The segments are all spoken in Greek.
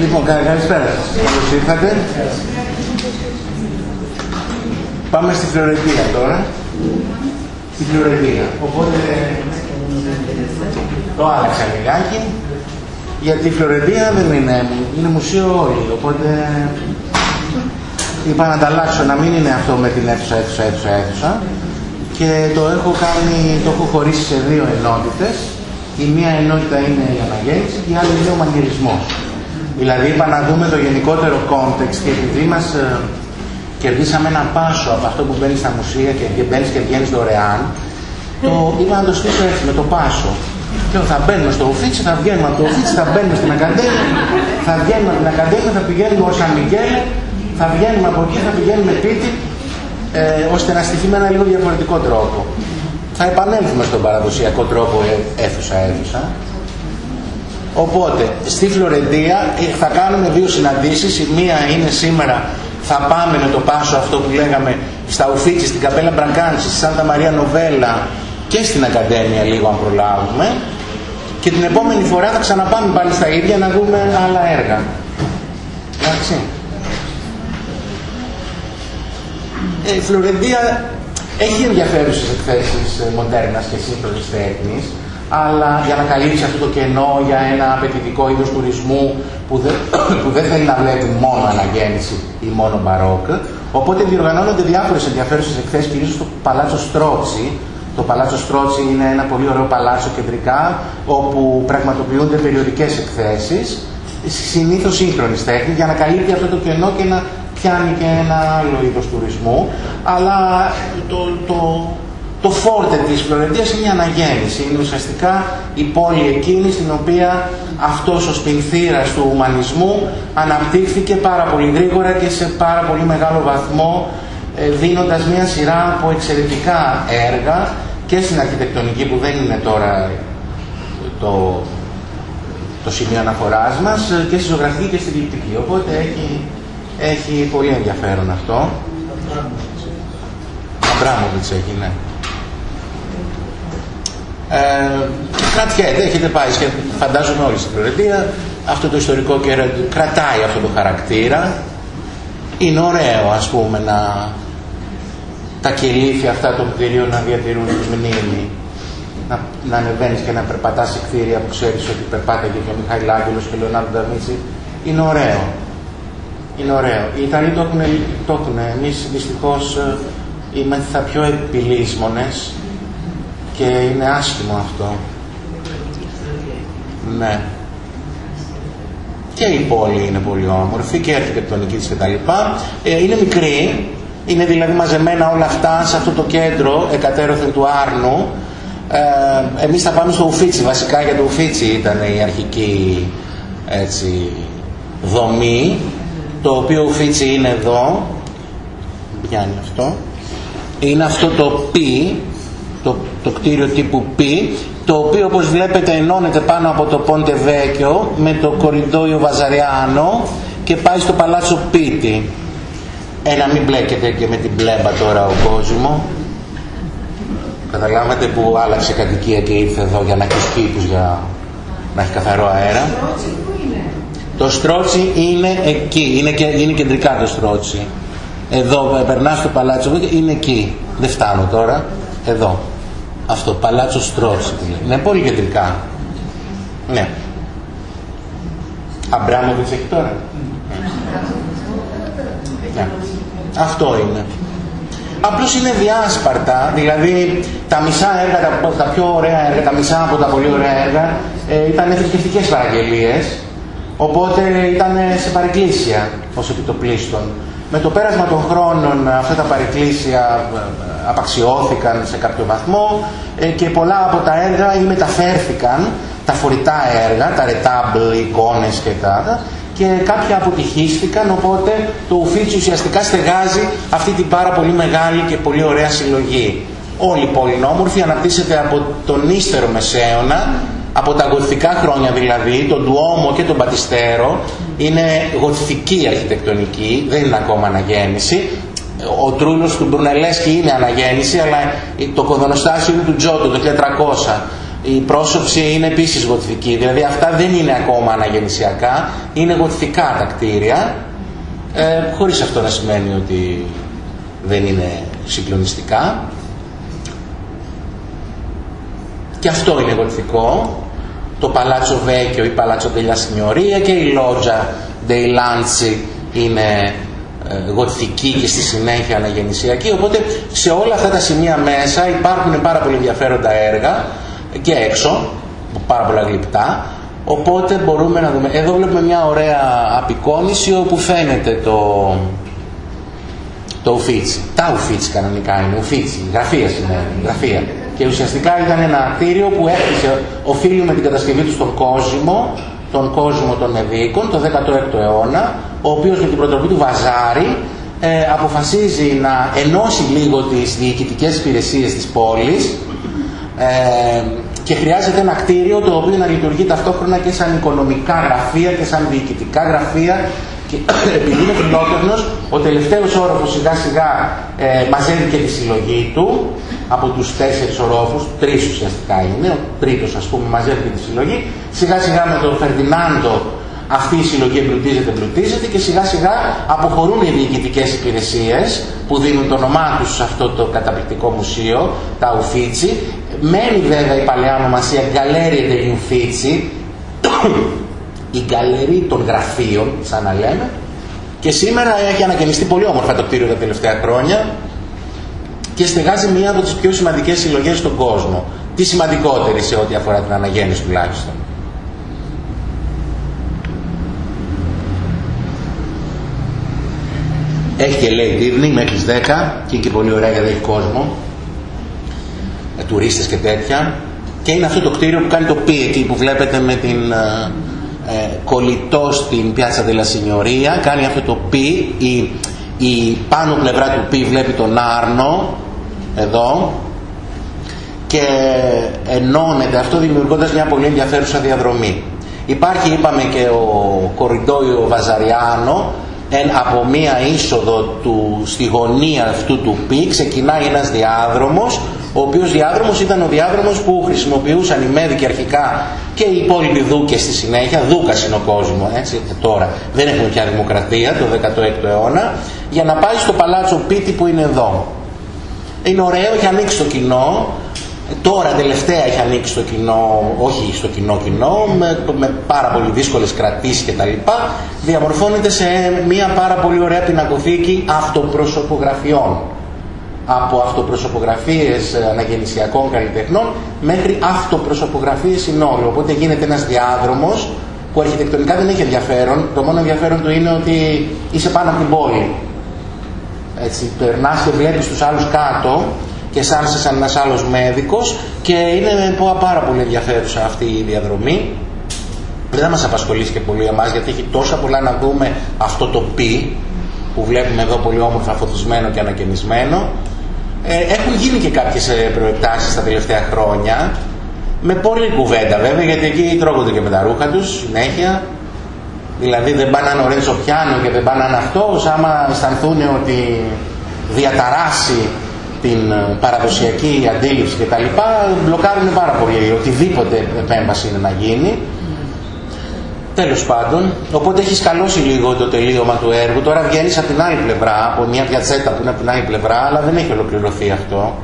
Λοιπόν, καλησπέρα σας. Καλώς ήρθατε. Πάμε στη Φλωρεντία τώρα. Στη Φλωρεντία. Οπότε το άλλαξα λιγάκι. Γιατί η Φλωρεντία δεν είναι, είναι μουσείο όλοι. Οπότε είπα να τα αλλάξω, να μην είναι αυτό με την αίθουσα, αίθουσα, αίθουσα, αίθουσα. Και το έχω κάνει, το έχω χωρίσει σε δύο ενότητες. Η μία ενότητα είναι η αναγέννηση και η άλλη είναι ο μαγειρισμός. Δηλαδή είπα να δούμε το γενικότερο context και επειδή μας ε, κερδίσαμε ένα πάσο από αυτό που μπαίνεις στα μουσεία και μπαίνεις και βγαίνεις δωρεάν, το είπα να το στήσω έτσι με το πάσο. Και θα μπαίνουμε στο Ουφίτσι, θα βγαίνουμε από το Ουφίτσι, θα μπαίνουμε στην Ακαδέμια, θα βγαίνουμε από την Ακαδέμια, θα πηγαίνουμε ως Σαν θα βγαίνουμε από εκεί, θα πηγαίνουμε πίτι, ε, ώστε να στηθεί με ένα λίγο διαφορετικό τρόπο. Θα επανέλθουμε στον παραδοσιακό τρόπο αίθουσα-αίθουσα. Οπότε, στη Φλωρεντία ε, θα κάνουμε δύο συναντήσεις. Η μία είναι σήμερα, θα πάμε με το πάσο αυτό που λέγαμε στα Ουφίτσι, στην Καπέλα Μπραγκάντσι, στη Σάντα Μαρία Νοβέλα και στην Ακαδέμια λίγο αν προλάβουμε. Και την επόμενη φορά θα ξαναπάμε πάλι στα ίδια να δούμε άλλα έργα. Εντάξει. Ε, η Φλωρεντία έχει ενδιαφέρουσες εκθέσεις ε, μοντέρνας και σύγχρονης τέχνης αλλά για να καλύψει αυτό το κενό για ένα απαιτητικό είδος τουρισμού που δεν, που δεν θέλει να βλέπει μόνο αναγέννηση ή μόνο μπαρόκ. Οπότε διοργανώνονται διάφορες ενδιαφέρουσες εκθέσεις, κυρίως στο Παλάτσο Στρότσι. Το Παλάτσο Στρότσι είναι ένα πολύ ωραίο παλάτσο κεντρικά, όπου πραγματοποιούνται περιοδικές εκθέσεις, συνήθως σύγχρονης τέχνης, για να καλύπτει αυτό το κενό και να πιάνει και ένα άλλο είδος τουρισμού. Αλλά το, το, το φόρτε της Φλωρεντίας είναι η αναγέννηση. Είναι ουσιαστικά η πόλη εκείνη στην οποία αυτός ο σπινθήρας του ουμανισμού αναπτύχθηκε πάρα πολύ γρήγορα και σε πάρα πολύ μεγάλο βαθμό ε, δίνοντας μια σειρά από εξαιρετικά έργα και στην αρχιτεκτονική που δεν είναι τώρα το, το σημείο αναφοράς μας ε, και στη ζωγραφική και στη γλυπτική. Οπότε έχει, έχει πολύ ενδιαφέρον αυτό. Αμπράμοβιτς έχει, ναι. Ε, κρατιέται, έχετε πάει και φαντάζομαι όλοι στην Φλωρεντία. Αυτό το ιστορικό καιρό κρατάει αυτό το χαρακτήρα. Είναι ωραίο ας πούμε να τα κελίφια αυτά των κτηρίων να διατηρούν τη μνήμη. Να, να ανεβαίνεις και να περπατάς σε κτίρια που ξέρεις ότι περπάταγε και ο Μιχαήλ Άγγελος και ο Λεωνάρντο Νταμίτσι. Είναι ωραίο. Είναι ωραίο. Οι Ιταλοί το έχουν, το έχουν. Εμείς δυστυχώς ε, είμαστε τα πιο επιλύσμονες και είναι άσχημο αυτό. Ναι. Και η πόλη είναι πολύ όμορφη και η αρχιτεκτονική της κτλ. Ε, είναι μικρή, είναι δηλαδή μαζεμένα όλα αυτά σε αυτό το κέντρο εκατέρωθεν του Άρνου. Ε, εμείς θα πάμε στο Ουφίτσι, βασικά για το Ουφίτσι ήταν η αρχική έτσι, δομή, το οποίο Ουφίτσι είναι εδώ, πιάνει αυτό, είναι αυτό το πι, το, το κτίριο τύπου P, το οποίο όπως βλέπετε ενώνεται πάνω από το Πόντε Βέκιο με το κοριντόριο Βαζαριάνο και πάει στο Παλάτσο Πίτι. Ε, να μην μπλέκεται και με την μπλέμπα τώρα ο κόσμος. Καταλάβατε που άλλαξε κατοικία και ήρθε εδώ για να έχει κήπους για να έχει καθαρό αέρα. Το στρότσι είναι; Εκεί, είναι, και, είναι κεντρικά το στρότσι. Εδώ περνάς στο παλάτσο, είναι εκεί. Δεν φτάνω τώρα, εδώ. Αυτό, Παλάτσο Στρότσι. Είναι πολύ κεντρικά. Ναι. Αμπράμοβιτς έχει τώρα. Ναι. Αυτό είναι. Απλώς είναι διάσπαρτα, δηλαδή τα μισά έργα, τα, τα πιο ωραία έργα, τα μισά από τα πολύ ωραία έργα ε, ήταν θρησκευτικές παραγγελίες, οπότε ήταν σε παρεκκλήσια ως επιτοπλίστων. Με το πέρασμα των χρόνων αυτά τα παρεκκλήσια ε, απαξιώθηκαν σε κάποιο βαθμό ε, και πολλά από τα έργα ή μεταφέρθηκαν, τα φορητά έργα, τα ρετάμπλ, εικόνες και τα και κάποια αποτυχίστηκαν οπότε το Ουφίτσι ουσιαστικά στεγάζει αυτή την πάρα πολύ μεγάλη και πολύ ωραία συλλογή. Όλη η πόλη είναι όμορφη, αναπτύσσεται από τον ύστερο μεσαίωνα από τα γοθικά χρόνια δηλαδή, τον Ντουόμο και τον Πατιστέρο, είναι γοθική αρχιτεκτονική, δεν είναι ακόμα αναγέννηση. Ο τρούλος του Μπρουνελέσκι είναι αναγέννηση, αλλά το κοδονοστάσιο είναι του Τζότο το 1300. η πρόσωψη είναι επίσης γοτθική, δηλαδή αυτά δεν είναι ακόμα αναγεννησιακά, είναι γοτθικά τα κτίρια, ε, χωρίς αυτό να σημαίνει ότι δεν είναι συγκλονιστικά. Και αυτό είναι γοτθικό, το Παλάτσο Βέκιο ή Παλάτσο Della Signoria και η Λότζα dei Lanzi είναι ε, γοτθική και στη συνέχεια αναγεννησιακή οπότε σε όλα αυτά τα σημεία μέσα υπάρχουν πάρα πολύ ενδιαφέροντα έργα και έξω πάρα πολλά γλυπτά οπότε μπορούμε να δούμε. Εδώ βλέπουμε μια ωραία απεικόνηση όπου φαίνεται το το ουφίτσι τα ουφίτσι κανονικά είναι ουφίτσι, γραφεία σημαίνει γραφεία. Και ουσιαστικά ήταν ένα κτίριο που έκτισε οφείλει με την κατασκευή του στον κόσμο τον κόσμο των Μεδίκων το 16ο αιώνα, ο οποίος με την προτροπή του Βαζάρη ε, αποφασίζει να ενώσει λίγο τις διοικητικές υπηρεσίες της πόλης ε, και χρειάζεται ένα κτίριο το οποίο να λειτουργεί ταυτόχρονα και σαν οικονομικά γραφεία και σαν διοικητικά γραφεία και επειδή είναι φιλόκερνος, ο τελευταίος όροφος σιγά σιγά ε, μαζεύει και τη συλλογή του από τους τέσσερις ορόφους, τρεις ουσιαστικά είναι, ο τρίτος ας πούμε μαζεύει και τη συλλογή. Σιγά σιγά με τον Φερδινάντο αυτή η συλλογή εμπλουτίζεται, εμπλουτίζεται και σιγά σιγά αποχωρούν οι διοικητικές υπηρεσίες που δίνουν το όνομά τους σε αυτό το καταπληκτικό μουσείο, τα Ουφίτσι. Μένει βέβαια η παλαιά ονομασία Galleria degli Uffizi, η γκαλερί των γραφείων, σαν να λέμε, και σήμερα έχει ανακαινιστεί πολύ όμορφα το κτίριο τα τελευταία χρόνια και στεγάζει μία από τις πιο σημαντικές συλλογές στον κόσμο. Τι σημαντικότερη σε ό,τι αφορά την αναγέννηση τουλάχιστον. Έχει και λέει Disney μέχρι τις 10 και είναι και πολύ ωραία γιατί έχει κόσμο, ε, τουρίστες και τέτοια. Και είναι αυτό το κτίριο που κάνει το πι εκεί που βλέπετε με την ε, ε, κολλητό στην πιάτσα della Signoria, κάνει αυτό το πι, η, η πάνω πλευρά του πι βλέπει τον Άρνο, εδώ, και ενώνεται αυτό δημιουργώντας μια πολύ ενδιαφέρουσα διαδρομή. Υπάρχει, είπαμε, και ο κορυντόιο Βαζαριάνο, εν, από μία είσοδο του, στη γωνία αυτού του πι ξεκινάει ένας διάδρομος ο οποίος διάδρομος ήταν ο διάδρομος που χρησιμοποιούσαν οι Μέδικοι αρχικά και οι υπόλοιποι δούκες στη συνέχεια, δούκας είναι ο κόσμος, έτσι, τώρα. Δεν έχουμε πια δημοκρατία το 16ο αιώνα, για να πάει στο παλάτσο Πίτι που είναι εδώ. Είναι ωραίο, έχει ανοίξει το κοινό, τώρα τελευταία έχει ανοίξει το κοινό, όχι στο κοινό κοινό, με, με πάρα πολύ δύσκολες κρατήσεις και τα λοιπά, διαμορφώνεται σε μια πάρα πολύ ωραία πινακοθήκη αυτοπροσωπογραφιών από αυτοπροσωπογραφίες αναγεννησιακών καλλιτεχνών μέχρι αυτοπροσωπογραφίες συνόλου. Οπότε γίνεται ένας διάδρομος που αρχιτεκτονικά δεν έχει ενδιαφέρον. Το μόνο ενδιαφέρον του είναι ότι είσαι πάνω από την πόλη. Έτσι, περνάς και βλέπεις τους άλλους κάτω και αισθάνεσαι σαν ένας άλλος μέδικος και είναι πάρα πολύ ενδιαφέρουσα αυτή η διαδρομή. Δεν θα μας απασχολήσει και πολύ εμάς γιατί έχει τόσα πολλά να δούμε αυτό το πι που βλέπουμε εδώ πολύ όμορφα φωτισμένο και ανακαινισμένο ε, έχουν γίνει και κάποιες ε, προεκτάσεις τα τελευταία χρόνια με πολλή κουβέντα βέβαια γιατί εκεί τρώγονται και με τα ρούχα τους συνέχεια δηλαδή δεν πάνε να είναι ο Πιάνο και δεν πάνε να είναι αυτός άμα αισθανθούν ότι διαταράσει την ε, παραδοσιακή αντίληψη κτλ. μπλοκάρουν πάρα πολύ οτιδήποτε επέμβαση είναι να γίνει Τέλος πάντων, οπότε έχεις καλώσει λίγο το τελείωμα του έργου. Τώρα βγαίνεις από την άλλη πλευρά, από μια πιατσέτα που είναι από την άλλη πλευρά, αλλά δεν έχει ολοκληρωθεί αυτό.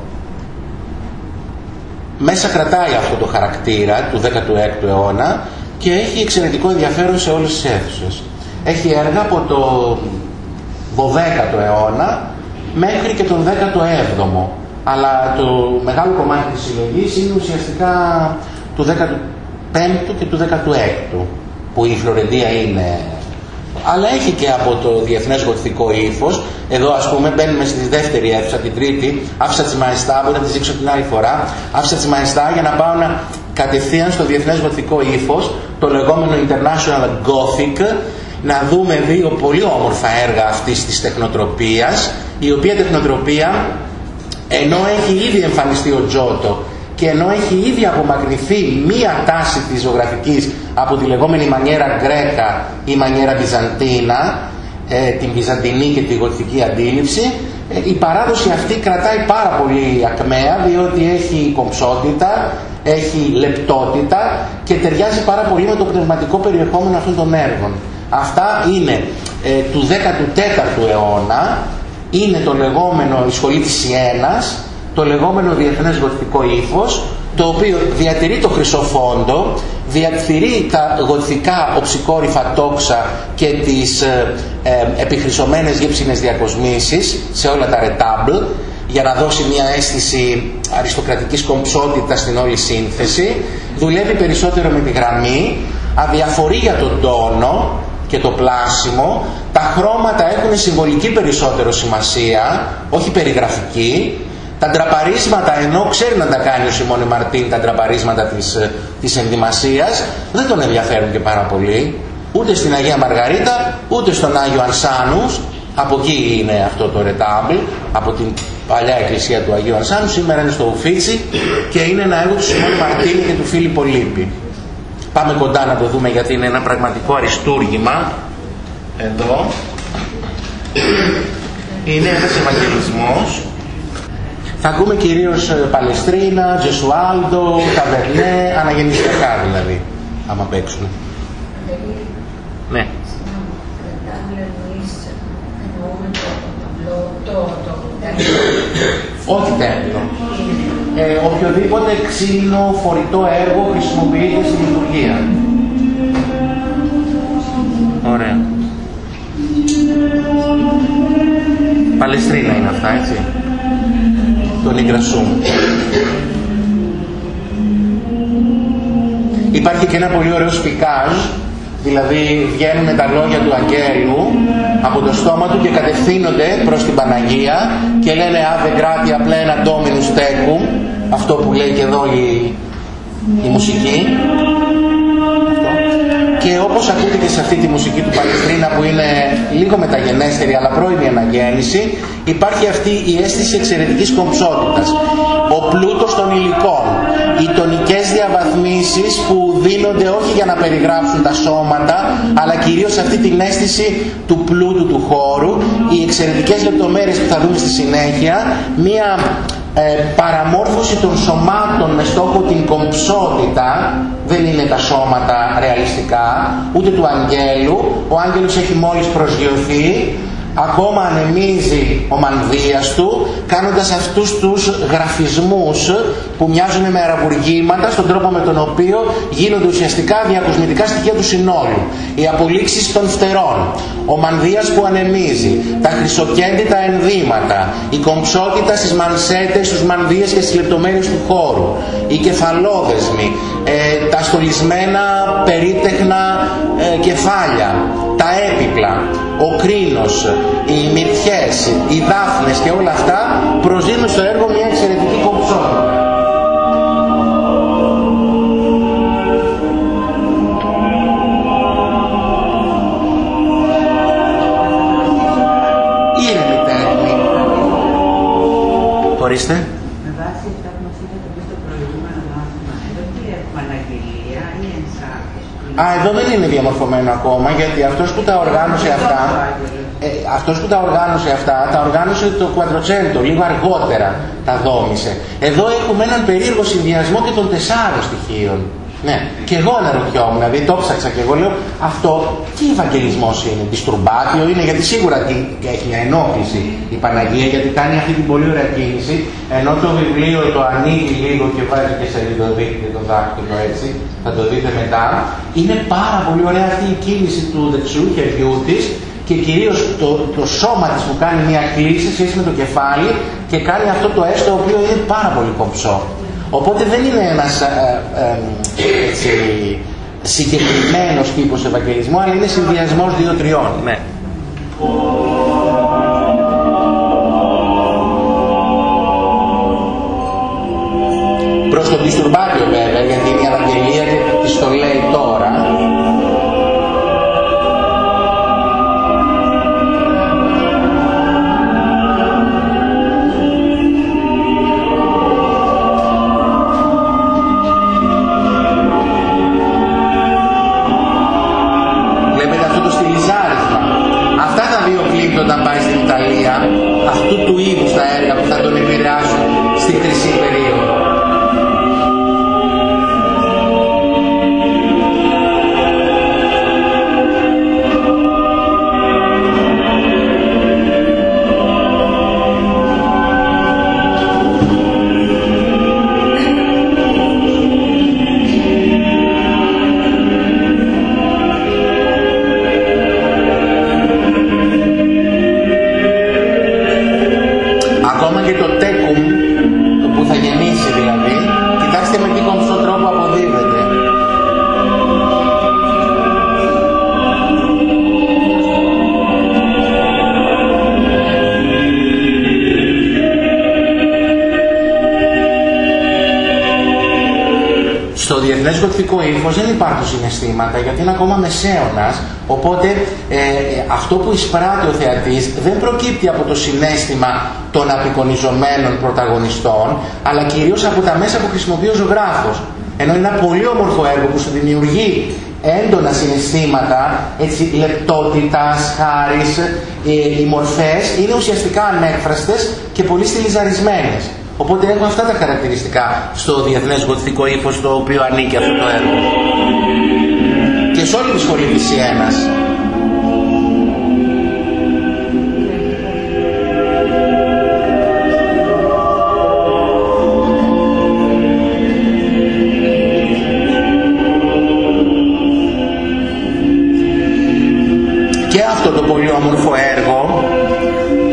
Μέσα κρατάει αυτό το χαρακτήρα του 16ου αιώνα και έχει εξαιρετικό ενδιαφέρον σε όλες τις αίθουσες. Έχει έργα από το 12ο αιώνα μέχρι και τον 17ο. Αλλά το μεγάλο κομμάτι της συλλογής είναι ουσιαστικά του 15ου και του 16ου που η Φλωρεντία είναι αλλά έχει και από το διεθνές γοτθικό ύφος. Εδώ ας πούμε μπαίνουμε στη δεύτερη αίθουσα, την τρίτη, άφησα τη Μαϊστά, μπορεί να τη δείξω την άλλη φορά, άφησα τη Μαϊστά για να πάω να κατευθείαν στο διεθνές γοτθικό ύφος, το λεγόμενο International Gothic, να δούμε δύο πολύ όμορφα έργα αυτής της τεχνοτροπίας, η οποία τεχνοτροπία, ενώ έχει ήδη εμφανιστεί ο Τζότο και ενώ έχει ήδη απομακρυνθεί μία τάση της ζωγραφικής από τη λεγόμενη μανιέρα γκρέκα ή μανιέρα βυζαντίνα, ε, την βυζαντινή και τη γοτθική αντίληψη, ε, η παράδοση αυτή κρατάει πάρα πολύ ακμαία διότι έχει κομψότητα, έχει λεπτότητα και ταιριάζει πάρα πολύ με το πνευματικό περιεχόμενο αυτών των έργων. Αυτά είναι ε, του 14ου αιώνα, είναι το λεγόμενο η σχολή της Σιένας, το λεγόμενο διεθνές γοτθικό ύφος, το οποίο διατηρεί το χρυσό φόντο, διατηρεί τα γοτθικά οψικόρυφα τόξα και τις ε, ε, επιχρυσωμένες γύψινες διακοσμήσεις σε όλα τα ρετάμπλ για να δώσει μια αίσθηση αριστοκρατικής κομψότητας στην όλη σύνθεση. Δουλεύει περισσότερο με τη γραμμή, αδιαφορεί για τον τόνο και το πλάσιμο. Τα χρώματα έχουν συμβολική περισσότερο σημασία, όχι περιγραφική. Τα ντραπαρίσματα, ενώ ξέρει να τα κάνει ο Σιμώνη Μαρτίν, τα ντραπαρίσματα της, ε, της ενδυμασίας, δεν τον ενδιαφέρουν και πάρα πολύ. Ούτε στην Αγία Μαργαρίτα, ούτε στον Άγιο Ανσάνους. Από εκεί είναι αυτό το ρετάμπλ, από την παλιά εκκλησία του Αγίου Ανσάνου. Σήμερα είναι στο Ουφίτσι και είναι ένα έργο του Σιμώνη Μαρτίνη και του Φίλιππο Λίπη. Πάμε κοντά να το δούμε γιατί είναι ένα πραγματικό αριστούργημα. Εδώ. Είναι ένας ευαγγελισμός θα ακούμε κυρίως ε, Παλαιστρίνα, Τζεσουάλντο, Ταβερνέ, αναγεννησιακά δηλαδή, άμα παίξουν. Ναι. Όχι τέτοιο. Ε, οποιοδήποτε ξύλινο φορητό έργο χρησιμοποιείται στην λειτουργία. Ωραία. Παλαιστρίνα είναι αυτά, έτσι τον Ιγκρασούμ. Υπάρχει και ένα πολύ ωραίο σπικάζ, δηλαδή βγαίνουν τα λόγια του Αγγέλου από το στόμα του και κατευθύνονται προς την Παναγία και λένε «Αβε γράτη απλά ένα ντόμινους τέκου», αυτό που λέει και εδώ η, η μουσική. Και όπως ακούτε και σε αυτή τη μουσική του Παλαιστρίνα που είναι λίγο μεταγενέστερη αλλά πρώιμη αναγέννηση υπάρχει αυτή η αίσθηση εξαιρετικής κομψότητας. Ο πλούτος των υλικών οι τονικές διαβαθμίσεις που δίνονται όχι για να περιγράψουν τα σώματα αλλά κυρίως αυτή την αίσθηση του πλούτου του χώρου. Οι εξαιρετικές λεπτομέρειες που θα δούμε στη συνέχεια. Μία ε, παραμόρφωση των σωμάτων με στόχο την κομψότητα. Δεν είναι τα σώματα ρεαλιστικά ούτε του αγγέλου. Ο άγγελος έχει μόλις προσγειωθεί ακόμα ανεμίζει ο μανδύας του κάνοντας αυτούς τους γραφισμούς που μοιάζουν με αραβουργήματα στον τρόπο με τον οποίο γίνονται ουσιαστικά διακοσμητικά στοιχεία του συνόλου. Οι απολύξεις των φτερών, ο μανδύας που ανεμίζει, τα χρυσοκέντητα ενδύματα, η κομψότητα στις μανσέτες, στους μανδύες και στις λεπτομέρειες του χώρου, οι κεφαλόδεσμοι, ε, τα στολισμένα περίτεχνα ε, κεφάλια, τα έπιπλα, ο κρίνος, οι μυρφιές, οι δάφνες και όλα αυτά προσδίδουν στο έργο μια εξαιρετική κομψότητα. Είναι τέχνη. Ορίστε. Με βάση αυτά που μας είπατε και στο προηγούμενο μάθημα, εδώ τι έχουμε αναγγελία ή ενσάρκηση. Α, εδώ δεν είναι διαμορφωμένο ακόμα γιατί αυτός που τα οργάνωσε αυτά ε, αυτός που τα οργάνωσε αυτά, τα οργάνωσε το Quattrocento, λίγο αργότερα τα δόμησε. Εδώ έχουμε έναν περίεργο συνδυασμό και των τεσσάρων στοιχείων. Ναι, και εγώ αναρωτιόμουν, δηλαδή το ψάξα και εγώ λέω αυτό τι ευαγγελισμός είναι, διστρουμπάτιο είναι, γιατί σίγουρα έχει μια ενόχληση η Παναγία, γιατί κάνει αυτή την πολύ ωραία κίνηση, ενώ το βιβλίο το ανοίγει λίγο και βάζει και σε δείχνει το δάκτυλο έτσι, θα το δείτε μετά. Είναι πάρα πολύ ωραία αυτή η κίνηση του δεξιού χεριού της, και κυρίως το, το σώμα της που κάνει μια κλίση σχέση με το κεφάλι και κάνει αυτό το έστω το οποίο είναι πάρα πολύ κομψό. Οπότε δεν είναι ένας ε, ε, έτσι, συγκεκριμένος τύπος ευαγγελισμού, αλλά είναι συνδυασμός δύο-τριών. Ναι. Προς το διστουρμπάτιο βέβαια, γιατί είναι η Ευαγγελία και της το λέει τώρα, συναισθήματα γιατί είναι ακόμα μεσαίωνας οπότε ε, αυτό που εισπράττει ο θεατής δεν προκύπτει από το συνέστημα των απεικονιζομένων πρωταγωνιστών αλλά κυρίως από τα μέσα που χρησιμοποιεί ο ζωγράφος ενώ είναι ένα πολύ όμορφο έργο που σου δημιουργεί έντονα συναισθήματα, έτσι, λεπτότητας, χάρης, ε, οι μορφές είναι ουσιαστικά ανέκφραστες και πολύ στυλιζαρισμένες. Οπότε έχουν αυτά τα χαρακτηριστικά στο διεθνές γοτθικό ύφος το οποίο ανήκει αυτό το έργο. Και σε όλη τη σχολή της Σιένας. Και αυτό το πολύ όμορφο έργο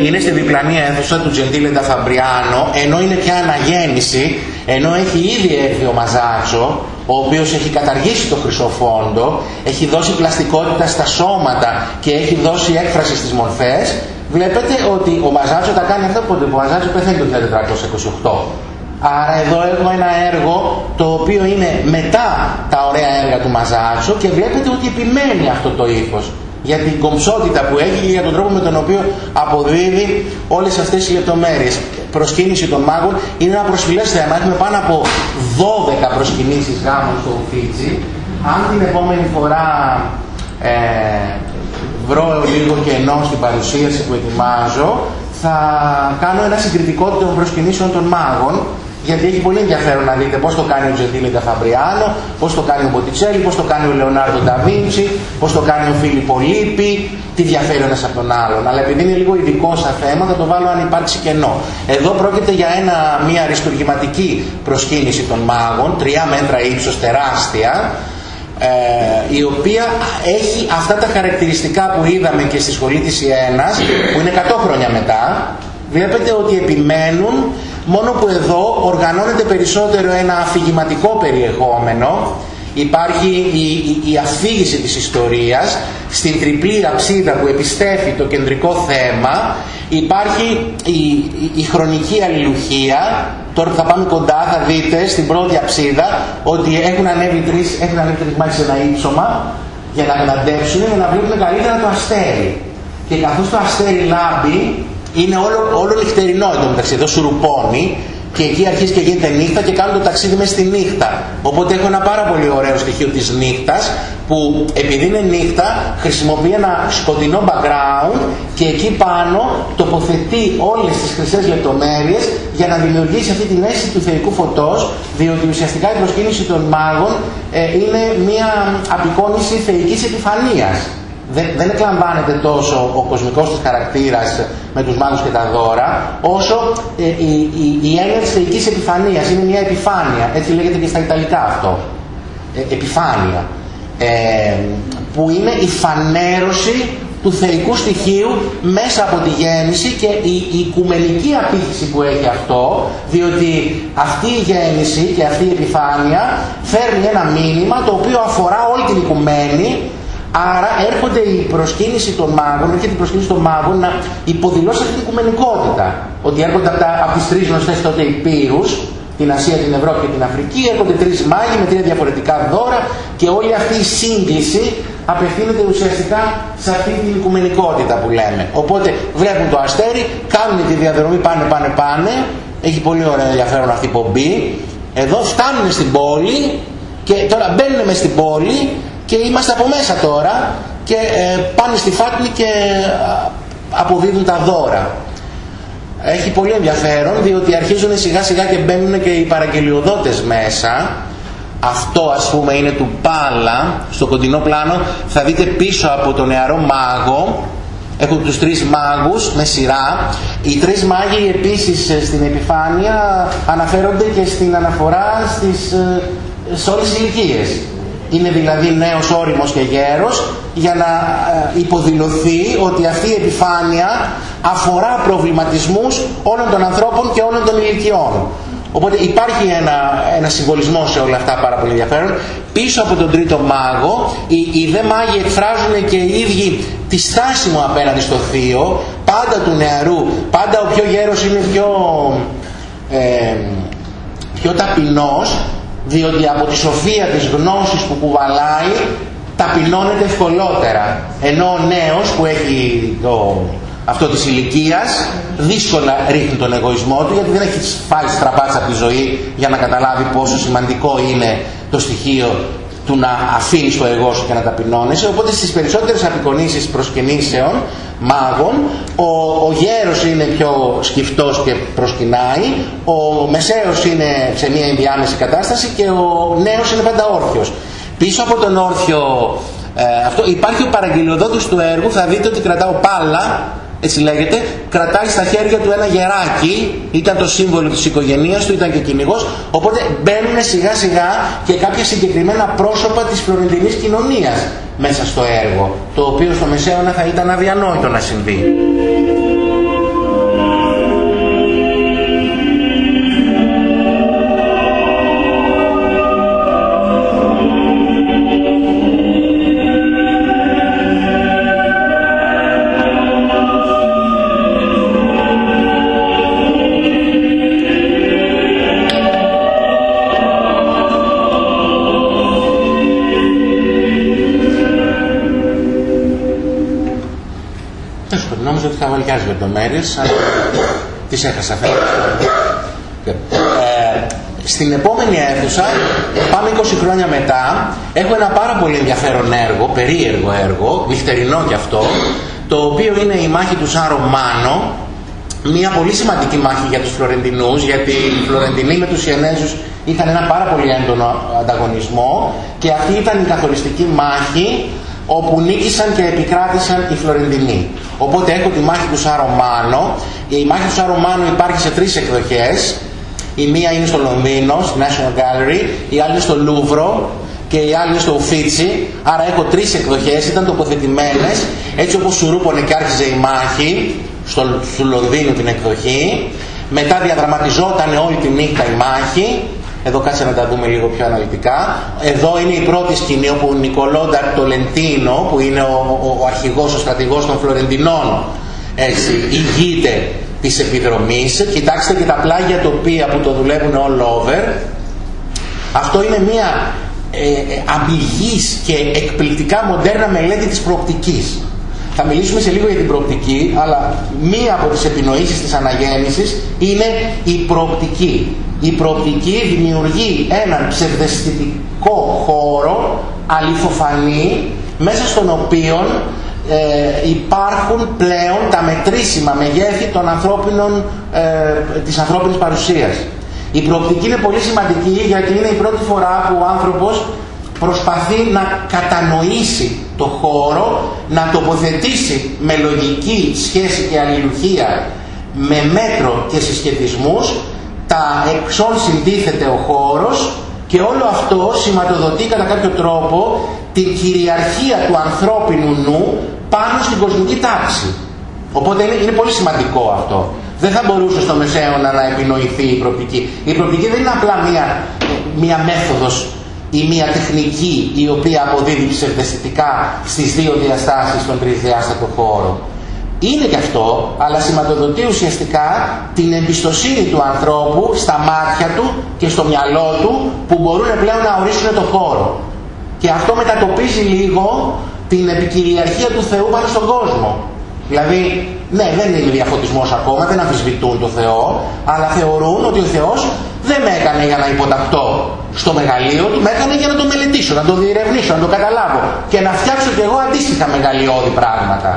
είναι στη διπλανή αίθουσα του Τζεντήλε Φαμπριάνο, ενώ είναι πια αναγέννηση, ενώ έχει ήδη έρθει ο Μαζάτσο, ο οποίος έχει καταργήσει το χρυσοφόντο, έχει δώσει πλαστικότητα στα σώματα και έχει δώσει έκφραση στις μορφές, βλέπετε ότι ο Μαζάτσο τα κάνει αυτά πότε ο Μαζάτσο πεθαίνει το 1428. Άρα εδώ έχουμε ένα έργο το οποίο είναι μετά τα ωραία έργα του Μαζάτσο και βλέπετε ότι επιμένει αυτό το ύφος για την κομψότητα που έχει και για τον τρόπο με τον οποίο αποδίδει όλες αυτές οι λεπτομέρειες. Προσκύνηση των μάγων είναι ένα προσφυλές θέμα. Έχουμε πάνω από 12 προσκυνήσεις γάμων στο Ουφίτσι. Αν την επόμενη φορά ε, βρω λίγο κενό στην παρουσίαση που ετοιμάζω, θα κάνω ένα συγκριτικό των προσκυνήσεων των μάγων γιατί έχει πολύ ενδιαφέρον να δείτε πώς το κάνει ο Τζεντήλη Φαμπριάνο, πώς το κάνει ο Μποτιτσέλη, πώς το κάνει ο Λεωνάρδο Νταβίντσι, πώς το κάνει ο Φίλιππο Λίπη, τι διαφέρει ένας από τον άλλον. Αλλά επειδή είναι λίγο ειδικό στα θέμα θα το βάλω αν υπάρξει κενό. Εδώ πρόκειται για ένα, μια αριστουργηματική προσκύνηση των μάγων, τρία μέτρα ύψος τεράστια, ε, η οποία έχει αυτά τα χαρακτηριστικά που είδαμε και στη σχολή της Ιένας, που είναι 100 χρόνια μετά, βλέπετε ότι επιμένουν μόνο που εδώ οργανώνεται περισσότερο ένα αφηγηματικό περιεχόμενο. Υπάρχει η, η, αφήγηση της ιστορίας στην τριπλή αψίδα που επιστέφει το κεντρικό θέμα. Υπάρχει η, η, χρονική αλληλουχία. Τώρα θα πάμε κοντά θα δείτε στην πρώτη αψίδα ότι έχουν ανέβει τρεις, έχουν ανέβει τρεις σε ένα ύψωμα για να γναντεύσουν για να βλέπουν καλύτερα το αστέρι. Και καθώς το αστέρι λάμπει είναι όλο, όλο νυχτερινό εδώ μεταξύ, εδώ σουρουπώνει και εκεί αρχίζει και γίνεται νύχτα και κάνουν το ταξίδι μέσα στη νύχτα. Οπότε έχω ένα πάρα πολύ ωραίο στοιχείο της νύχτας που επειδή είναι νύχτα χρησιμοποιεί ένα σκοτεινό background και εκεί πάνω τοποθετεί όλες τις χρυσές λεπτομέρειες για να δημιουργήσει αυτή την αίσθηση του θεϊκού φωτός διότι ουσιαστικά η προσκύνηση των μάγων ε, είναι μια απεικόνηση θεϊκής επιφανίας δεν, δεν εκλαμβάνεται τόσο ο κοσμικός της χαρακτήρας με τους μάγους και τα δώρα, όσο ε, η, η, η έννοια της θεϊκής επιφανίας. Είναι μια επιφάνεια, έτσι λέγεται και στα Ιταλικά αυτό. Ε, επιφάνεια. Ε, που είναι η φανέρωση του θεϊκού στοιχείου μέσα από τη γέννηση και η, η οικουμενική απήχηση που έχει αυτό, διότι αυτή η γέννηση και αυτή η επιφάνεια φέρνει ένα μήνυμα το οποίο αφορά όλη την οικουμένη Άρα έρχονται η προσκύνηση των μάγων, έρχεται η προσκύνηση των μάγων να υποδηλώσει αυτή την οικουμενικότητα. Ότι έρχονται από, τα, από τις τρεις γνωστές τότε υπήρους, την Ασία, την Ευρώπη και την Αφρική, έρχονται τρεις μάγοι με τρία διαφορετικά δώρα και όλη αυτή η σύγκληση απευθύνεται ουσιαστικά σε αυτή την οικουμενικότητα που λέμε. Οπότε βλέπουν το αστέρι, κάνουν τη διαδρομή πάνε πάνε πάνε, έχει πολύ ωραίο ενδιαφέρον αυτή η πομπή. Εδώ φτάνουν στην πόλη και τώρα μπαίνουν μες στην πόλη και είμαστε από μέσα τώρα και ε, πάνε στη Φάτνη και αποδίδουν τα δώρα. Έχει πολύ ενδιαφέρον διότι αρχίζουν σιγά σιγά και μπαίνουν και οι παραγγελιοδότες μέσα. Αυτό ας πούμε είναι του Πάλα, στο κοντινό πλάνο θα δείτε πίσω από τον νεαρό μάγο έχουν τους τρεις μάγους με σειρά. Οι τρεις μάγοι επίσης ε, στην επιφάνεια αναφέρονται και στην αναφορά στις, ε, σε όλες τις ηλικίες. Είναι δηλαδή νέος όριμος και γέρος για να ε, υποδηλωθεί ότι αυτή η επιφάνεια αφορά προβληματισμούς όλων των ανθρώπων και όλων των ηλικιών. Οπότε υπάρχει ένα, ένα συμβολισμό σε όλα αυτά πάρα πολύ ενδιαφέρον. Πίσω από τον τρίτο μάγο, οι, οι δε μάγοι εκφράζουν και οι ίδιοι τη στάση μου απέναντι στο θείο, πάντα του νεαρού, πάντα ο πιο γέρος είναι πιο, ε, πιο ταπεινός, διότι από τη σοφία της γνώσης που κουβαλάει ταπεινώνεται ευκολότερα. Ενώ ο νέος που έχει το, αυτό της ηλικίας δύσκολα ρίχνει τον εγωισμό του γιατί δεν έχει φάει στραπάτσα από τη ζωή για να καταλάβει πόσο σημαντικό είναι το στοιχείο του να αφήνεις το εγώ σου και να ταπεινώνεσαι. Οπότε στις περισσότερες απεικονίσεις προσκυνήσεων μάγων, ο, ο γέρος είναι πιο σκυφτός και προσκυνάει, ο μεσαίος είναι σε μια ενδιάμεση κατάσταση και ο νέος είναι πενταόρθιος. Πίσω από τον όρθιο ε, αυτό υπάρχει ο παραγγελιοδότης του έργου, θα δείτε ότι κρατάω πάλα έτσι λέγεται, κρατάει στα χέρια του ένα γεράκι, ήταν το σύμβολο της οικογένειας του, ήταν και κυνηγός, οπότε μπαίνουν σιγά σιγά και κάποια συγκεκριμένα πρόσωπα της φλωρεντινής κοινωνίας μέσα στο έργο, το οποίο στο Μεσαίωνα θα ήταν αδιανόητο να συμβεί. Λεπτομέρειες, αλλά τις έχασα. Ε, στην επόμενη αίθουσα, πάμε 20 χρόνια μετά, έχω ένα πάρα πολύ ενδιαφέρον έργο, περίεργο έργο, νυχτερινό κι αυτό, το οποίο είναι η μάχη του Σάρο Μάνο, μια πολύ σημαντική μάχη για τους Φλωρεντινούς, γιατί οι Φλωρεντινοί με τους Ιενέζους είχαν ένα πάρα πολύ έντονο ανταγωνισμό και αυτή ήταν η καθοριστική μάχη όπου νίκησαν και επικράτησαν οι Φλωρεντινοί. Οπότε έχω τη μάχη του Σαρομάνο. Η μάχη του Σαρομάνο υπάρχει σε τρεις εκδοχές. Η μία είναι στο Λονδίνο, στη National Gallery, η άλλη είναι στο Λούβρο και η άλλη είναι στο Ουφίτσι. Άρα έχω τρεις εκδοχές, ήταν τοποθετημένες, έτσι όπως σουρούπωνε και άρχιζε η μάχη, στο, στο Λονδίνο την εκδοχή. Μετά διαδραματιζόταν όλη τη νύχτα η μάχη εδώ κάτσε να τα δούμε λίγο πιο αναλυτικά. Εδώ είναι η πρώτη σκηνή όπου ο Νικολό Νταρτολεντίνο, που είναι ο, ο, ο αρχηγός, ο στρατηγός των Φλωρεντινών, έτσι, ηγείται της επιδρομής. Κοιτάξτε και τα πλάγια τοπία που το δουλεύουν all over. Αυτό είναι μια ε, ε και εκπληκτικά μοντέρνα μελέτη της προοπτικής. Θα μιλήσουμε σε λίγο για την προοπτική, αλλά μία από τις επινοήσεις της αναγέννησης είναι η προοπτική. Η προοπτική δημιουργεί έναν ψευδεστητικό χώρο αληθοφανή μέσα στον οποίο ε, υπάρχουν πλέον τα μετρήσιμα μεγέθη των ανθρώπινων, ε, της ανθρώπινης παρουσίας. Η προοπτική είναι πολύ σημαντική γιατί είναι η πρώτη φορά που ο άνθρωπος προσπαθεί να κατανοήσει το χώρο, να τοποθετήσει με λογική σχέση και αλληλουχία, με μέτρο και συσχετισμούς, τα εξών συντίθεται ο χώρος και όλο αυτό σηματοδοτεί κατά κάποιο τρόπο την κυριαρχία του ανθρώπινου νου πάνω στην κοσμική τάξη. Οπότε είναι, είναι πολύ σημαντικό αυτό. Δεν θα μπορούσε στο μεσαίωνα να επινοηθεί η προπτική. Η προπτική δεν είναι απλά μία, μία μέθοδος ή μία τεχνική η οποία αποδίδει ψευδεστητικά στις δύο διαστάσεις των τρισδιάστατο χώρο. Είναι και αυτό, αλλά σηματοδοτεί ουσιαστικά την εμπιστοσύνη του ανθρώπου στα μάτια του και στο μυαλό του που μπορούν πλέον να ορίσουν το χώρο. Και αυτό μετατοπίζει λίγο την επικυριαρχία του Θεού πάνω στον κόσμο. Δηλαδή, ναι, δεν είναι διαφωτισμός ακόμα, δεν αμφισβητούν το Θεό, αλλά θεωρούν ότι ο Θεός δεν με έκανε για να υποτακτώ στο μεγαλείο του, με έκανε για να το μελετήσω, να το διερευνήσω, να το καταλάβω και να φτιάξω κι εγώ αντίστοιχα μεγαλειώδη πράγματα.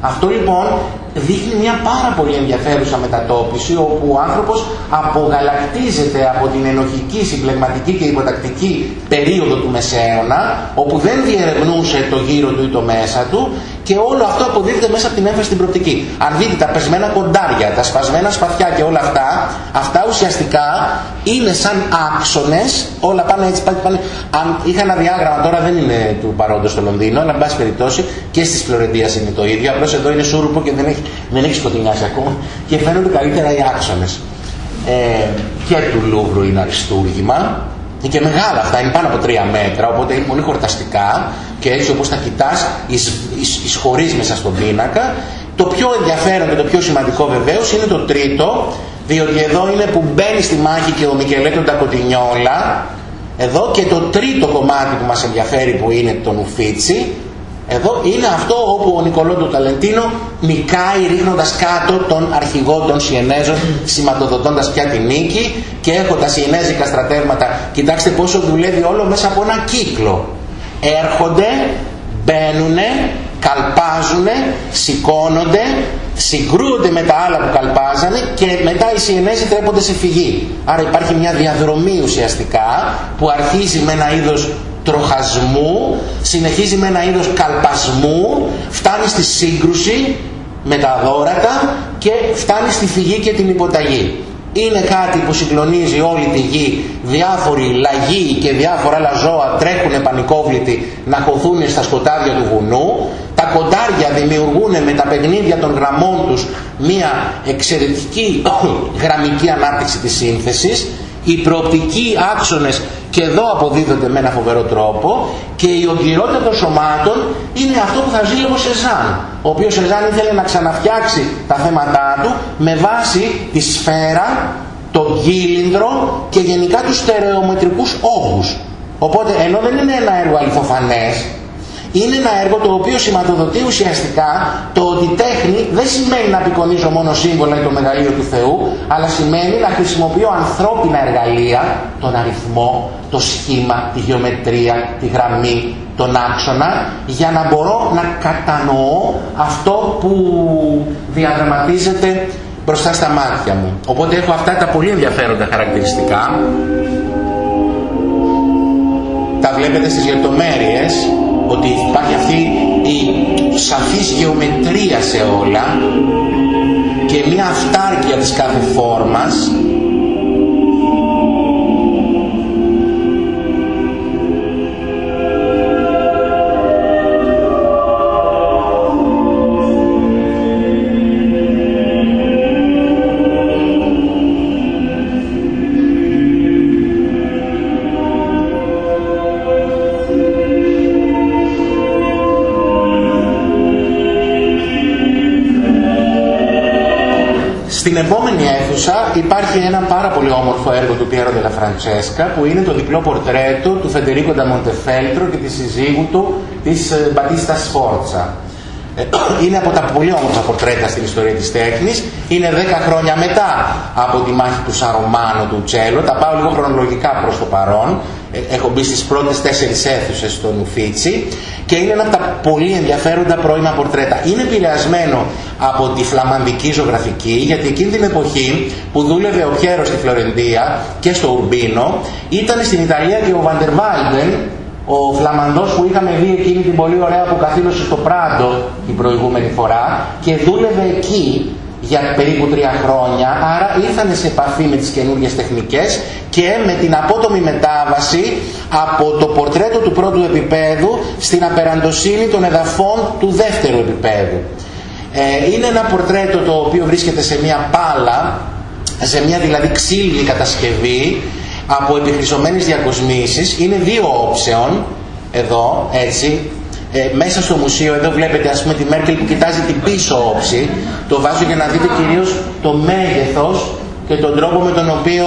Αυτό λοιπόν δείχνει μια πάρα πολύ ενδιαφέρουσα μετατόπιση όπου ο άνθρωπος απογαλακτίζεται από την ενοχική, συμπλεγματική και υποτακτική περίοδο του Μεσαίωνα όπου δεν διερευνούσε το γύρο του ή το μέσα του και όλο αυτό αποδίδεται μέσα από την έμφαση στην προοπτική. Αν δείτε τα πεσμένα κοντάρια, τα σπασμένα σπαθιά και όλα αυτά, αυτά ουσιαστικά είναι σαν άξονες, όλα πάνε έτσι, πάνε, πάνε. Αν είχα ένα διάγραμμα, τώρα δεν είναι του παρόντος στο Λονδίνο, αλλά εν πάση περιπτώσει και στις Φλωρεντίας είναι το ίδιο, απλώς εδώ είναι σούρουπο και δεν έχει, δεν έχει σκοτεινιάσει ακόμα και φαίνονται καλύτερα οι άξονες. Ε, και του Λούβρου είναι αριστούργημα, είναι και μεγάλα αυτά, είναι πάνω από τρία μέτρα, οπότε είναι πολύ χορταστικά και έτσι όπως τα κοιτάς εισχωρείς μέσα στον πίνακα. Το πιο ενδιαφέρον και το πιο σημαντικό βεβαίως είναι το τρίτο, διότι εδώ είναι που μπαίνει στη μάχη και ο Μικελέτο Ντακοτινιόλα, Εδώ και το τρίτο κομμάτι που μας ενδιαφέρει που είναι το νουφίτσι, εδώ είναι αυτό όπου ο Νικολό του Ταλεντίνο νικάει ρίχνοντας κάτω τον αρχηγό των Σιενέζων σηματοδοτώντας πια την νίκη και έχοντας Σιενέζικα στρατεύματα κοιτάξτε πόσο δουλεύει όλο μέσα από ένα κύκλο έρχονται, μπαίνουνε, καλπάζουνε, σηκώνονται, συγκρούονται με τα άλλα που καλπάζανε και μετά οι Σιενέζοι τρέπονται σε φυγή. Άρα υπάρχει μια διαδρομή ουσιαστικά που αρχίζει με ένα είδος τροχασμού, συνεχίζει με ένα είδος καλπασμού, φτάνει στη σύγκρουση με τα δόρατα και φτάνει στη φυγή και την υποταγή. Είναι κάτι που συγκλονίζει όλη τη γη, διάφοροι λαγοί και διάφορα άλλα ζώα τρέχουν πανικόβλητοι να χωθούν στα σκοτάδια του βουνού. Τα κοντάρια δημιουργούν με τα παιχνίδια των γραμμών τους μία εξαιρετική γραμμική ανάπτυξη της σύνθεσης. Οι προοπτικοί άξονες και εδώ αποδίδονται με ένα φοβερό τρόπο και η ογκυρότητα των σωμάτων είναι αυτό που θα ζει ο Σεζάν ο οποίος Σεζάν ήθελε να ξαναφτιάξει τα θέματά του με βάση τη σφαίρα, το κύλινδρο και γενικά τους στερεομετρικούς όγκους. Οπότε ενώ δεν είναι ένα έργο αληθοφανές είναι ένα έργο το οποίο σηματοδοτεί ουσιαστικά το ότι τέχνη δεν σημαίνει να απεικονίζω μόνο σύμβολα ή το μεγαλείο του Θεού, αλλά σημαίνει να χρησιμοποιώ ανθρώπινα εργαλεία, τον αριθμό, το σχήμα, τη γεωμετρία, τη γραμμή, τον άξονα, για να μπορώ να κατανοώ αυτό που διαδραματίζεται μπροστά στα μάτια μου. Οπότε έχω αυτά τα πολύ ενδιαφέροντα χαρακτηριστικά. Τα βλέπετε στις λεπτομέρειες ότι υπάρχει αυτή η σαφής γεωμετρία σε όλα και μια αυτάρκεια της κάθε φόρμας υπάρχει ένα πάρα πολύ όμορφο έργο του Πιέρο Ντελα Φραντσέσκα που είναι το διπλό πορτρέτο του Φεντερίκο Νταμοντεφέλτρο και της συζύγου του της ε, Μπατίστα Σφόρτσα. Ε, είναι από τα πολύ όμορφα πορτρέτα στην ιστορία της τέχνης. Είναι 10 χρόνια μετά από τη μάχη του Σαρομάνο του Τσέλο. Τα πάω λίγο χρονολογικά προς το παρόν. Ε, έχω μπει στις πρώτες τέσσερις αίθουσες στο Νουφίτσι και είναι ένα από τα πολύ ενδιαφέροντα πρώιμα πορτρέτα. Είναι επηρεασμένο από τη φλαμανδική ζωγραφική γιατί εκείνη την εποχή που δούλευε ο Πιέρο στη Φλωρεντία και στο Ουρμπίνο ήταν στην Ιταλία και ο Βαντερβάλντεν ο Φλαμανδός που είχαμε δει εκείνη την πολύ ωραία που καθήλωσε στο Πράντο την προηγούμενη φορά και δούλευε εκεί για περίπου τρία χρόνια, άρα ήρθαν σε επαφή με τις καινούργιες τεχνικές και με την απότομη μετάβαση από το πορτρέτο του πρώτου επίπεδου στην απεραντοσύνη των εδαφών του δεύτερου επίπεδου. Ε, είναι ένα πορτρέτο το οποίο βρίσκεται σε μια πάλα, σε μια δηλαδή ξύλινη κατασκευή από επιχρυσωμένες διακοσμήσεις. Είναι δύο όψεων, εδώ, έτσι, ε, μέσα στο μουσείο, εδώ βλέπετε ας πούμε τη Μέρκελ που κοιτάζει την πίσω όψη. Το βάζω για να δείτε κυρίως το μέγεθος και τον τρόπο με τον οποίο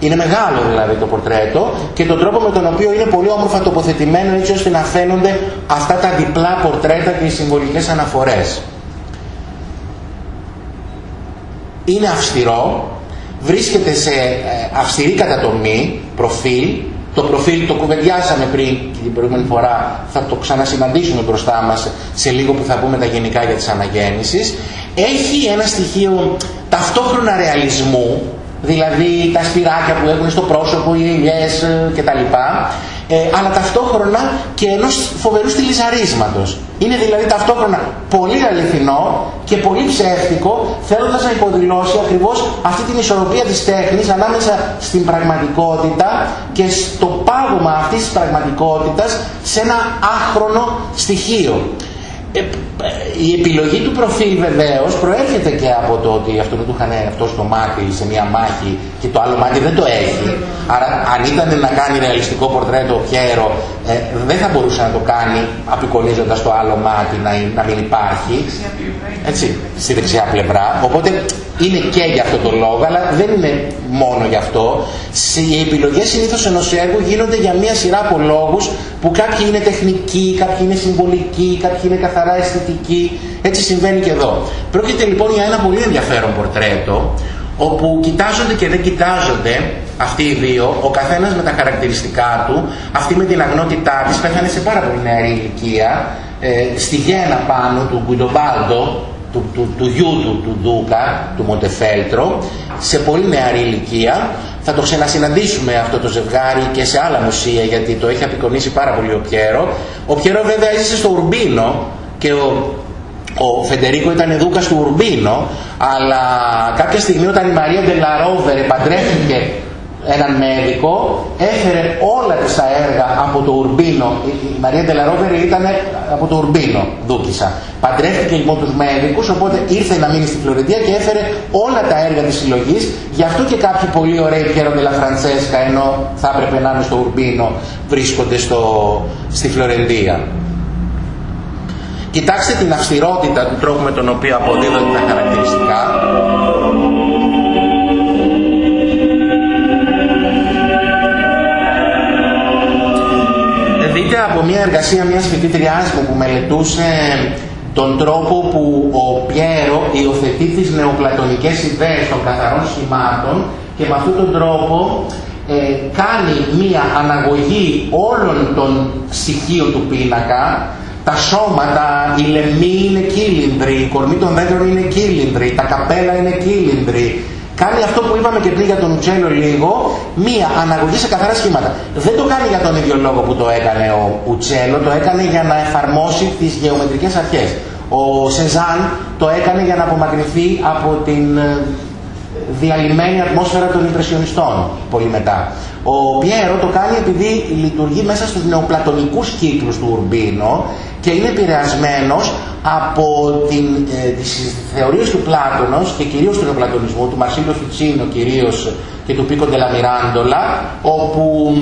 είναι μεγάλο δηλαδή το πορτρέτο και τον τρόπο με τον οποίο είναι πολύ όμορφα τοποθετημένο έτσι ώστε να φαίνονται αυτά τα διπλά πορτρέτα και οι συμβολικές αναφορές. Είναι αυστηρό, βρίσκεται σε ε, αυστηρή κατατομή, προφίλ, το προφίλ το κουβεντιάσαμε πριν την προηγούμενη φορά, θα το ξανασυναντήσουμε μπροστά μας σε λίγο που θα πούμε τα γενικά για τις αναγέννησεις. Έχει ένα στοιχείο ταυτόχρονα ρεαλισμού, δηλαδή τα σπυράκια που έχουν στο πρόσωπο, οι ελιές ε, κτλ ε, αλλά ταυτόχρονα και ενός φοβερού στυλιζαρίσματος. Είναι δηλαδή ταυτόχρονα πολύ αληθινό και πολύ ψεύτικο, θέλοντας να υποδηλώσει ακριβώς αυτή την ισορροπία της τέχνης ανάμεσα στην πραγματικότητα και στο πάγωμα αυτής της πραγματικότητας σε ένα άχρονο στοιχείο. Ε, η επιλογή του προφίλ βεβαίως προέρχεται και από το ότι αυτό του είχαν αυτό στο μάτι σε μια μάχη και το άλλο μάτι δεν το έχει. Άρα αν ήταν να κάνει ρεαλιστικό πορτρέτο ο Πιέρο ε, δεν θα μπορούσε να το κάνει απεικονίζοντας το άλλο μάτι να, να μην υπάρχει. Έτσι, στη δεξιά πλευρά. Οπότε είναι και για αυτό το λόγο, αλλά δεν είναι μόνο γι' αυτό. Οι επιλογές συνήθως ενός έργου γίνονται για μια σειρά από λόγους που κάποιοι είναι τεχνικοί, κάποιοι είναι συμβολικοί, κάποιοι είναι καθαρά αισθητικοί. Έτσι συμβαίνει και εδώ. Πρόκειται λοιπόν για ένα πολύ ενδιαφέρον πορτρέτο, όπου κοιτάζονται και δεν κοιτάζονται αυτοί οι δύο, ο καθένας με τα χαρακτηριστικά του, αυτή με την αγνότητά της πέθανε σε πάρα πολύ νεαρή ηλικία, ε, στη γένα πάνω του Γκουιντομπάλτο, του, του, του γιού του, του Ντούκα, του Μοντεφέλτρο, σε πολύ νεαρή ηλικία. Θα το ξανασυναντήσουμε αυτό το ζευγάρι και σε άλλα μουσεία γιατί το έχει απεικονίσει πάρα πολύ ο Πιέρο. Ο Πιέρο βέβαια έζησε στο Ουρμπίνο και ο, ο Φεντερίκο ήταν δούκας του Ουρμπίνο, αλλά κάποια στιγμή όταν η Μαρία Ντελαρόβερ παντρεύτηκε έναν μέδικο, έφερε όλα τα έργα από το Ουρμπίνο. Η Μαρία Ντελαρόβερη ήταν από το Ουρμπίνο, δούκισα. Παντρεύτηκε λοιπόν τους μέδικους, οπότε ήρθε να μείνει στη Φλωρεντία και έφερε όλα τα έργα της συλλογής. Γι' αυτό και κάποιοι πολύ ωραίοι Πιέρο Ντελα Φραντσέσκα, ενώ θα έπρεπε να είναι στο Ουρμπίνο, βρίσκονται στο, στη Φλωρεντία. Κοιτάξτε την αυστηρότητα του τρόπου με τον οποίο αποδίδονται τα χαρακτηριστικά. από μια εργασία μιας φοιτήτριάς μου που μελετούσε τον τρόπο που ο Πιέρο υιοθετεί τις νεοπλατωνικές ιδέες των καθαρών σχημάτων και με αυτόν τον τρόπο ε, κάνει μία αναγωγή όλων των στοιχείων του πίνακα τα σώματα, οι λαιμοί είναι κύλινδροι, η κορμί των δέντρων είναι κύλινδροι, τα καπέλα είναι κύλινδροι, κάνει αυτό που είπαμε και πριν για τον Ουτσέλο λίγο, μία αναγωγή σε καθαρά σχήματα. Δεν το κάνει για τον ίδιο λόγο που το έκανε ο Ουτσέλο, το έκανε για να εφαρμόσει τις γεωμετρικές αρχές. Ο Σεζάν το έκανε για να απομακρυνθεί από την ε, διαλυμένη ατμόσφαιρα των Ιμπρεσιονιστών πολύ μετά. Ο Πιέρο το κάνει επειδή λειτουργεί μέσα στους νεοπλατωνικούς κύκλους του Ουρμπίνο και είναι επηρεασμένος από την, ε, τις θεωρίες του Πλάτωνος και κυρίως του νεοπλατωνισμού, του Μαρσίλο Φιτσίνο κυρίως και του Πίκο Ντελαμιράντολα, όπου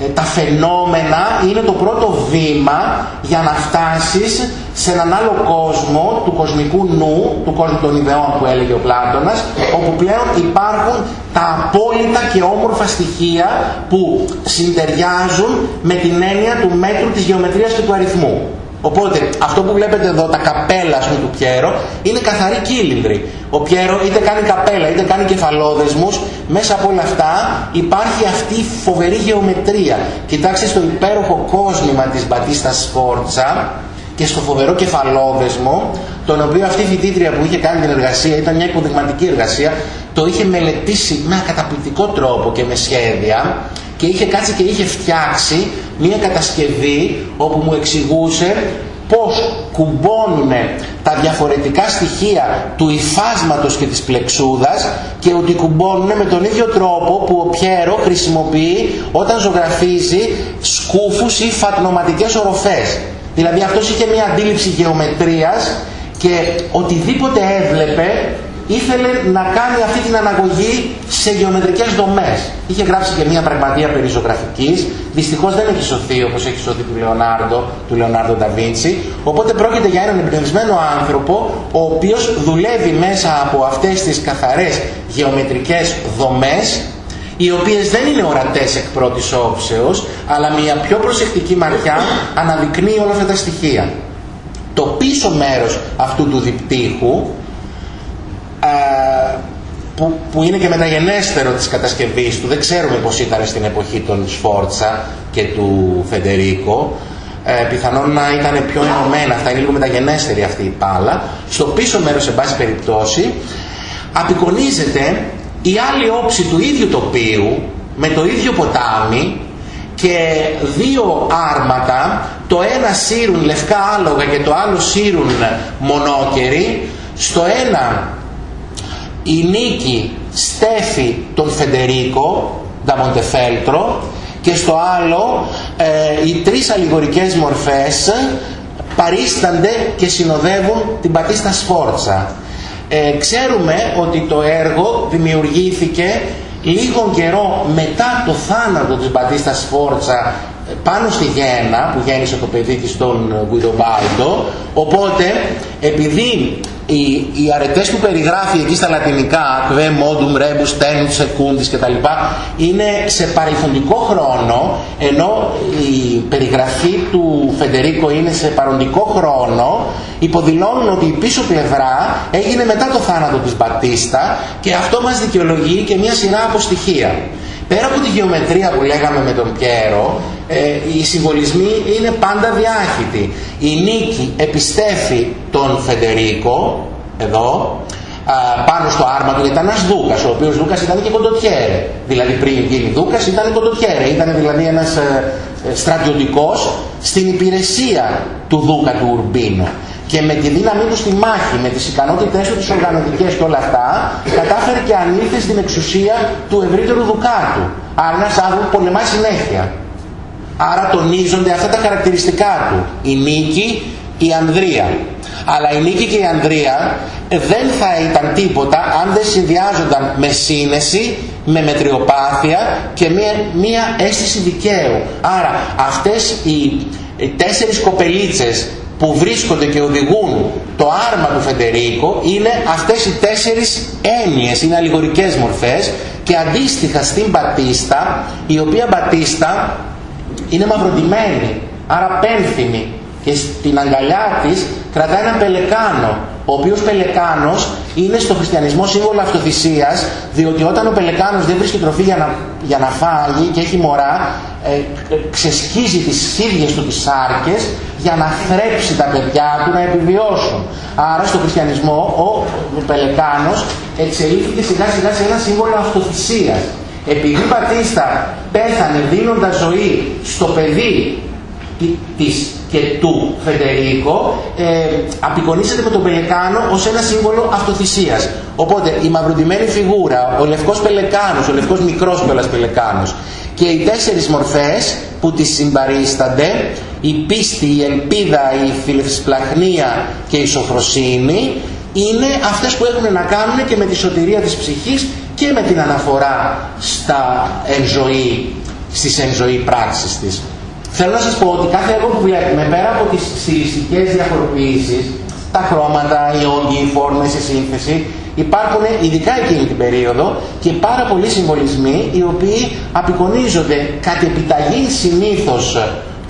ε, τα φαινόμενα είναι το πρώτο βήμα για να φτάσεις σε έναν άλλο κόσμο του κοσμικού νου, του κόσμου των ιδεών που έλεγε ο Πλάτωνας, όπου πλέον υπάρχουν τα απόλυτα και όμορφα στοιχεία που συντεριάζουν με την έννοια του μέτρου της γεωμετρίας και του αριθμού. Οπότε αυτό που βλέπετε εδώ, τα καπέλα πούμε, του Πιέρο, είναι καθαρή κύλινδρη. Ο Πιέρο είτε κάνει καπέλα είτε κάνει κεφαλόδεσμους, μέσα από όλα αυτά υπάρχει αυτή η φοβερή γεωμετρία. Κοιτάξτε στο υπέροχο κόσμημα της Μπατίστα Σφόρτσα και στο φοβερό κεφαλόδεσμο, τον οποίο αυτή η φοιτήτρια που είχε κάνει την εργασία, ήταν μια υποδειγματική εργασία, το είχε μελετήσει με καταπληκτικό τρόπο και με σχέδια και είχε κάτσει και είχε φτιάξει μια κατασκευή όπου μου εξηγούσε πώς κουμπώνουν τα διαφορετικά στοιχεία του υφάσματος και της πλεξούδας και ότι κουμπώνουν με τον ίδιο τρόπο που ο Πιέρο χρησιμοποιεί όταν ζωγραφίζει σκούφους ή φατνοματικές οροφές. Δηλαδή αυτός είχε μια αντίληψη γεωμετρίας και οτιδήποτε έβλεπε ήθελε να κάνει αυτή την αναγωγή σε γεωμετρικές δομές. Είχε γράψει και μια πραγματεία περί ζωγραφικής, δυστυχώς δεν έχει σωθεί όπως έχει σωθεί του Λεωνάρντο, του Λεωνάρντο Νταβίντσι, οπότε πρόκειται για έναν εμπνευσμένο άνθρωπο, ο οποίος δουλεύει μέσα από αυτές τις καθαρές γεωμετρικές δομές, οι οποίες δεν είναι ορατές εκ πρώτης όψεως, αλλά μια πιο προσεκτική ματιά αναδεικνύει όλα αυτά τα στοιχεία. Το πίσω μέρος αυτού του διπτύχου που, που είναι και μεταγενέστερο της κατασκευής του. Δεν ξέρουμε πώς ήταν στην εποχή των Σφόρτσα και του Φεντερίκο. Ε, πιθανόν να ήταν πιο ενωμένα, αυτά είναι λίγο μεταγενέστερη αυτή η πάλα. Στο πίσω μέρος, σε πάση περιπτώσει, απεικονίζεται η άλλη όψη του ίδιου τοπίου, με το ίδιο ποτάμι και δύο άρματα, το ένα σύρουν λευκά άλογα και το άλλο σύρουν μονόκεροι, στο ένα η νίκη στέφει τον Φεντερίκο Νταμοντεφέλτρο και στο άλλο ε, οι τρεις αλληγορικές μορφές παρίστανται και συνοδεύουν την Πατίστα Σφόρτσα. Ε, ξέρουμε ότι το έργο δημιουργήθηκε λίγο καιρό μετά το θάνατο της Μπατίστα Σφόρτσα πάνω στη Γέννα που γέννησε το παιδί της τον Γουιδομπάλτο οπότε επειδή οι, οι αρετές που περιγράφει εκεί στα λατινικά «Κβε modum rebus tenus secundis» και τα λοιπά είναι σε παρελθοντικό χρόνο ενώ η περιγραφή του Φεντερίκο είναι σε παροντικό χρόνο υποδηλώνουν ότι η πίσω πλευρά έγινε μετά το θάνατο της Μπατίστα και αυτό μας δικαιολογεί και μια σειρά από στοιχεία. Πέρα από τη γεωμετρία που λέγαμε με τον Πιέρο, ε, οι συμβολισμοί είναι πάντα διάχυτοι. Η νίκη επιστέφει τον Φεντερίκο, εδώ, πάνω στο άρμα του, γιατί ήταν ένας Δούκας, ο οποίος Δούκας ήταν και κοντοτιέρε. Δηλαδή πριν γίνει Δούκας ήταν κοντοτιέρε, ήταν δηλαδή ένας ε, ε, στρατιωτικός στην υπηρεσία του Δούκα του Ουρμπίνο και με τη δύναμή του στη μάχη, με τις ικανότητές του τις οργανωτικές και όλα αυτά, κατάφερε και ανήλθε στην εξουσία του ευρύτερου δουκάτου. Άρα ένας άνθρωπος πολεμάει συνέχεια. Άρα τονίζονται αυτά τα χαρακτηριστικά του. Η νίκη, η Ανδρία. Αλλά η νίκη και η Ανδρία δεν θα ήταν τίποτα αν δεν συνδυάζονταν με σύνεση, με μετριοπάθεια και μία, μία αίσθηση δικαίου. Άρα αυτές οι τέσσερις κοπελίτσες που βρίσκονται και οδηγούν το άρμα του Φεντερίκο είναι αυτές οι τέσσερις έννοιες, είναι αλληγορικές μορφές και αντίστοιχα στην Μπατίστα, η οποία Μπατίστα είναι μαυροντημένη, άρα πένθυμη και στην αγκαλιά της κρατάει έναν πελεκάνο ο οποίος πελεκάνος είναι στο χριστιανισμό σύμβολο αυτοθυσίας διότι όταν ο πελεκάνος δεν βρίσκει τροφή για να, για να φάγει και έχει μωρά ε, ε, ξεσκίζει τις ίδιες του τις σάρκες για να θρέψει τα παιδιά του να επιβιώσουν. Άρα στο χριστιανισμό ο, ο πελεκάνος εξελίχθηκε σιγά σιγά σε ένα σύμβολο αυτοθυσίας. Επειδή η Πατίστα πέθανε δίνοντας ζωή στο παιδί της και του Φεντερίκο ε, απεικονίζεται με τον Πελεκάνο ως ένα σύμβολο αυτοθυσίας. Οπότε η μαυροντημένη φιγούρα, ο λευκός Πελεκάνος, ο λευκός μικρός κιόλας Πελεκάνος και οι τέσσερις μορφές που τις συμπαρίστανται, η πίστη, η ελπίδα, η φιλευσπλαχνία και η σοφροσύνη, είναι αυτές που έχουν να κάνουν και με τη σωτηρία της ψυχής και με την αναφορά στα ενζωή, στις ενζωή πράξεις της. Θέλω να σας πω ότι κάθε έργο που βλέπουμε, πέρα από τις στιλιστικές διαφοροποιήσεις, τα χρώματα, οι όγκοι, οι φόρμες, η σύνθεση, υπάρχουν ειδικά εκείνη την περίοδο και πάρα πολλοί συμβολισμοί οι οποίοι απεικονίζονται κατ' επιταγή συνήθως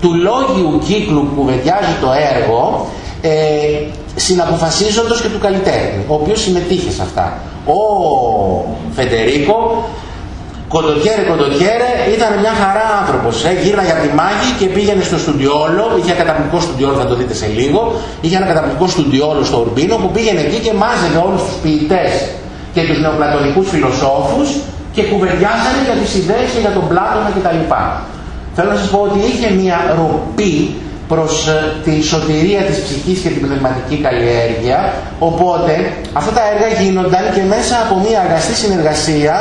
του λόγιου κύκλου που κουβεντιάζει το έργο ε, συναποφασίζοντος και του καλλιτέχνη, ο οποίος συμμετείχε σε αυτά. Ο Φεντερίκο Κοντοτιέρε, κοντοτιέρε, ήταν μια χαρά άνθρωπος. Ε. Γύρναγε από τη μάγη και πήγαινε στο στουντιόλο, είχε ένα καταπληκτικό στουντιόλο, θα το δείτε σε λίγο, είχε ένα καταπληκτικό στουντιόλο στο Ουρμπίνο που πήγαινε εκεί και μάζευε όλους τους ποιητές και τους νεοπλατωνικούς φιλοσόφους και κουβεντιάζανε για τις ιδέες και για τον Πλάτωνα κτλ. Θέλω να σας πω ότι είχε μια ροπή προς ε, τη σωτηρία της ψυχής και την πνευματική καλλιέργεια οπότε αυτά τα έργα γίνονταν και μέσα από μια αγαστή συνεργασία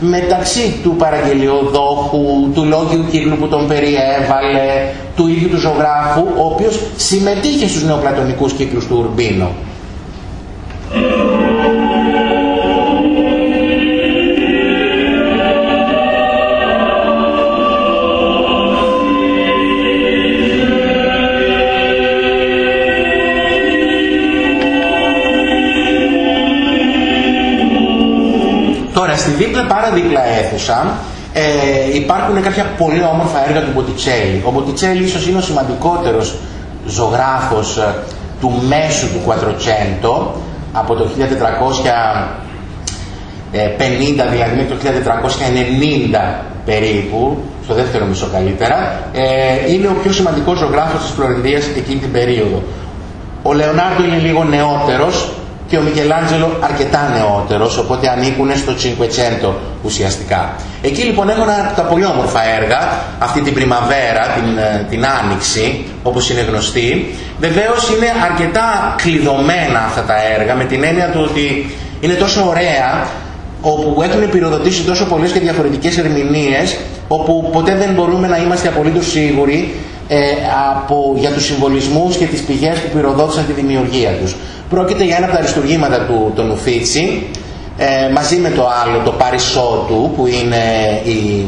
μεταξύ του παραγγελιοδόχου, του λόγιου κύκλου που τον περιέβαλε, του ίδιου του ζωγράφου ο οποίος συμμετείχε στους νεοπλατωνικούς κύκλους του Ουρμπίνο. Στη δίπλα παραδίπλα αίθουσα ε, υπάρχουν κάποια πολύ όμορφα έργα του Μποτιτσέλη. Ο Μποτιτσέλη ίσως είναι ο σημαντικότερος ζωγράφος ε, του μέσου του Κουατροτσέντο από το 1450 δηλαδή μέχρι το 1490 περίπου, στο δεύτερο μισό καλύτερα, ε, είναι ο πιο σημαντικός ζωγράφος της Φλωρεντίας εκείνη την περίοδο. Ο Λεωνάρντο είναι λίγο νεότερος, και ο Μικελάντζελο αρκετά νεότερος, οπότε ανήκουν στο Cinquecento ουσιαστικά. Εκεί λοιπόν έχω ένα από τα πολύ όμορφα έργα, αυτή την πριμαβέρα, την, ε, την άνοιξη, όπως είναι γνωστή. Βεβαίως είναι αρκετά κλειδωμένα αυτά τα έργα, με την έννοια του ότι είναι τόσο ωραία, όπου έχουν πυροδοτήσει τόσο πολλές και διαφορετικές ερμηνείες, όπου ποτέ δεν μπορούμε να είμαστε απολύτως σίγουροι ε, από, για τους συμβολισμούς και τις πηγές που πυροδότησαν τη δημιουργία τους. Πρόκειται για ένα από τα αριστουργήματα του τον Ουφίτσι, ε, μαζί με το άλλο, το Παρισό του, που είναι η,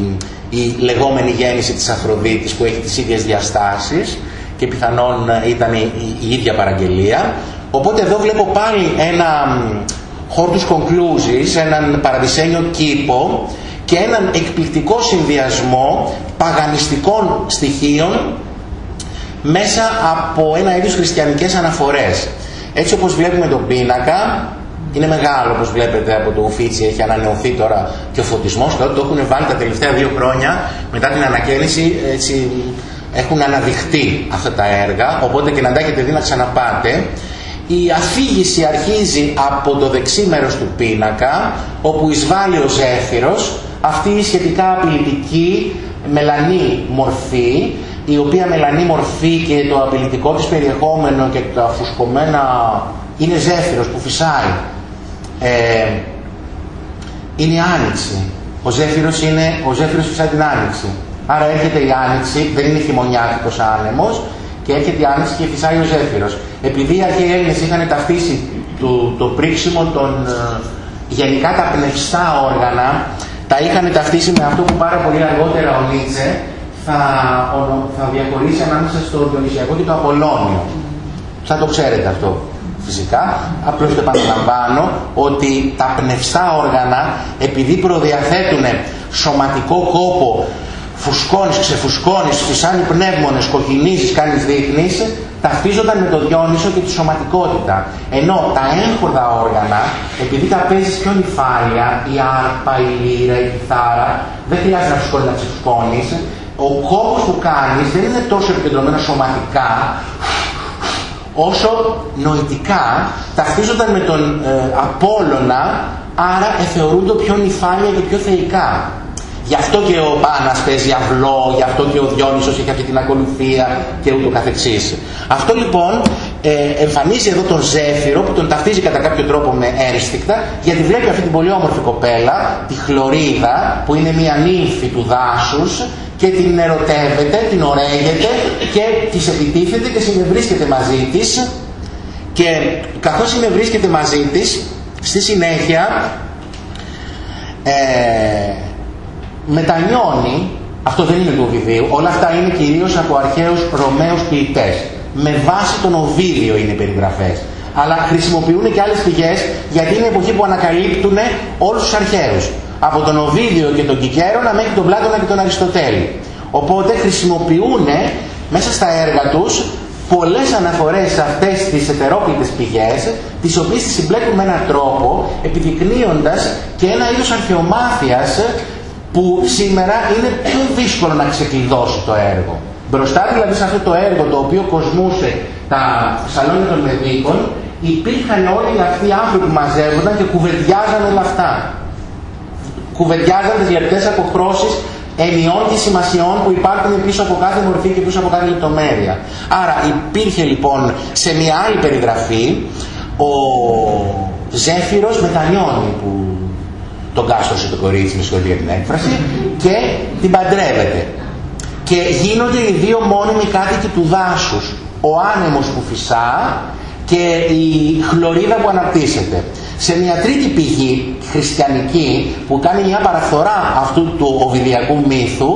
η λεγόμενη γέννηση της Αφροδίτης, που έχει τις ίδιες διαστάσεις και πιθανόν ήταν η, η, ίδια παραγγελία. Οπότε εδώ βλέπω πάλι ένα χόρτους conclusis, έναν παραδεισένιο κήπο και έναν εκπληκτικό συνδυασμό παγανιστικών στοιχείων μέσα από ένα είδος χριστιανικές αναφορές. Έτσι όπως βλέπουμε τον πίνακα, είναι μεγάλο όπως βλέπετε από το Ουφίτσι, έχει ανανεωθεί τώρα και ο φωτισμός, το έχουν βάλει τα τελευταία δύο χρόνια μετά την ανακαίνιση, έτσι, έχουν αναδειχτεί αυτά τα έργα, οπότε και να τα έχετε δει να ξαναπάτε. Η αφήγηση αρχίζει από το δεξί μέρος του πίνακα, όπου εισβάλλει ο Ζέφυρος, αυτή η σχετικά απειλητική μελανή μορφή, η οποία μελανή μορφή και το απειλητικό της περιεχόμενο και τα φουσκωμένα είναι ζέφυρος που φυσάει. Ε, είναι η άνοιξη. Ο ζέφυρος, είναι, ο ζέφυρος φυσάει την άνοιξη. Άρα έρχεται η άνοιξη, δεν είναι χειμωνιάτικος άνεμος και έρχεται η άνοιξη και φυσάει ο ζέφυρος. Επειδή οι αρχαίοι Έλληνες είχαν ταυτίσει το, το πρίξιμο των ε, γενικά τα πνευστά όργανα, τα είχαν ταυτίσει με αυτό που πάρα πολύ αργότερα ο Νίτσε θα, θα διαχωρίσει ανάμεσα στο Διονυσιακό και το Απολώνιο. Θα το ξέρετε αυτό φυσικά, απλώς το επαναλαμβάνω ότι τα πνευστά όργανα επειδή προδιαθέτουν σωματικό κόπο φουσκώνεις, ξεφουσκώνεις, φυσάνει πνεύμονες, κοκκινίζεις, κάνεις δείχνεις ταυτίζονταν με το διόνυσο και τη σωματικότητα. Ενώ τα έγχορδα όργανα, επειδή τα παίζεις πιο νυφάλια, η άρπα, η λύρα, η κιθάρα, δεν χρειάζεται να φουσκώνεις να ξεφουσκώνεις, ο κόπος που κάνεις δεν είναι τόσο επικεντρωμένο σωματικά, όσο νοητικά ταυτίζονταν με τον ε, Απόλλωνα, άρα θεωρούνται πιο νυφάλια και πιο θεϊκά. Γι' αυτό και ο Πάνας παίζει αυλό, γι' αυτό και ο Διόνυσος έχει αυτή την ακολουθία και ούτω καθεξής. Αυτό λοιπόν ε, εμφανίζει εδώ τον Ζέφυρο που τον ταυτίζει κατά κάποιο τρόπο με ένστικτα γιατί βλέπει αυτή την πολύ όμορφη κοπέλα, τη Χλωρίδα που είναι μια νύμφη του δάσους και την ερωτεύεται, την ωραίγεται και της επιτίθεται και συνευρίσκεται μαζί της και καθώς συνευρίσκεται μαζί της στη συνέχεια ε, μετανιώνει, αυτό δεν είναι του Οβιδίου, όλα αυτά είναι κυρίως από αρχαίους Ρωμαίους ποιητές. Με βάση τον Οβίδιο είναι οι περιγραφές. Αλλά χρησιμοποιούν και άλλες πηγές γιατί είναι εποχή που ανακαλύπτουν όλους τους αρχαίους. Από τον Οβίδιο και τον Κικέρονα μέχρι τον Πλάτωνα και τον Αριστοτέλη. Οπότε χρησιμοποιούν μέσα στα έργα τους πολλές αναφορές σε αυτές τις ετερόκλητες πηγές, τις οποίες τις συμπλέκουν με έναν τρόπο, επιδεικνύοντας και ένα είδος αρχαιομάθειας που σήμερα είναι πιο δύσκολο να ξεκλειδώσει το έργο. Μπροστά δηλαδή σε αυτό το έργο το οποίο κοσμούσε τα σαλόνια των Μεδίκων υπήρχαν όλοι αυτοί οι άνθρωποι που μαζεύονταν και κουβεντιάζαν όλα αυτά. Κουβεντιάζαν τις λεπτές αποχρώσεις ενιών και σημασιών που υπάρχουν πίσω από κάθε μορφή και πίσω από κάθε λεπτομέρεια. Άρα υπήρχε λοιπόν σε μια άλλη περιγραφή ο Ζέφυρος μετανιώνει που τον κάστρωσε το κορίτσι, με συγχωρείτε την έκφραση, και την παντρεύεται. Και γίνονται οι δύο μόνιμοι κάτοικοι του δάσους. Ο άνεμος που φυσά και η χλωρίδα που αναπτύσσεται. Σε μια τρίτη πηγή χριστιανική που κάνει μια παραφορά αυτού του οβιδιακού μύθου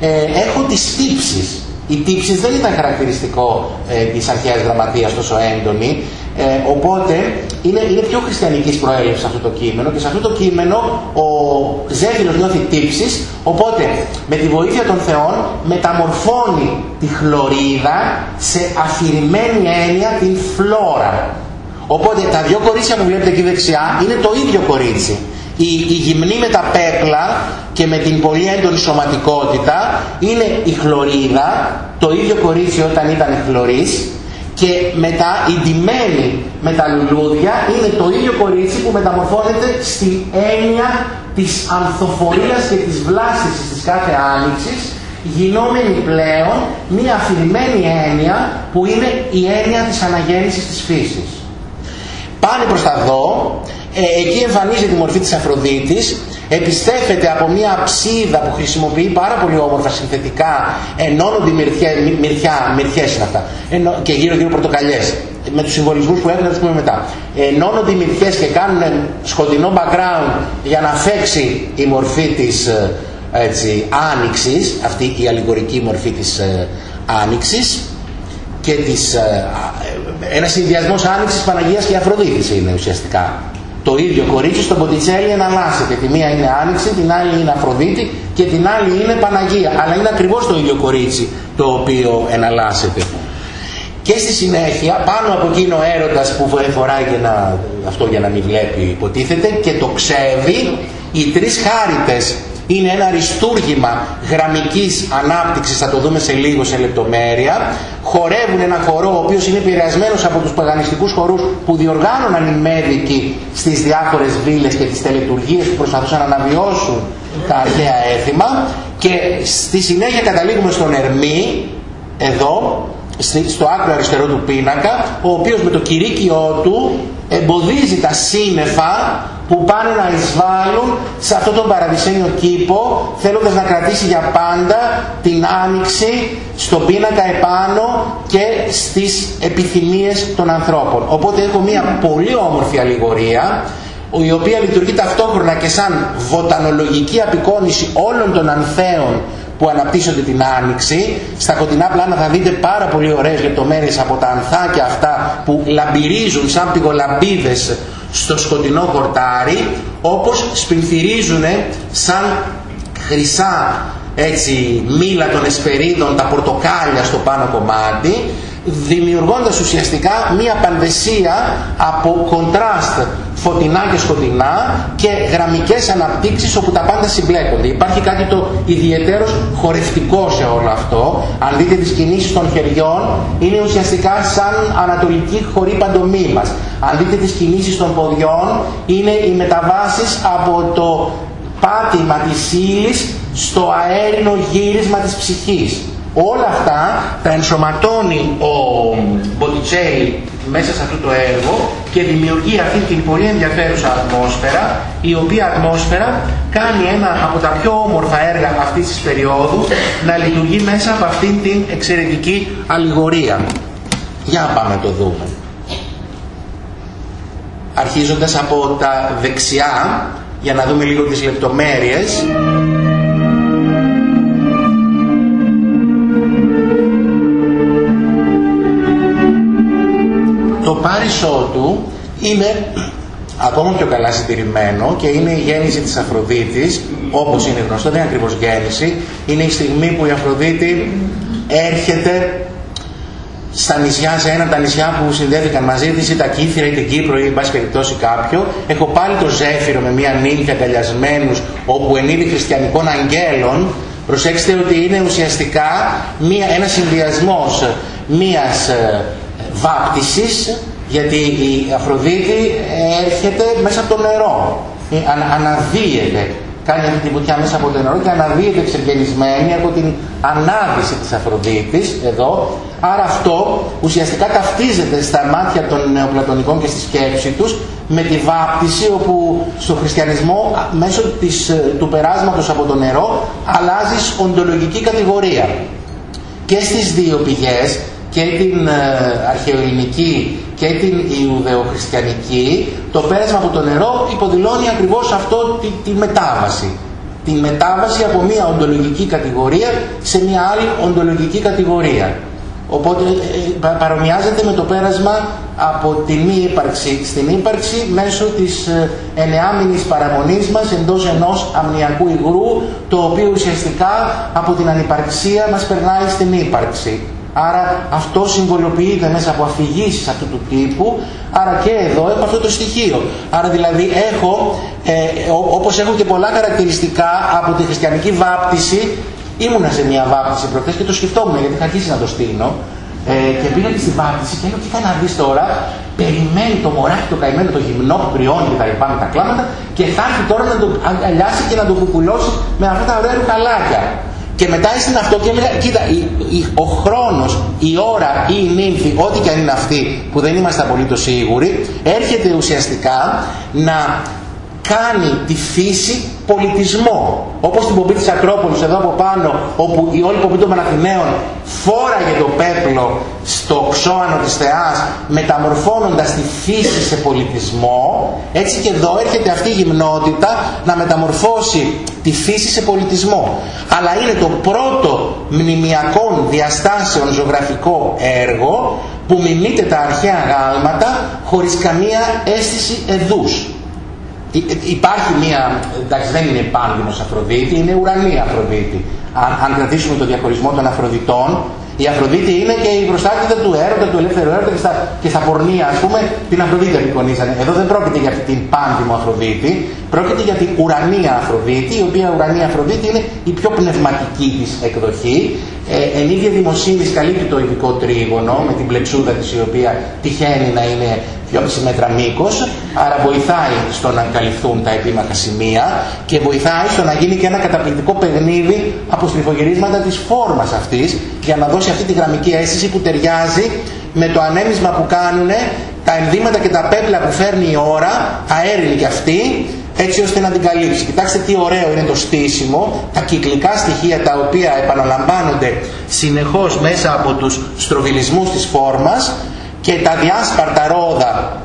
ε, έχω τις τύψεις. Οι τύψεις δεν ήταν χαρακτηριστικό ε, της αρχαίας γραμματείας τόσο έντονη ε, οπότε είναι, είναι πιο χριστιανικής προέλευσης αυτό το κείμενο και σε αυτό το κείμενο ο Ζέφυρος νιώθει τύψεις, οπότε με τη βοήθεια των θεών μεταμορφώνει τη χλωρίδα σε αφηρημένη έννοια την φλόρα. Οπότε τα δυο κορίτσια που βλέπετε εκεί δεξιά είναι το ίδιο κορίτσι. Η, η γυμνή με τα πέπλα και με την πολύ έντονη σωματικότητα είναι η χλωρίδα, το ίδιο κορίτσι όταν ήταν χλωρίς και μετά η ντυμένη με τα λουλούδια είναι το ίδιο κορίτσι που μεταμορφώνεται στη έννοια της ανθοφορίας και της βλάστησης της κάθε άνοιξης γινόμενη πλέον μία αφηρημένη έννοια που είναι η έννοια της αναγέννησης της φύσης. Πάνε προς τα δω, ε, εκεί εμφανίζεται η μορφή της Αφροδίτης, επιστέφεται από μια ψίδα που χρησιμοποιεί πάρα πολύ όμορφα συνθετικά, ενώνονται οι μυρθιά, μυρθιές είναι αυτά, και γύρω γύρω πορτοκαλιές, με τους συμβολισμούς που έχουν να τους πούμε μετά. Ενώνονται οι μυρθιές και κάνουν σκοτεινό background για να φέξει η μορφή της έτσι, άνοιξης, αυτή η αλληγορική μορφή της ε, άνοιξης και της, ε, ε, ένα συνδυασμό άνοιξης Παναγίας και Αφροδίτης είναι ουσιαστικά. Το ίδιο κορίτσι στο Μποτιτσέλι εναλλάσσεται. Τη μία είναι Άνοιξη, την άλλη είναι Αφροδίτη και την άλλη είναι Παναγία. Αλλά είναι ακριβώς το ίδιο κορίτσι το οποίο εναλλάσσεται. Και στη συνέχεια, πάνω από εκείνο ο έρωτας που φοράει και να, αυτό για να μην βλέπει υποτίθεται και το ξέβει, οι τρεις χάριτες είναι ένα αριστούργημα γραμμικής ανάπτυξης, θα το δούμε σε λίγο σε λεπτομέρεια. Χορεύουν ένα χορό ο οποίος είναι επηρεασμένος από τους παγανιστικούς χορούς που διοργάνωναν οι Μέδικοι στις διάφορες βίλες και τις τελετουργίες που προσπαθούσαν να αναβιώσουν τα αρχαία έθιμα και στη συνέχεια καταλήγουμε στον Ερμή, εδώ, στο άκρο αριστερό του πίνακα, ο οποίος με το κηρύκειό του εμποδίζει τα σύννεφα που πάνε να εισβάλλουν σε αυτόν τον παραδεισένιο κήπο θέλοντας να κρατήσει για πάντα την άνοιξη στον πίνακα επάνω και στις επιθυμίες των ανθρώπων. Οπότε έχω μια πολύ όμορφη αλληγορία η οποία λειτουργεί ταυτόχρονα και σαν βοτανολογική απεικόνηση όλων των ανθέων που αναπτύσσονται την άνοιξη. Στα κοντινά πλάνα θα δείτε πάρα πολύ ωραίες λεπτομέρειες από τα ανθάκια αυτά που λαμπυρίζουν σαν πηγολαμπίδες στο σκοτεινό χορτάρι όπως σπινθυρίζουν σαν χρυσά έτσι μήλα των εσπερίδων τα πορτοκάλια στο πάνω κομμάτι δημιουργώντας ουσιαστικά μία πανδεσία από κοντράστ φωτεινά και σκοτεινά και γραμμικές αναπτύξεις όπου τα πάντα συμπλέκονται. Υπάρχει κάτι το ιδιαίτερος χορευτικό σε όλο αυτό. Αν δείτε τις κινήσεις των χεριών είναι ουσιαστικά σαν ανατολική χωρή παντομήμας. Αν δείτε τις κινήσεις των ποδιών είναι οι μεταβάσεις από το πάτημα της ύλης στο αέρινο γύρισμα της ψυχής. Όλα αυτά τα ενσωματώνει ο Μποτιτσέλη μέσα σε αυτό το έργο και δημιουργεί αυτή την πολύ ενδιαφέρουσα ατμόσφαιρα η οποία ατμόσφαιρα κάνει ένα από τα πιο όμορφα έργα αυτής της περίοδου να λειτουργεί μέσα από αυτήν την εξαιρετική αλληγορία. Για να πάμε το δούμε. Αρχίζοντας από τα δεξιά για να δούμε λίγο τις λεπτομέρειες πάρισό του είναι ακόμα πιο καλά συντηρημένο και είναι η γέννηση της Αφροδίτης όπως είναι γνωστό, δεν είναι ακριβώς γέννηση είναι η στιγμή που η Αφροδίτη έρχεται στα νησιά, σε ένα από τα νησιά που συνδέθηκαν μαζί της ή τα Κύθυρα ή την Κύπρο ή εν πάση περιπτώσει κάποιο. Έχω πάλι το Ζέφυρο με μια νύχια αγκαλιασμένους όπου ενήλει χριστιανικών αγγέλων. Προσέξτε ότι είναι ουσιαστικά μια, ένας συνδυασμός μιας ε, βάπτισης γιατί η Αφροδίτη έρχεται μέσα από το νερό. Ε, αναδύεται κάνει αυτή τη βουτιά μέσα από το νερό και αναδύεται εξεργενισμένη από την ανάδυση της Αφροδίτης εδώ. Άρα αυτό ουσιαστικά ταυτίζεται στα μάτια των νεοπλατωνικών και στη σκέψη τους με τη βάπτιση όπου στο χριστιανισμό μέσω της, ε, του περάσματος από το νερό αλλάζεις οντολογική κατηγορία. Και στις δύο πηγές και την ε, αρχαιοελληνική και την Ιουδεοχριστιανική, το πέρασμα από το νερό υποδηλώνει ακριβώς αυτό τη, τη μετάβαση. Τη μετάβαση από μια οντολογική κατηγορία σε μια άλλη οντολογική κατηγορία. Οπότε ε, ε, παρομοιάζεται με το πέρασμα από τη μη ύπαρξη στην ύπαρξη μέσω της ενεάμινης παραμονής μας εντός ενός αμνιακού υγρού το οποίο ουσιαστικά από την ανυπαρξία μας περνάει στην ύπαρξη. Άρα αυτό συμβολιοποιείται μέσα από αφηγήσεις αυτού του τύπου, άρα και εδώ έχω αυτό το στοιχείο. Άρα δηλαδή έχω, ε, όπως έχω και πολλά χαρακτηριστικά από τη χριστιανική βάπτιση, ήμουνα σε μια βάπτιση προχθές και το σκεφτόμουν γιατί είχα αρχίσει να το στείλω, ε, και πήγα και στην βάπτιση και λέω τι να δεις τώρα, περιμένει το μωράκι το καημένο, το γυμνό που πριώνει και τα λοιπά με τα κλάματα και θα έρθει τώρα να το αγκαλιάσει και να το κουκουλώσει με αυτά τα ωραία ρουκαλάκια. Και μετά έστειλε αυτό και έλεγα, κοίτα, ο χρόνος, η ώρα ή η νύμφη, ό,τι και αν είναι αυτή που δεν είμαστε απολύτως σίγουροι, έρχεται ουσιαστικά να κάνει τη φύση πολιτισμό. Όπως την πομπή της Ακρόπολης εδώ από πάνω, όπου η όλη πομπή των Παναθηναίων φόραγε το πέπλο στο ξώανο της θεάς, μεταμορφώνοντας τη φύση σε πολιτισμό, έτσι και εδώ έρχεται αυτή η γυμνότητα να μεταμορφώσει τη φύση σε πολιτισμό. Αλλά είναι το πρώτο μνημιακών διαστάσεων ζωγραφικό έργο που μιμείται τα αρχαία γάλματα χωρίς καμία αίσθηση εδούς. Υπάρχει μία, εντάξει δεν είναι επάνδημος Αφροδίτη, είναι ουρανή Αφροδίτη. Αν, αν κρατήσουμε το διαχωρισμό των Αφροδιτών, η Αφροδίτη είναι και η προστάτητα του έρωτα, του ελεύθερου έρωτα και στα, και στα πορνεία, ας πούμε, την Αφροδίτη απεικονίζανε. Εδώ δεν πρόκειται για την πάνδημο Αφροδίτη, πρόκειται για την ουρανία Αφροδίτη, η οποία ουρανία Αφροδίτη είναι η πιο πνευματική της εκδοχή. Ε, εν ίδια δημοσύνης καλύπτει το ειδικό τρίγωνο με την πλεξούδα της η οποία τυχαίνει να είναι 2,5 μέτρα μήκος, άρα βοηθάει στο να καλυφθούν τα επίμαχα σημεία και βοηθάει στο να γίνει και ένα καταπληκτικό παιχνίδι από στριφογυρίσματα της φόρμας αυτής για να δώσει αυτή τη γραμμική αίσθηση που ταιριάζει με το ανέμισμα που κάνουν τα ενδύματα και τα πέπλα που φέρνει η ώρα, αέρινη κι αυτή, έτσι ώστε να την καλύψει. Κοιτάξτε τι ωραίο είναι το στήσιμο, τα κυκλικά στοιχεία τα οποία επαναλαμβάνονται συνεχώς μέσα από τους στροβιλισμούς της φόρμας και τα διάσπαρτα ρόδα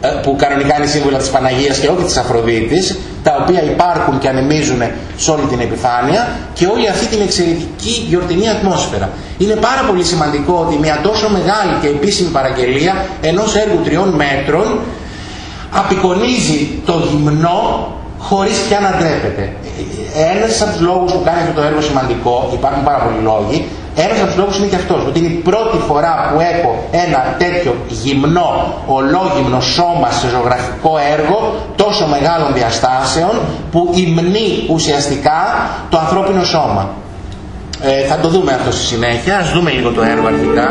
ε, που κανονικά είναι σύμβολα της Παναγίας και όχι της Αφροδίτης τα οποία υπάρχουν και ανεμίζουν σε όλη την επιφάνεια και όλη αυτή την εξαιρετική γιορτινή ατμόσφαιρα. Είναι πάρα πολύ σημαντικό ότι μια τόσο μεγάλη και επίσημη παραγγελία ενός έργου τριών μέτρων απεικονίζει το γυμνό χωρίς πια να ντρέπεται. Ένας από τους λόγους που κάνει αυτό το έργο σημαντικό, υπάρχουν πάρα πολλοί λόγοι, ένας από τους λόγους είναι και αυτός, ότι είναι η πρώτη φορά που έχω ένα τέτοιο γυμνό, ολόγυμνο σώμα σε ζωγραφικό έργο τόσο μεγάλων διαστάσεων που υμνεί ουσιαστικά το ανθρώπινο σώμα. Ε, θα το δούμε αυτό στη συνέχεια, ας δούμε λίγο το έργο αρχικά.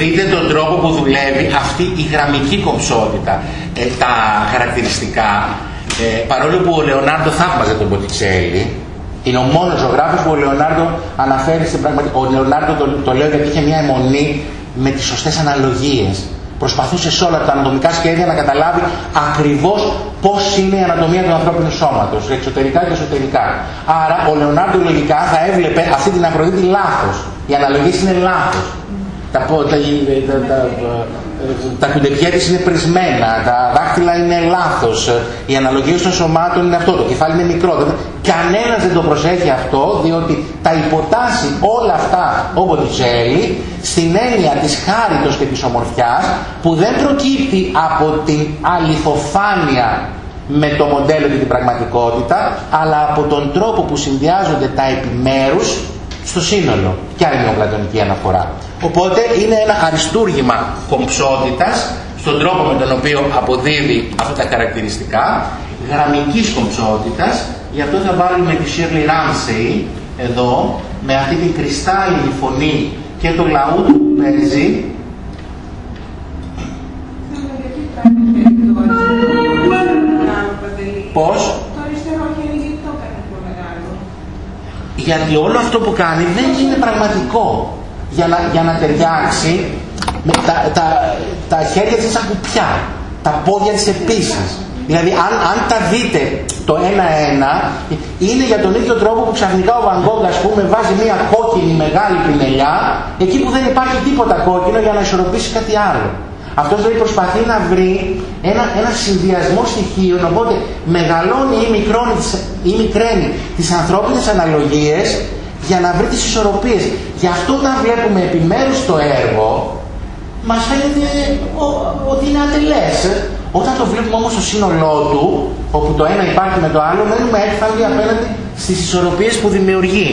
Δείτε τον τρόπο που δουλεύει αυτή η γραμμική κομψότητα, ε, τα χαρακτηριστικά. Ε, παρόλο που ο Λεωνάρντο θαύμαζε τον Ποτιτσέλη, είναι ο μόνος ζωγράφος που ο Λεωνάρντο αναφέρει στην πραγματικότητα. Ο Λεωνάρντο το, το λέω γιατί είχε μια αιμονή με τις σωστές αναλογίες. Προσπαθούσε σε όλα τα ανατομικά σχέδια να καταλάβει ακριβώς πώς είναι η ανατομία του ανθρώπινου σώματος, εξωτερικά και εσωτερικά. Άρα ο Λεωνάρντο λογικά θα έβλεπε αυτή την Αφροδίτη λάθος. Οι αναλογίες είναι λάθος τα, τα, τα, τα κουντεπιέ της είναι πρισμένα, τα δάχτυλα είναι λάθος, οι αναλογίες των σωμάτων είναι αυτό, το κεφάλι είναι μικρό. Κανένας δεν το προσέχει αυτό, διότι τα υποτάσσει όλα αυτά ο Μποτιτσέλη στην έννοια της χάριτος και της ομορφιάς που δεν προκύπτει από την αληθοφάνεια με το μοντέλο και την πραγματικότητα, αλλά από τον τρόπο που συνδυάζονται τα επιμέρους στο σύνολο. Και άλλη μια πλατωνική αναφορά; Οπότε είναι ένα αριστούργημα κομψότητας στον τρόπο με τον οποίο αποδίδει αυτά τα χαρακτηριστικά γραμμικής κομψότητας. Γι' αυτό θα βάλουμε τη Shirley Ramsey εδώ με αυτή την κρυστάλλινη φωνή και το λαού που παίζει. Πώς; Γιατί όλο αυτό που κάνει δεν είναι πραγματικό για να, για να ταιριάξει με τα, τα, τα χέρια της σαν κουπιά, τα πόδια της επίσης. Δηλαδή αν, αν τα δείτε το ένα-ένα, είναι για τον ίδιο τρόπο που ξαφνικά ο Βαγκόγκ ας πούμε βάζει μια κόκκινη μεγάλη πινελιά εκεί που δεν υπάρχει τίποτα κόκκινο για να ισορροπήσει κάτι άλλο. Αυτός δηλαδή προσπαθεί να βρει ένα, ένα συνδυασμό στοιχείων, οπότε μεγαλώνει ή μικρώνει ή μικραίνει τις ανθρώπινες αναλογίες για να βρει τις ισορροπίες. Γι' αυτό όταν βλέπουμε επιμέρους το έργο, μας φαίνεται ότι είναι ατελές. Όταν το βλέπουμε όμως στο σύνολό του, όπου το ένα υπάρχει με το άλλο, μένουμε έκφαλοι απέναντι στις ισορροπίες που δημιουργεί.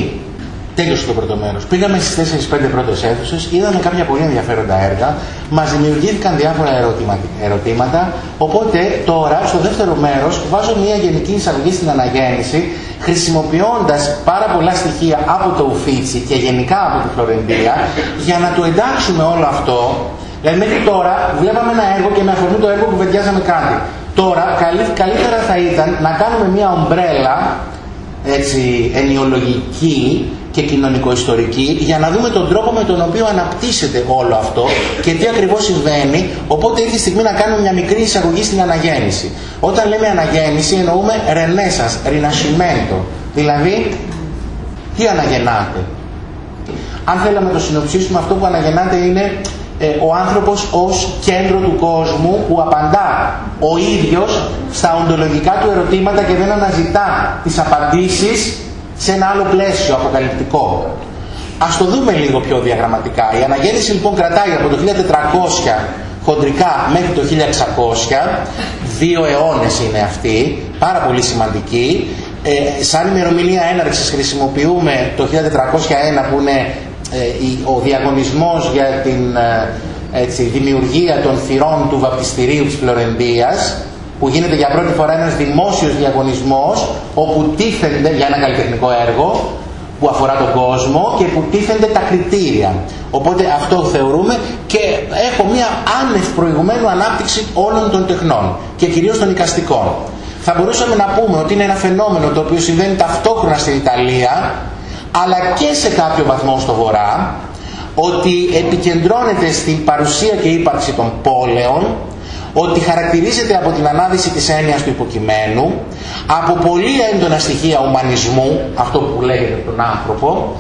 Τέλειωσε το πρώτο μέρος. Πήγαμε στις 4-5 πρώτες αίθουσες, είδαμε κάποια πολύ ενδιαφέροντα έργα, μας δημιουργήθηκαν διάφορα ερωτήματα. Οπότε τώρα, στο δεύτερο μέρος, βάζω μια γενική εισαγωγή στην αναγέννηση, χρησιμοποιώντας πάρα πολλά στοιχεία από το Ουφίτσι και γενικά από τη Φλωρεντία, για να το εντάξουμε όλο αυτό. Δηλαδή, μέχρι τώρα βλέπαμε ένα έργο και με αφορμή το έργο που βεντιάζαμε κάτι. Τώρα, καλύτερα θα ήταν να κάνουμε μια ομπρέλα έτσι, ενιολογική και κοινωνικο-ιστορική για να δούμε τον τρόπο με τον οποίο αναπτύσσεται όλο αυτό και τι ακριβώς συμβαίνει. Οπότε ήρθε η στιγμή να κάνουμε μια μικρή εισαγωγή στην αναγέννηση. Όταν λέμε αναγέννηση εννοούμε ρενέσας, ρινασιμέντο. Δηλαδή, τι αναγεννάται. Αν θέλαμε να το συνοψίσουμε, αυτό που αναγεννάται είναι ε, ο άνθρωπος ως κέντρο του κόσμου που απαντά ο ίδιος στα οντολογικά του ερωτήματα και δεν αναζητά τις απαντήσεις σε ένα άλλο πλαίσιο αποκαλυπτικό. Ας το δούμε λίγο πιο διαγραμματικά. Η αναγέννηση λοιπόν κρατάει από το 1400 χοντρικά μέχρι το 1600, δύο αιώνες είναι αυτοί, πάρα πολύ σημαντικοί. Ε, σαν ημερομηνία έναρξης χρησιμοποιούμε το 1301 που είναι ε, ο διαγωνισμός για την ε, έτσι, δημιουργία των θυρών του βαπτιστηρίου της Φλωρεντίας που γίνεται για πρώτη φορά ένας δημόσιος διαγωνισμός όπου τίθενται για ένα καλλιτεχνικό έργο που αφορά τον κόσμο και που τίθενται τα κριτήρια. Οπότε αυτό θεωρούμε και έχω μια άνευ προηγουμένου ανάπτυξη όλων των τεχνών και κυρίως των οικαστικών. Θα μπορούσαμε να πούμε ότι είναι ένα φαινόμενο το οποίο συμβαίνει ταυτόχρονα στην Ιταλία αλλά και σε κάποιο βαθμό στο βορρά ότι επικεντρώνεται στην παρουσία και ύπαρξη των πόλεων ότι χαρακτηρίζεται από την ανάδυση της έννοιας του υποκειμένου, από πολύ έντονα στοιχεία ουμανισμού, αυτό που λέγεται τον άνθρωπο,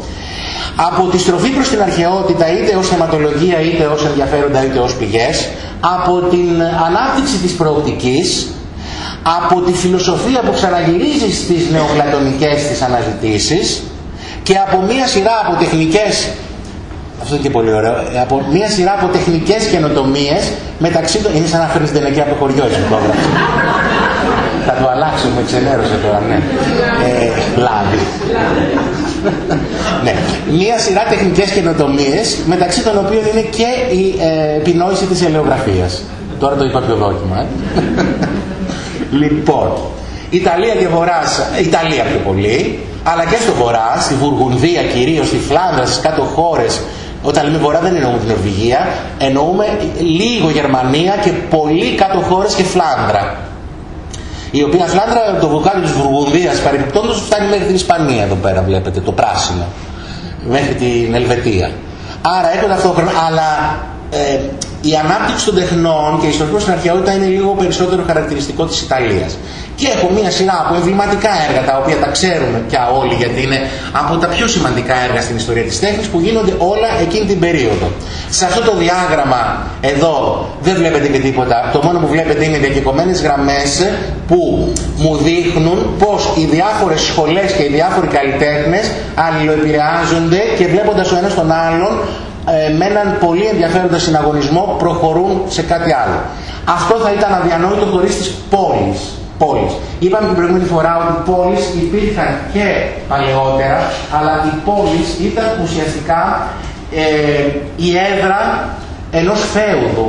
από τη στροφή προς την αρχαιότητα είτε ως θεματολογία είτε ως ενδιαφέροντα είτε ως πηγές, από την ανάπτυξη της προοπτικής, από τη φιλοσοφία που ξαναγυρίζει στις νεοπλατωνικές της αναζητήσεις και από μία σειρά από τεχνικές αυτό είναι και πολύ ωραίο. Από μια σειρά από τεχνικές καινοτομίες μεταξύ των... Είναι σαν να φέρνεις την εκεί από το χωριό έτσι Θα το αλλάξουμε, ξενέρωσε τώρα, ναι. Ε, λάδι. ναι. Μία σειρά τεχνικές καινοτομίες μεταξύ των οποίων είναι και η ε, επινόηση της ελαιογραφίας. Τώρα το είπα πιο δόκιμα. Ε. λοιπόν, Ιταλία και Βορράς, Ιταλία πιο πολύ, αλλά και στο Βορράς, στη Βουργουνδία κυρίως, στη Φλάνδρα, στις κάτω χώρες, όταν λέμε βορρά δεν εννοούμε την Νορβηγία, εννοούμε λίγο Γερμανία και πολύ κάτω χώρες και Φλάνδρα. Η οποία Φλάνδρα, το βουλκάνιο της Βουργουνδίας παρεμπιπτόντως φτάνει μέχρι την Ισπανία εδώ πέρα βλέπετε, το πράσινο. Μέχρι την Ελβετία. Άρα έχουν ταυτόχρονα, αλλά ε, η ανάπτυξη των τεχνών και η ιστορικό στην αρχαιότητα είναι λίγο περισσότερο χαρακτηριστικό της Ιταλίας. Και έχω μία σειρά από εμβληματικά έργα τα οποία τα ξέρουμε πια όλοι γιατί είναι από τα πιο σημαντικά έργα στην ιστορία της τέχνης που γίνονται όλα εκείνη την περίοδο. Σε αυτό το διάγραμμα εδώ δεν βλέπετε και τίποτα. Το μόνο που βλέπετε είναι διακεκομένες γραμμές που μου δείχνουν πως οι διάφορες σχολές και οι διάφοροι καλλιτέχνες αλληλοεπηρεάζονται και βλέποντας ο ένας τον άλλον ε, με έναν πολύ ενδιαφέροντα συναγωνισμό προχωρούν σε κάτι άλλο. Αυτό θα ήταν αδιανόητο χωρίς τις πόλεις. Πόλεις. Είπαμε την προηγούμενη φορά ότι οι πόλεις υπήρχαν και παλαιότερα, αλλά οι πόλεις ήταν ουσιαστικά ε, η έδρα ενός φέουδου.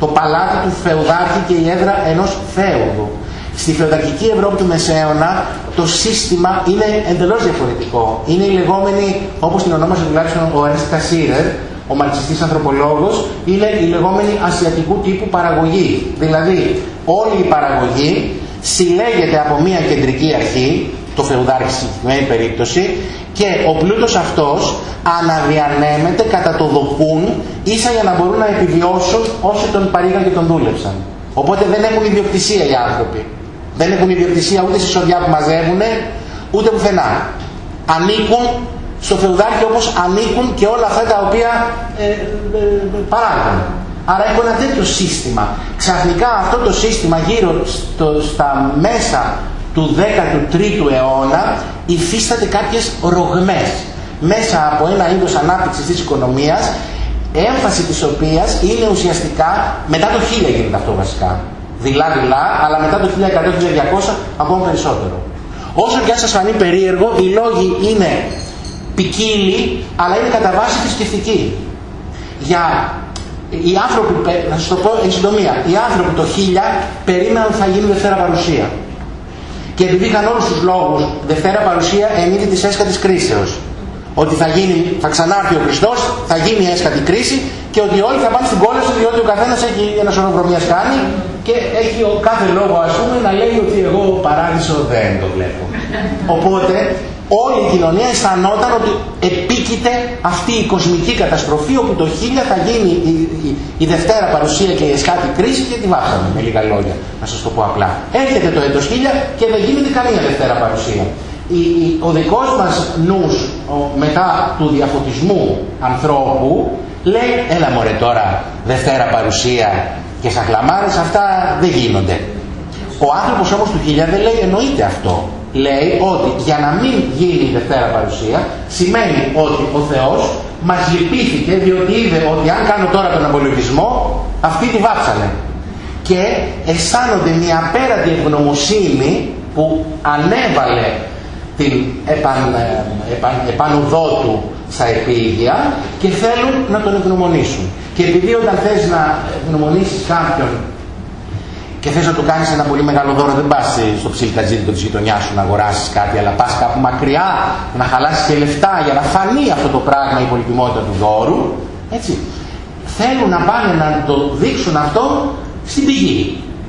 Το παλάτι του φεουδάρχη και η έδρα ενός φέουδου. Στη φεουδαρχική Ευρώπη του Μεσαίωνα το σύστημα είναι εντελώς διαφορετικό. Είναι η λεγόμενη, όπως την ονόμασε τουλάχιστον ο Ernst Cassirer, ο μαρξιστής ανθρωπολόγος, είναι η λεγόμενη ασιατικού τύπου παραγωγή. Δηλαδή όλη η παραγωγή συλλέγεται από μια κεντρική αρχή, το φεουδάρχη στην συγκεκριμένη περίπτωση, και ο πλούτος αυτός αναδιανέμεται κατά το δοκούν ίσα για να μπορούν να επιβιώσουν όσοι τον παρήγαν και τον δούλεψαν. Οπότε δεν έχουν ιδιοκτησία οι άνθρωποι. Δεν έχουν ιδιοκτησία ούτε στη σοδιά που μαζεύουν, ούτε πουθενά. Ανήκουν στο φεουδάρχη όπως ανήκουν και όλα αυτά τα οποία ε, ε, παράγουν. Άρα έχουν ένα τέτοιο σύστημα. Ξαφνικά αυτό το σύστημα γύρω στο, στα μέσα του 13ου αιώνα υφίσταται κάποιες ρογμές. Μέσα από ένα είδος ανάπτυξης της οικονομίας, έμφαση της οποίας είναι ουσιαστικά, μετά το 1000 γίνεται αυτό βασικά, δειλά-δειλά, αλλά μετά το 1100-1200 ακόμα περισσότερο. Όσο και αν σας φανεί περίεργο, οι λόγοι είναι ποικίλοι, αλλά είναι κατά βάση θρησκευτικοί. Για οι άνθρωποι, να σας το πω εν συντομία, οι άνθρωποι το 1000 περίμεναν ότι θα γίνει Δευτέρα Παρουσία. Και επειδή είχαν όλους τους λόγους Δευτέρα Παρουσία ενίδη της έσκατης κρίσεως. Ότι θα, γίνει, θα ξανάρθει ο Χριστός, θα γίνει η έσκατη κρίση και ότι όλοι θα πάνε στην κόλαση διότι ο καθένας έχει ένα σωρό κάνει και έχει ο κάθε λόγο ας πούμε να λέει ότι εγώ παράδεισο δεν το βλέπω. Οπότε όλη η κοινωνία αισθανόταν ότι επίκειται αυτή η κοσμική καταστροφή όπου το 1000 θα γίνει η, η, η Δευτέρα παρουσία και η εσχάτη κρίση και τη βάσαμε με λίγα λόγια, να σας το πω απλά. Έρχεται το έτος 1000 και δεν γίνεται καμία Δευτέρα παρουσία. Η, ο δικός μας νους μετά του διαφωτισμού ανθρώπου λέει έλα μωρέ τώρα Δευτέρα παρουσία και σαχλαμάρες αυτά δεν γίνονται. Ο άνθρωπος όμως του 1000 δεν λέει εννοείται αυτό λέει ότι για να μην γίνει η Δευτέρα Παρουσία σημαίνει ότι ο Θεός μας λυπήθηκε διότι είδε ότι αν κάνω τώρα τον απολογισμό αυτοί τη βάψανε και αισθάνονται μια απέραντη ευγνωμοσύνη που ανέβαλε την επαν, επαν, επανουδό του στα επίγεια και θέλουν να τον ευγνωμονήσουν. Και επειδή όταν θες να ευγνωμονήσεις κάποιον και θες να του κάνεις ένα πολύ μεγάλο δώρο, δεν πας στο ψιλικατζίδικο της γειτονιάς σου να αγοράσεις κάτι, αλλά πας κάπου μακριά να χαλάσεις και λεφτά για να φανεί αυτό το πράγμα η πολυτιμότητα του δώρου, έτσι. Θέλουν να πάνε να το δείξουν αυτό στην πηγή.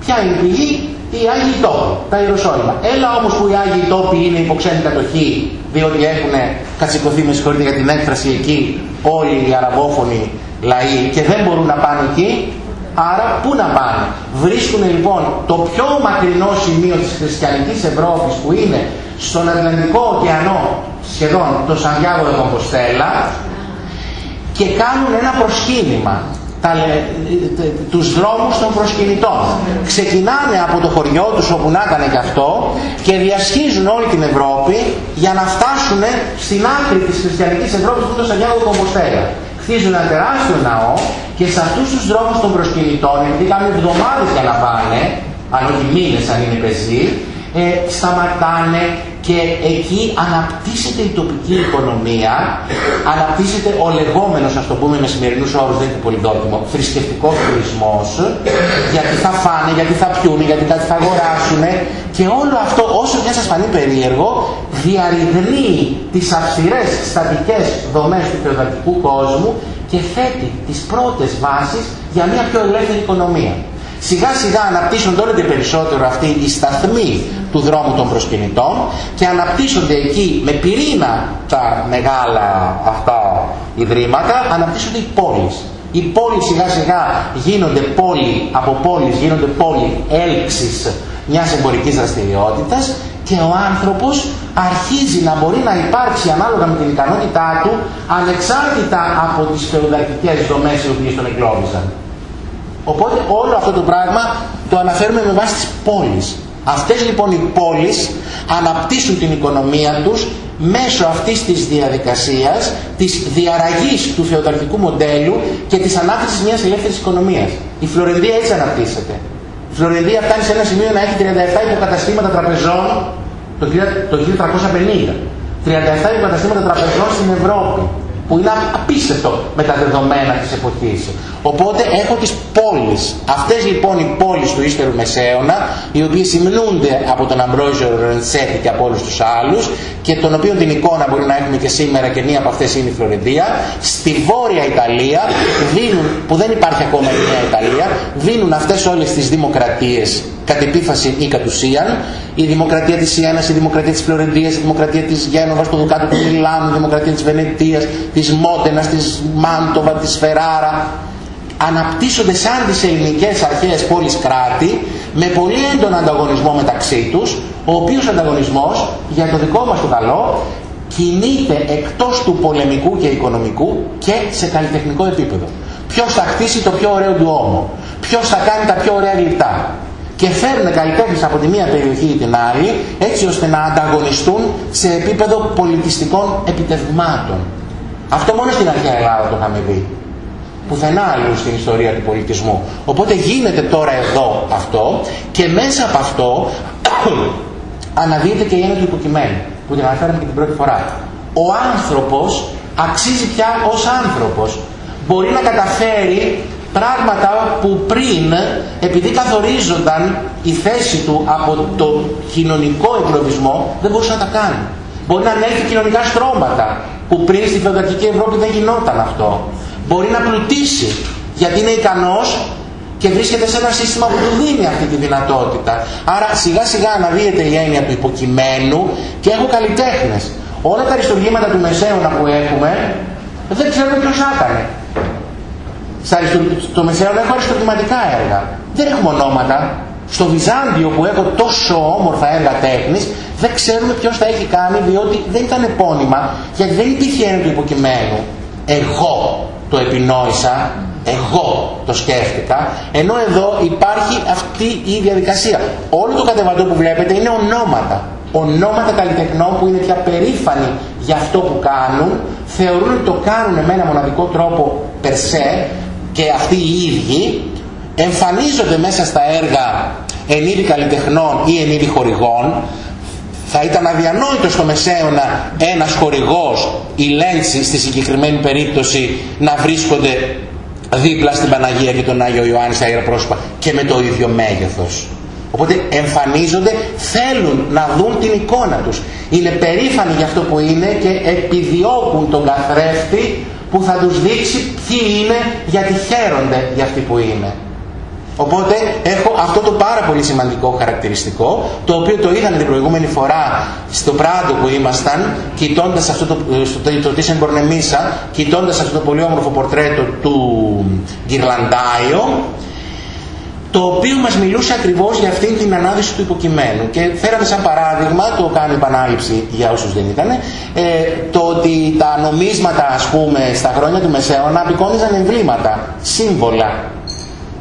Ποια είναι η πηγή, οι Άγιοι Τόποι, τα Ιεροσόλυμα. Έλα όμως που οι Άγιοι Τόποι είναι υποξένη κατοχή, διότι έχουν κατσικωθεί με συγχωρείτε για την έκφραση εκεί όλοι οι αραβόφωνοι λαοί και δεν μπορούν να πάνε εκεί, Άρα πού να πάνε; Βρίσκουν λοιπόν το πιο μακρινό σημείο της χριστιανικής Ευρώπης που είναι στον Ατλαντικό ωκεανό σχεδόν το Σαντιάγο de Κομποστέλα και κάνουν ένα προσκύνημα τα, τους δρόμους των προσκυνητών. Ξεκινάνε από το χωριό τους όπου να έκανε και αυτό και διασχίζουν όλη την Ευρώπη για να φτάσουν στην άκρη της χριστιανικής Ευρώπης που είναι το Σαντιάγο de Κομποστέλα χτίζουν ένα τεράστιο ναό και σε αυτούς τους δρόμους των προσκυνητών, επειδή κάνουν εβδομάδες για να πάνε, αν όχι μήνες αν είναι πεζοί, ε, σταματάνε και εκεί αναπτύσσεται η τοπική οικονομία, αναπτύσσεται ο λεγόμενος, ας το πούμε με σημερινούς όρους, δεν είναι πολύ δόκιμο, θρησκευτικός τουρισμός, γιατί θα φάνε, γιατί θα πιούνε, γιατί κάτι θα αγοράσουν και όλο αυτό όσο και σας φανεί περίεργο, διαρριγνύει τις αυστηρές στατικές δομές του θεοδατικού κόσμου και θέτει τις πρώτες βάσεις για μια πιο ελεύθερη οικονομία. Σιγά σιγά αναπτύσσονται όλο και περισσότερο αυτοί οι σταθμοί του δρόμου των προσκυνητών και αναπτύσσονται εκεί με πυρήνα τα μεγάλα αυτά ιδρύματα, αναπτύσσονται οι πόλεις. Οι πόλεις σιγά σιγά γίνονται πόλη από πόλεις, γίνονται πόλη έλξης μιας εμπορικής δραστηριότητας και ο άνθρωπος αρχίζει να μπορεί να υπάρξει ανάλογα με την ικανότητά του ανεξάρτητα από τις φεουδαρχικές δομές οι οποίες τον εγκλώβησαν. Οπότε όλο αυτό το πράγμα το αναφέρουμε με βάση τις πόλεις. Αυτές λοιπόν οι πόλεις αναπτύσσουν την οικονομία τους μέσω αυτής της διαδικασίας της διαραγής του θεοταρχικού μοντέλου και της ανάπτυξης μιας ελεύθερης οικονομίας. Η Φλωρεντία έτσι αναπτύσσεται. Η Φλωρεντία φτάνει σε ένα σημείο να έχει 37 υποκαταστήματα τραπεζών το 1350. 37 υποκαταστήματα τραπεζών στην Ευρώπη που είναι απίστευτο με τα δεδομένα της εποχής. Οπότε έχω τις πόλεις. Αυτές λοιπόν οι πόλεις του ύστερου Μεσαίωνα, οι οποίες συμμνούνται από τον Αμπρόζιο Ρενσέτη και από όλους τους άλλους και τον οποίο την εικόνα μπορεί να έχουμε και σήμερα και μία από αυτές είναι η Φλωρεντία, στη Βόρεια Ιταλία δίνουν, που δεν υπάρχει ακόμα η Νέα Ιταλία, δίνουν αυτές όλες τις δημοκρατίες κατ' επίφαση ή κατ' ουσίαν, η δημοκρατία της Ιένας, η δημοκρατία της Φλωρεντίας, η δημοκρατία της Γένοβας, το Δουκάτο του Μιλάνου, η δημοκρατία της Βενετίας, της Μότενας, της Μάντοβα, της Φεράρα, αναπτύσσονται σαν τις ελληνικές αρχαίες πόλεις κράτη με πολύ έντονο ανταγωνισμό μεταξύ τους, ο οποίος ανταγωνισμός για το δικό μας το καλό κινείται εκτός του πολεμικού και οικονομικού και σε καλλιτεχνικό επίπεδο. Ποιος θα χτίσει το πιο ωραίο του ώμο, ποιος θα κάνει τα πιο ωραία γλυπτά; Και φέρνουν καλλιτέχνες από τη μία περιοχή ή την άλλη έτσι ώστε να ανταγωνιστούν σε επίπεδο πολιτιστικών επιτευγμάτων. Αυτό μόνο στην αρχαία Ελλάδα το είχαμε δει πουθενά αλλού στην ιστορία του πολιτισμού. Οπότε γίνεται τώρα εδώ αυτό και μέσα από αυτό αναδύεται και η έννοια του υποκειμένου που την αναφέραμε και την πρώτη φορά. Ο άνθρωπος αξίζει πια ως άνθρωπος. Μπορεί να καταφέρει πράγματα που πριν, επειδή καθορίζονταν η θέση του από το κοινωνικό εγκλωβισμό, δεν μπορούσε να τα κάνει. Μπορεί να ανέχει κοινωνικά στρώματα, που πριν στη φεουδαρχική Ευρώπη δεν γινόταν αυτό μπορεί να πλουτίσει γιατί είναι ικανός και βρίσκεται σε ένα σύστημα που του δίνει αυτή τη δυνατότητα. Άρα σιγά σιγά αναδύεται η έννοια του υποκειμένου και έχω καλλιτέχνες. Όλα τα αριστουργήματα του Μεσαίωνα που έχουμε δεν ξέρουμε ποιος έκανε. Στο Μεσαίωνα έχω αριστουργηματικά έργα. Δεν έχουμε ονόματα. Στο Βυζάντιο που έχω τόσο όμορφα έργα τέχνης δεν ξέρουμε ποιος τα έχει κάνει διότι δεν ήταν επώνυμα γιατί δεν υπήρχε έννοια του υποκειμένου. Εγώ το επινόησα εγώ το σκέφτηκα, ενώ εδώ υπάρχει αυτή η διαδικασία. Όλο το κατεβατό που βλέπετε είναι ονόματα. Ονόματα καλλιτεχνών που είναι πια περήφανοι για αυτό που κάνουν, θεωρούν ότι το κάνουν με ένα μοναδικό τρόπο περσέ και αυτοί οι ίδιοι εμφανίζονται μέσα στα έργα εν είδη καλλιτεχνών ή εν είδη χορηγών. Θα ήταν αδιανόητο στο μεσαίωνα ένας χορηγός, η Λένση στη συγκεκριμένη περίπτωση, να βρίσκονται δίπλα στην Παναγία και τον Άγιο Ιωάννη στα Άγια πρόσωπα και με το ίδιο μέγεθος. Οπότε εμφανίζονται, θέλουν να δουν την εικόνα τους. Είναι περήφανοι για αυτό που είναι και επιδιώκουν τον καθρέφτη που θα τους δείξει ποιοι είναι γιατί χαίρονται για αυτοί που είναι. Οπότε έχω αυτό το πάρα πολύ σημαντικό χαρακτηριστικό, το οποίο το είδαμε την προηγούμενη φορά στο Πράντο που ήμασταν, κοιτώντας αυτό το, στο, το, το Μπορνεμίσα, κοιτώντας αυτό το πολύ όμορφο πορτρέτο του Γκυρλαντάιο, το οποίο μας μιλούσε ακριβώς για αυτήν την ανάδυση του υποκειμένου. Και φέραμε σαν παράδειγμα, το κάνω επανάληψη για όσους δεν ήταν, ε, το ότι τα νομίσματα ας πούμε στα χρόνια του Μεσαίωνα απεικόνιζαν εμβλήματα, σύμβολα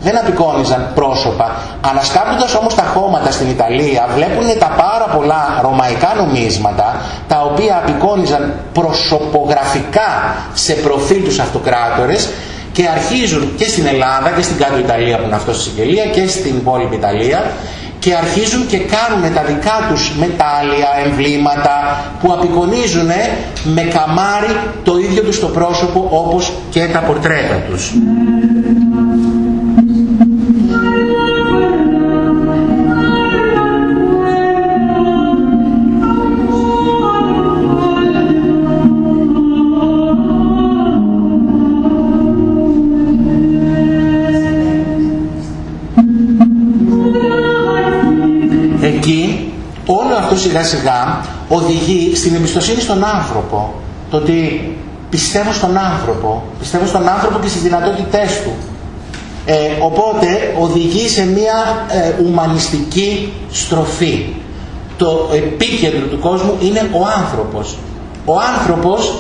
δεν απεικόνιζαν πρόσωπα. Ανασκάπτοντας όμως τα χώματα στην Ιταλία βλέπουν τα πάρα πολλά ρωμαϊκά νομίσματα τα οποία απεικόνιζαν προσωπογραφικά σε προφίλ τους αυτοκράτορες και αρχίζουν και στην Ελλάδα και στην κάτω Ιταλία που είναι αυτό στη Σικελία και στην υπόλοιπη Ιταλία και αρχίζουν και κάνουν τα δικά τους μετάλλια, εμβλήματα που απεικονίζουν με καμάρι το ίδιο τους το πρόσωπο όπως και τα πορτρέτα τους. Σιγά σιγά οδηγεί στην εμπιστοσύνη στον άνθρωπο. Το ότι πιστεύω στον άνθρωπο, πιστεύω στον άνθρωπο και στις δυνατότητές του. Ε, οπότε οδηγεί σε μια ε, ουμανιστική στροφή. Το επίκεντρο του κόσμου είναι ο άνθρωπος. Ο άνθρωπος,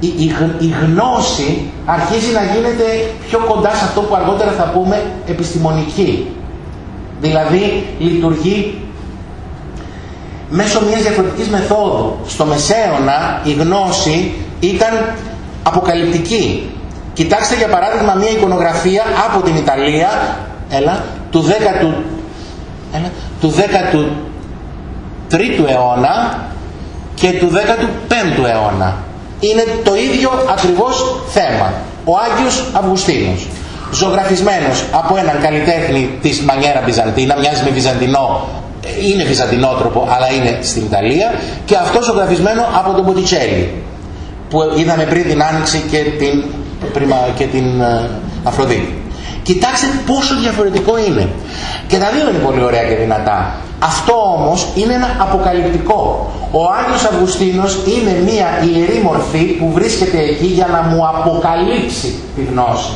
η, η, η γνώση αρχίζει να γίνεται πιο κοντά σε αυτό που αργότερα θα πούμε επιστημονική. Δηλαδή λειτουργεί μέσω μιας διαφορετικής μεθόδου. Στο Μεσαίωνα η γνώση ήταν αποκαλυπτική. Κοιτάξτε για παράδειγμα μια εικονογραφία από την Ιταλία έλα, του 10ου, έλα, του 13ου αιώνα και του 15ου αιώνα. Είναι το ίδιο ακριβώς θέμα. Ο Άγιος Αυγουστίνος ζωγραφισμένος από έναν καλλιτέχνη της μανιέρα Βυζαντίνα, μοιάζει με Βυζαντινό είναι βυζαντινότροπο αλλά είναι στην Ιταλία και αυτός ζωγραφισμένο από τον Ποτιτσέλη που είδαμε πριν την Άνοιξη και την, και την ε, Αφροδίτη. Κοιτάξτε πόσο διαφορετικό είναι. Και τα δύο είναι πολύ ωραία και δυνατά. Αυτό όμως είναι ένα αποκαλυπτικό. Ο Άγιος Αυγουστίνος είναι μια ιερή μορφή που βρίσκεται εκεί για να μου αποκαλύψει τη γνώση.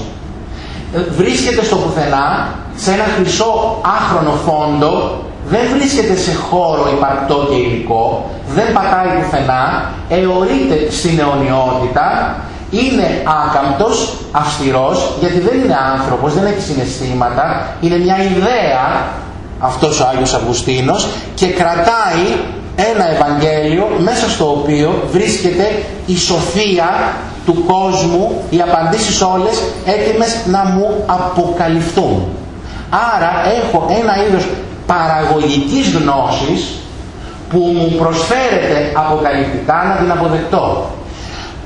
Ε, βρίσκεται στο πουθενά σε ένα χρυσό άχρονο φόντο δεν βρίσκεται σε χώρο υπαρκτό και υλικό, δεν πατάει πουθενά, εωρείται στην αιωνιότητα, είναι άκαμπτος, αυστηρός, γιατί δεν είναι άνθρωπος, δεν έχει συναισθήματα, είναι μια ιδέα αυτός ο Άγιος Αυγουστίνος και κρατάει ένα Ευαγγέλιο μέσα στο οποίο βρίσκεται η σοφία του κόσμου, οι απαντήσεις όλες έτοιμες να μου αποκαλυφθούν. Άρα έχω ένα είδος παραγωγικής γνώσης που μου προσφέρεται αποκαλυπτικά να την αποδεκτώ.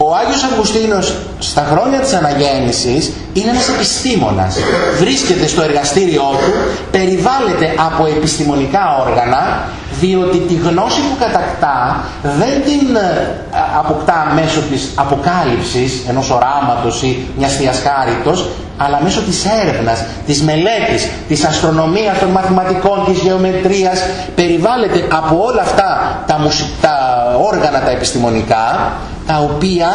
Ο Άγιος Αυγουστίνος στα χρόνια της αναγέννησης είναι ένας επιστήμονας. Βρίσκεται στο εργαστήριό του, περιβάλλεται από επιστημονικά όργανα, διότι τη γνώση που κατακτά δεν την ε, αποκτά μέσω της αποκάλυψης ενός οράματος ή μιας θείας αλλά μέσω της έρευνας, της μελέτης, της αστρονομίας, των μαθηματικών, της γεωμετρίας, περιβάλλεται από όλα αυτά τα, τα όργανα τα επιστημονικά, τα οποία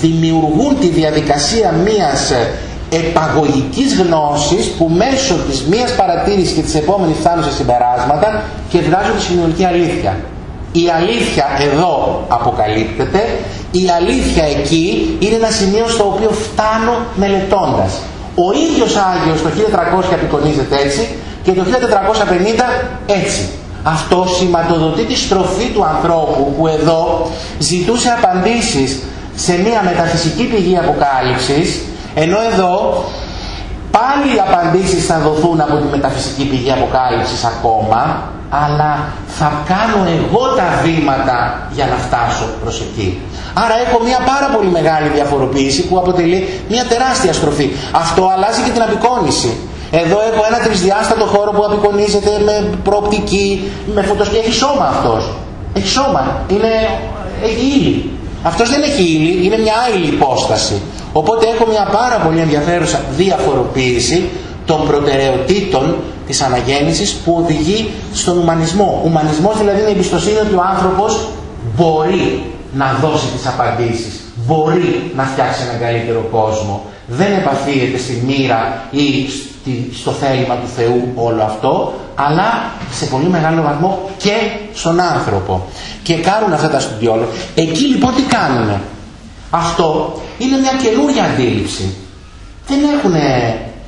δημιουργούν τη διαδικασία μίας επαγωγικής γνώσης που μέσω της μίας παρατήρησης και της επόμενης φτάνουν σε συμπεράσματα και βγάζουν τη συνολική αλήθεια. Η αλήθεια εδώ αποκαλύπτεται, η αλήθεια εκεί είναι ένα σημείο στο οποίο φτάνω μελετώντας. Ο ίδιος Άγιος το 1300 απεικονίζεται έτσι και το 1450 έτσι. Αυτό σηματοδοτεί τη στροφή του ανθρώπου που εδώ ζητούσε απαντήσεις σε μια μεταφυσική πηγή αποκάλυψης ενώ εδώ πάλι οι απαντήσεις θα δοθούν από τη μεταφυσική πηγή αποκάλυψης ακόμα αλλά θα κάνω εγώ τα βήματα για να φτάσω προς εκεί. Άρα έχω μια πάρα πολύ μεγάλη διαφοροποίηση που αποτελεί μια τεράστια στροφή. Αυτό αλλάζει και την απεικόνηση. Εδώ έχω ένα τρισδιάστατο χώρο που απεικονίζεται με προοπτική, με φωτοσκοπία. Έχει σώμα αυτός. Έχει σώμα. Είναι, έχει ύλη. Αυτός δεν έχει ύλη, είναι μια άλλη υπόσταση. Οπότε έχω μια πάρα πολύ ενδιαφέρουσα διαφοροποίηση των προτεραιοτήτων της αναγέννησης που οδηγεί στον ουμανισμό. Ο ουμανισμός δηλαδή είναι η εμπιστοσύνη ότι ο άνθρωπος μπορεί να δώσει τις απαντήσεις, μπορεί να φτιάξει έναν καλύτερο κόσμο. Δεν επαφίεται στη μοίρα ή στο θέλημα του Θεού όλο αυτό, αλλά σε πολύ μεγάλο βαθμό και στον άνθρωπο. Και κάνουν αυτά τα στουδιόλα. Εκεί λοιπόν τι κάνουν. Αυτό είναι μια καινούργια αντίληψη. Δεν έχουν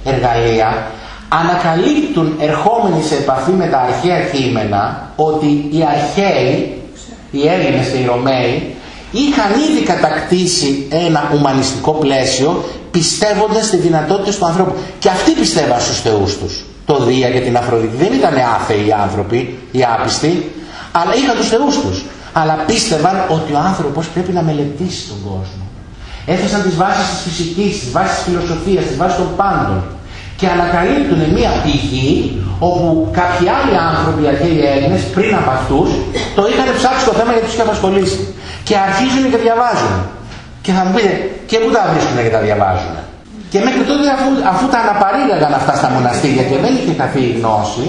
εργαλεία. Ανακαλύπτουν ερχόμενοι σε επαφή με τα αρχαία κείμενα ότι οι αρχαίοι, οι Έλληνες και οι Ρωμαίοι, είχαν ήδη κατακτήσει ένα ουμανιστικό πλαίσιο πιστεύοντας στις δυνατότητες του ανθρώπου. Και αυτοί πιστεύαν στους θεούς τους. Το Δία και την Αφροδίτη. Δεν ήταν άθεοι οι άνθρωποι, οι άπιστοι, αλλά είχαν τους θεούς τους. Αλλά πίστευαν ότι ο άνθρωπος πρέπει να μελετήσει τον κόσμο. Έθεσαν τις βάσεις της φυσικής, τις βάσεις της φιλοσοφίας, τις βάσεις των πάντων. Και ανακαλύπτουν μια πηγή όπου κάποιοι άλλοι άνθρωποι, οι αρχαίοι Έλληνες, πριν από αυτούς, το είχαν ψάξει το θέμα γιατί τους είχε απασχολήσει. Και αρχίζουν και διαβάζουν. Και θα μου πείτε, και πού τα βρίσκουν και τα διαβάζουν. Και μέχρι τότε αφού, αφού τα αναπαρήγαγαν αυτά στα μοναστήρια και δεν είχε καθεί γνώση,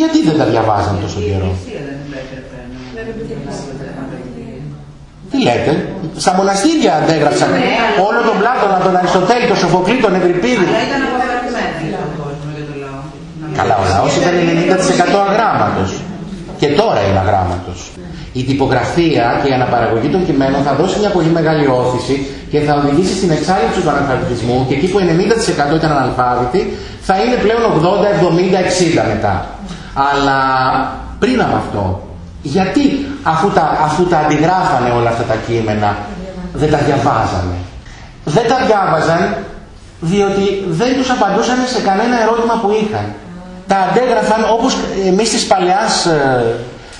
γιατί δεν τα διαβάζαν τόσο καιρό; Τι λέτε, στα μοναστήρια αντέγραψαν ναι, όλο τον Πλάτωνα, τον Αριστοτέλη, τον Σοφοκλή, τον Ευρυπίδη. Καλά, ο λαός ήταν 90% αγράμματος. Και τώρα είναι αγράμματος. Η τυπογραφία και η αναπαραγωγή των κειμένων θα δώσει μια πολύ μεγάλη όθηση και θα οδηγήσει στην εξάλληψη του αναλφαβητισμού και εκεί που 90% ήταν αναλφάβητοι θα είναι πλέον 80, 70, 60 μετά. Αλλά πριν από αυτό γιατί αφού τα, αφού τα αντιγράφανε όλα αυτά τα κείμενα δεν τα διαβάζανε; Δεν τα διάβαζαν διότι δεν τους απαντούσαν σε κανένα ερώτημα που είχαν. Τα αντέγραφαν όπως εμείς της παλαιάς, ε,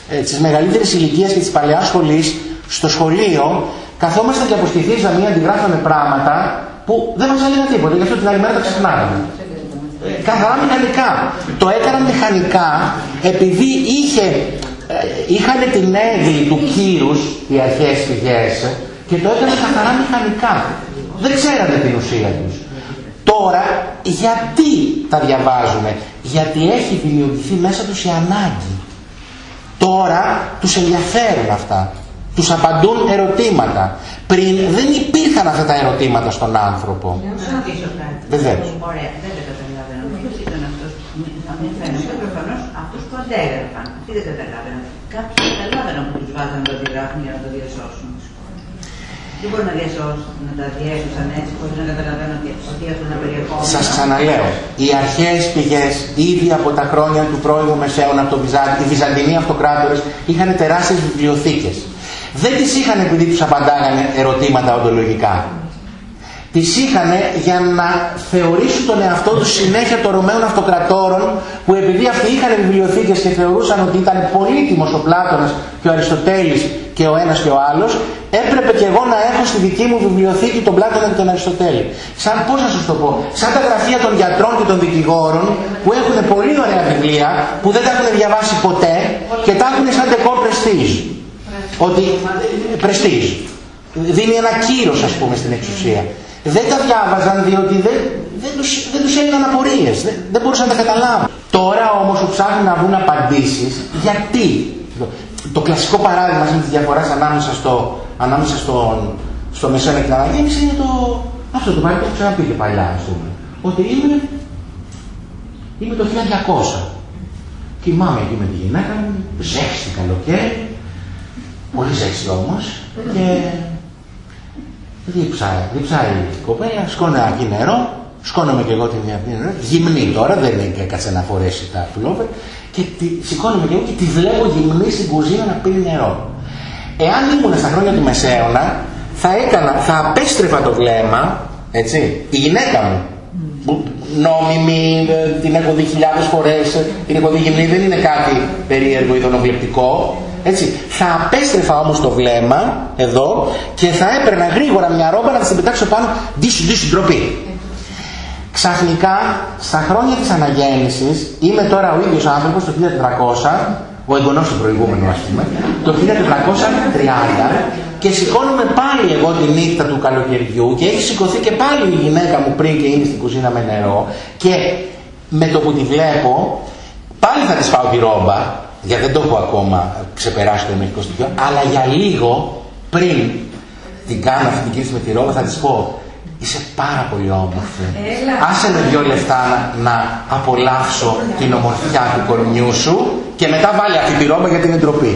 ε, της μεγαλύτερης ηλικίας και της παλαιάς σχολής, στο σχολείο, καθόμαστε και αποστηθίζαμε ή αντιγράφαμε πράγματα που δεν μας έλεγαν τίποτα, γι' αυτό την άλλη μέρα τα ξεχνάγαμε. Ε, καθαρά μηχανικά. Το έκαναν μηχανικά επειδή είχε ε, είχαν την έγκλη του κύρους οι αρχές πηγές και το έκαναν καθαρά μηχανικά. Δεν ξέρανε την ουσία τους. Τώρα γιατί τα διαβάζουμε; Γιατί έχει δημιουργηθεί μέσα τους η ανάγκη. Τώρα τους ενδιαφέρουν αυτά. Τους απαντούν ερωτήματα. Πριν δεν υπήρχαν αυτά τα ερωτήματα στον άνθρωπο. Βεβαίως. Ωραία, δεν το καταλαβαίνω. Ποιος ήταν αυτός, θα μην φαίνεται προφανώς αυτός που αντέγραφαν. Αυτοί δεν καταλάβαιναν. Κάποιοι καταλάβαιναν που τους βάζαν το αντιγράφουν για να το διασώσουν. Δεν μπορείς να διασώσουν, να τα διέσωσαν έτσι, χωρίς να καταλαβαίνουν ότι, ότι έχουν ένα περιεχόμενο. Σας ξαναλέω, οι αρχαίες πηγές ήδη από τα χρόνια του πρώην Μεσαίωνα, από το Βυζάντι, οι Βυζαντινοί αυτοκράτορες είχαν τεράστιες βιβλιοθήκες. Δεν τις είχαν επειδή τους απαντάγανε ερωτήματα οντολογικά τις είχαν για να θεωρήσουν τον εαυτό τους συνέχεια των Ρωμαίων Αυτοκρατόρων που επειδή αυτοί είχαν βιβλιοθήκες και θεωρούσαν ότι ήταν πολύτιμος ο Πλάτωνας και ο Αριστοτέλης και ο ένας και ο άλλος έπρεπε και εγώ να έχω στη δική μου βιβλιοθήκη τον Πλάτωνα και τον Αριστοτέλη. Σαν πώς να σας το πω, σαν τα γραφεία των γιατρών και των δικηγόρων που έχουν πολύ ωραία βιβλία που δεν τα έχουν διαβάσει ποτέ και τα έχουν σαν τεκό πρεστίζ. Ότι, πρεστίζ. Δίνει ένα κύρος ας πούμε στην εξουσία. Δεν τα διάβαζαν διότι δεν, δεν, τους, δεν τους έγιναν απορίες, δεν, δεν μπορούσαν να τα καταλάβουν. Τώρα όμως που ψάχνουν να βρουν απαντήσεις, γιατί; Το κλασικό παράδειγμα της διαφοράς ανάμεσα, στο, ανάμεσα στον, στο Μεσαίωνα και την Αναγέννηση είναι το, αυτό το παράδειγμα που ξαναπεί και παλιά, ας πούμε. Ότι είμαι, είμαι το 1200. Κοιμάμαι εκεί με τη γυναίκα μου, ζέξι καλοκαίρι, πολύ ζέξι όμως, και διψάει, διψάει η κοπέλα, σκόνα εκεί νερό, σκόνομαι και εγώ την νερό, γυμνή τώρα, δεν είναι κάτσε να φορέσει τα πουλόβερ, και τη, σηκώνομαι και εγώ και τη βλέπω γυμνή στην κουζίνα να πίνει νερό. Εάν ήμουν στα χρόνια του Μεσαίωνα, θα έκανα, θα απέστρεφα το βλέμμα, έτσι, η γυναίκα μου, νόμιμη, την έχω δει χιλιάδες φορές, την έχω δει γυμνή, δεν είναι κάτι περίεργο ειδονοβλεπτικό, έτσι. Θα απέστρεφα όμως το βλέμμα εδώ και θα έπαιρνα γρήγορα μια ρόμπα να την πετάξω πάνω, ντύσου, ντύσου, ντροπή. Ξαφνικά, στα χρόνια της αναγέννησης, είμαι τώρα ο ίδιος άνθρωπος το 1400, ο εγγονός του προηγούμενου ας πούμε, το 1430 και σηκώνομαι πάλι εγώ τη νύχτα του καλοκαιριού και έχει σηκωθεί και πάλι η γυναίκα μου πριν και είναι στην κουζίνα με νερό και με το που τη βλέπω πάλι θα της πάω τη ρόμπα γιατί δεν το έχω ακόμα ξεπεράσει το μερικό στοιχείο αλλά για λίγο πριν την κάνω αυτή την κίνηση με τη ρόμπα θα της πω Είσαι πάρα πολύ όμορφη. Άσε με δυο λεφτά να, να απολαύσω την ομορφιά του κορμιού σου και μετά βάλει αυτή τη ρόμπα για την εντροπή.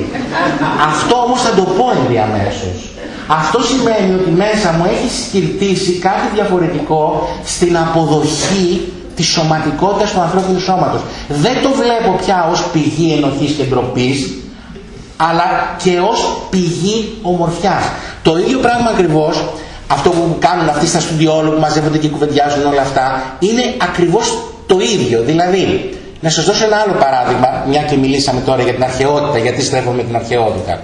Αυτό όμως θα το πω ενδιαμέσως. Αυτό σημαίνει ότι μέσα μου έχει σκυρτήσει κάτι διαφορετικό στην αποδοχή της σωματικότητας του ανθρώπινου σώματος. Δεν το βλέπω πια ως πηγή ενοχής και ντροπής, αλλά και ως πηγή ομορφιάς. Το ίδιο πράγμα ακριβώς αυτό που κάνουν αυτοί στα στουδιόλου που μαζεύονται και κουβεντιάζουν όλα αυτά είναι ακριβώς το ίδιο. Δηλαδή, να σας δώσω ένα άλλο παράδειγμα, μια και μιλήσαμε τώρα για την αρχαιότητα, γιατί στρέφομαι την αρχαιότητα.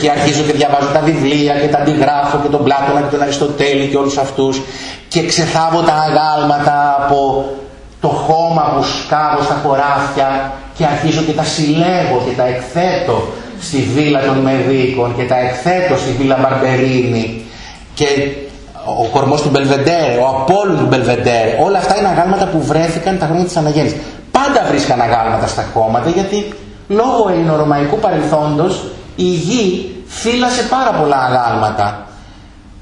Και αρχίζω και διαβάζω τα βιβλία και τα αντιγράφω και τον Πλάτωνα και τον Αριστοτέλη και όλους αυτούς και ξεθάβω τα αγάλματα από το χώμα που σκάβω στα χωράφια και αρχίζω και τα συλλέγω και τα εκθέτω στη βίλα των Μεδίκων και τα εκθέτω στη βίλα Μπαρμπερίνη και ο κορμός του Μπελβεντέρε, ο Απόλλων του Μπελβεντέρε, όλα αυτά είναι αγάλματα που βρέθηκαν τα χρόνια της αναγέννησης. Πάντα βρίσκαν αγάλματα στα χώματα γιατί λόγω ελληνορωμαϊκού παρελθόντος η γη φύλασε πάρα πολλά αγάλματα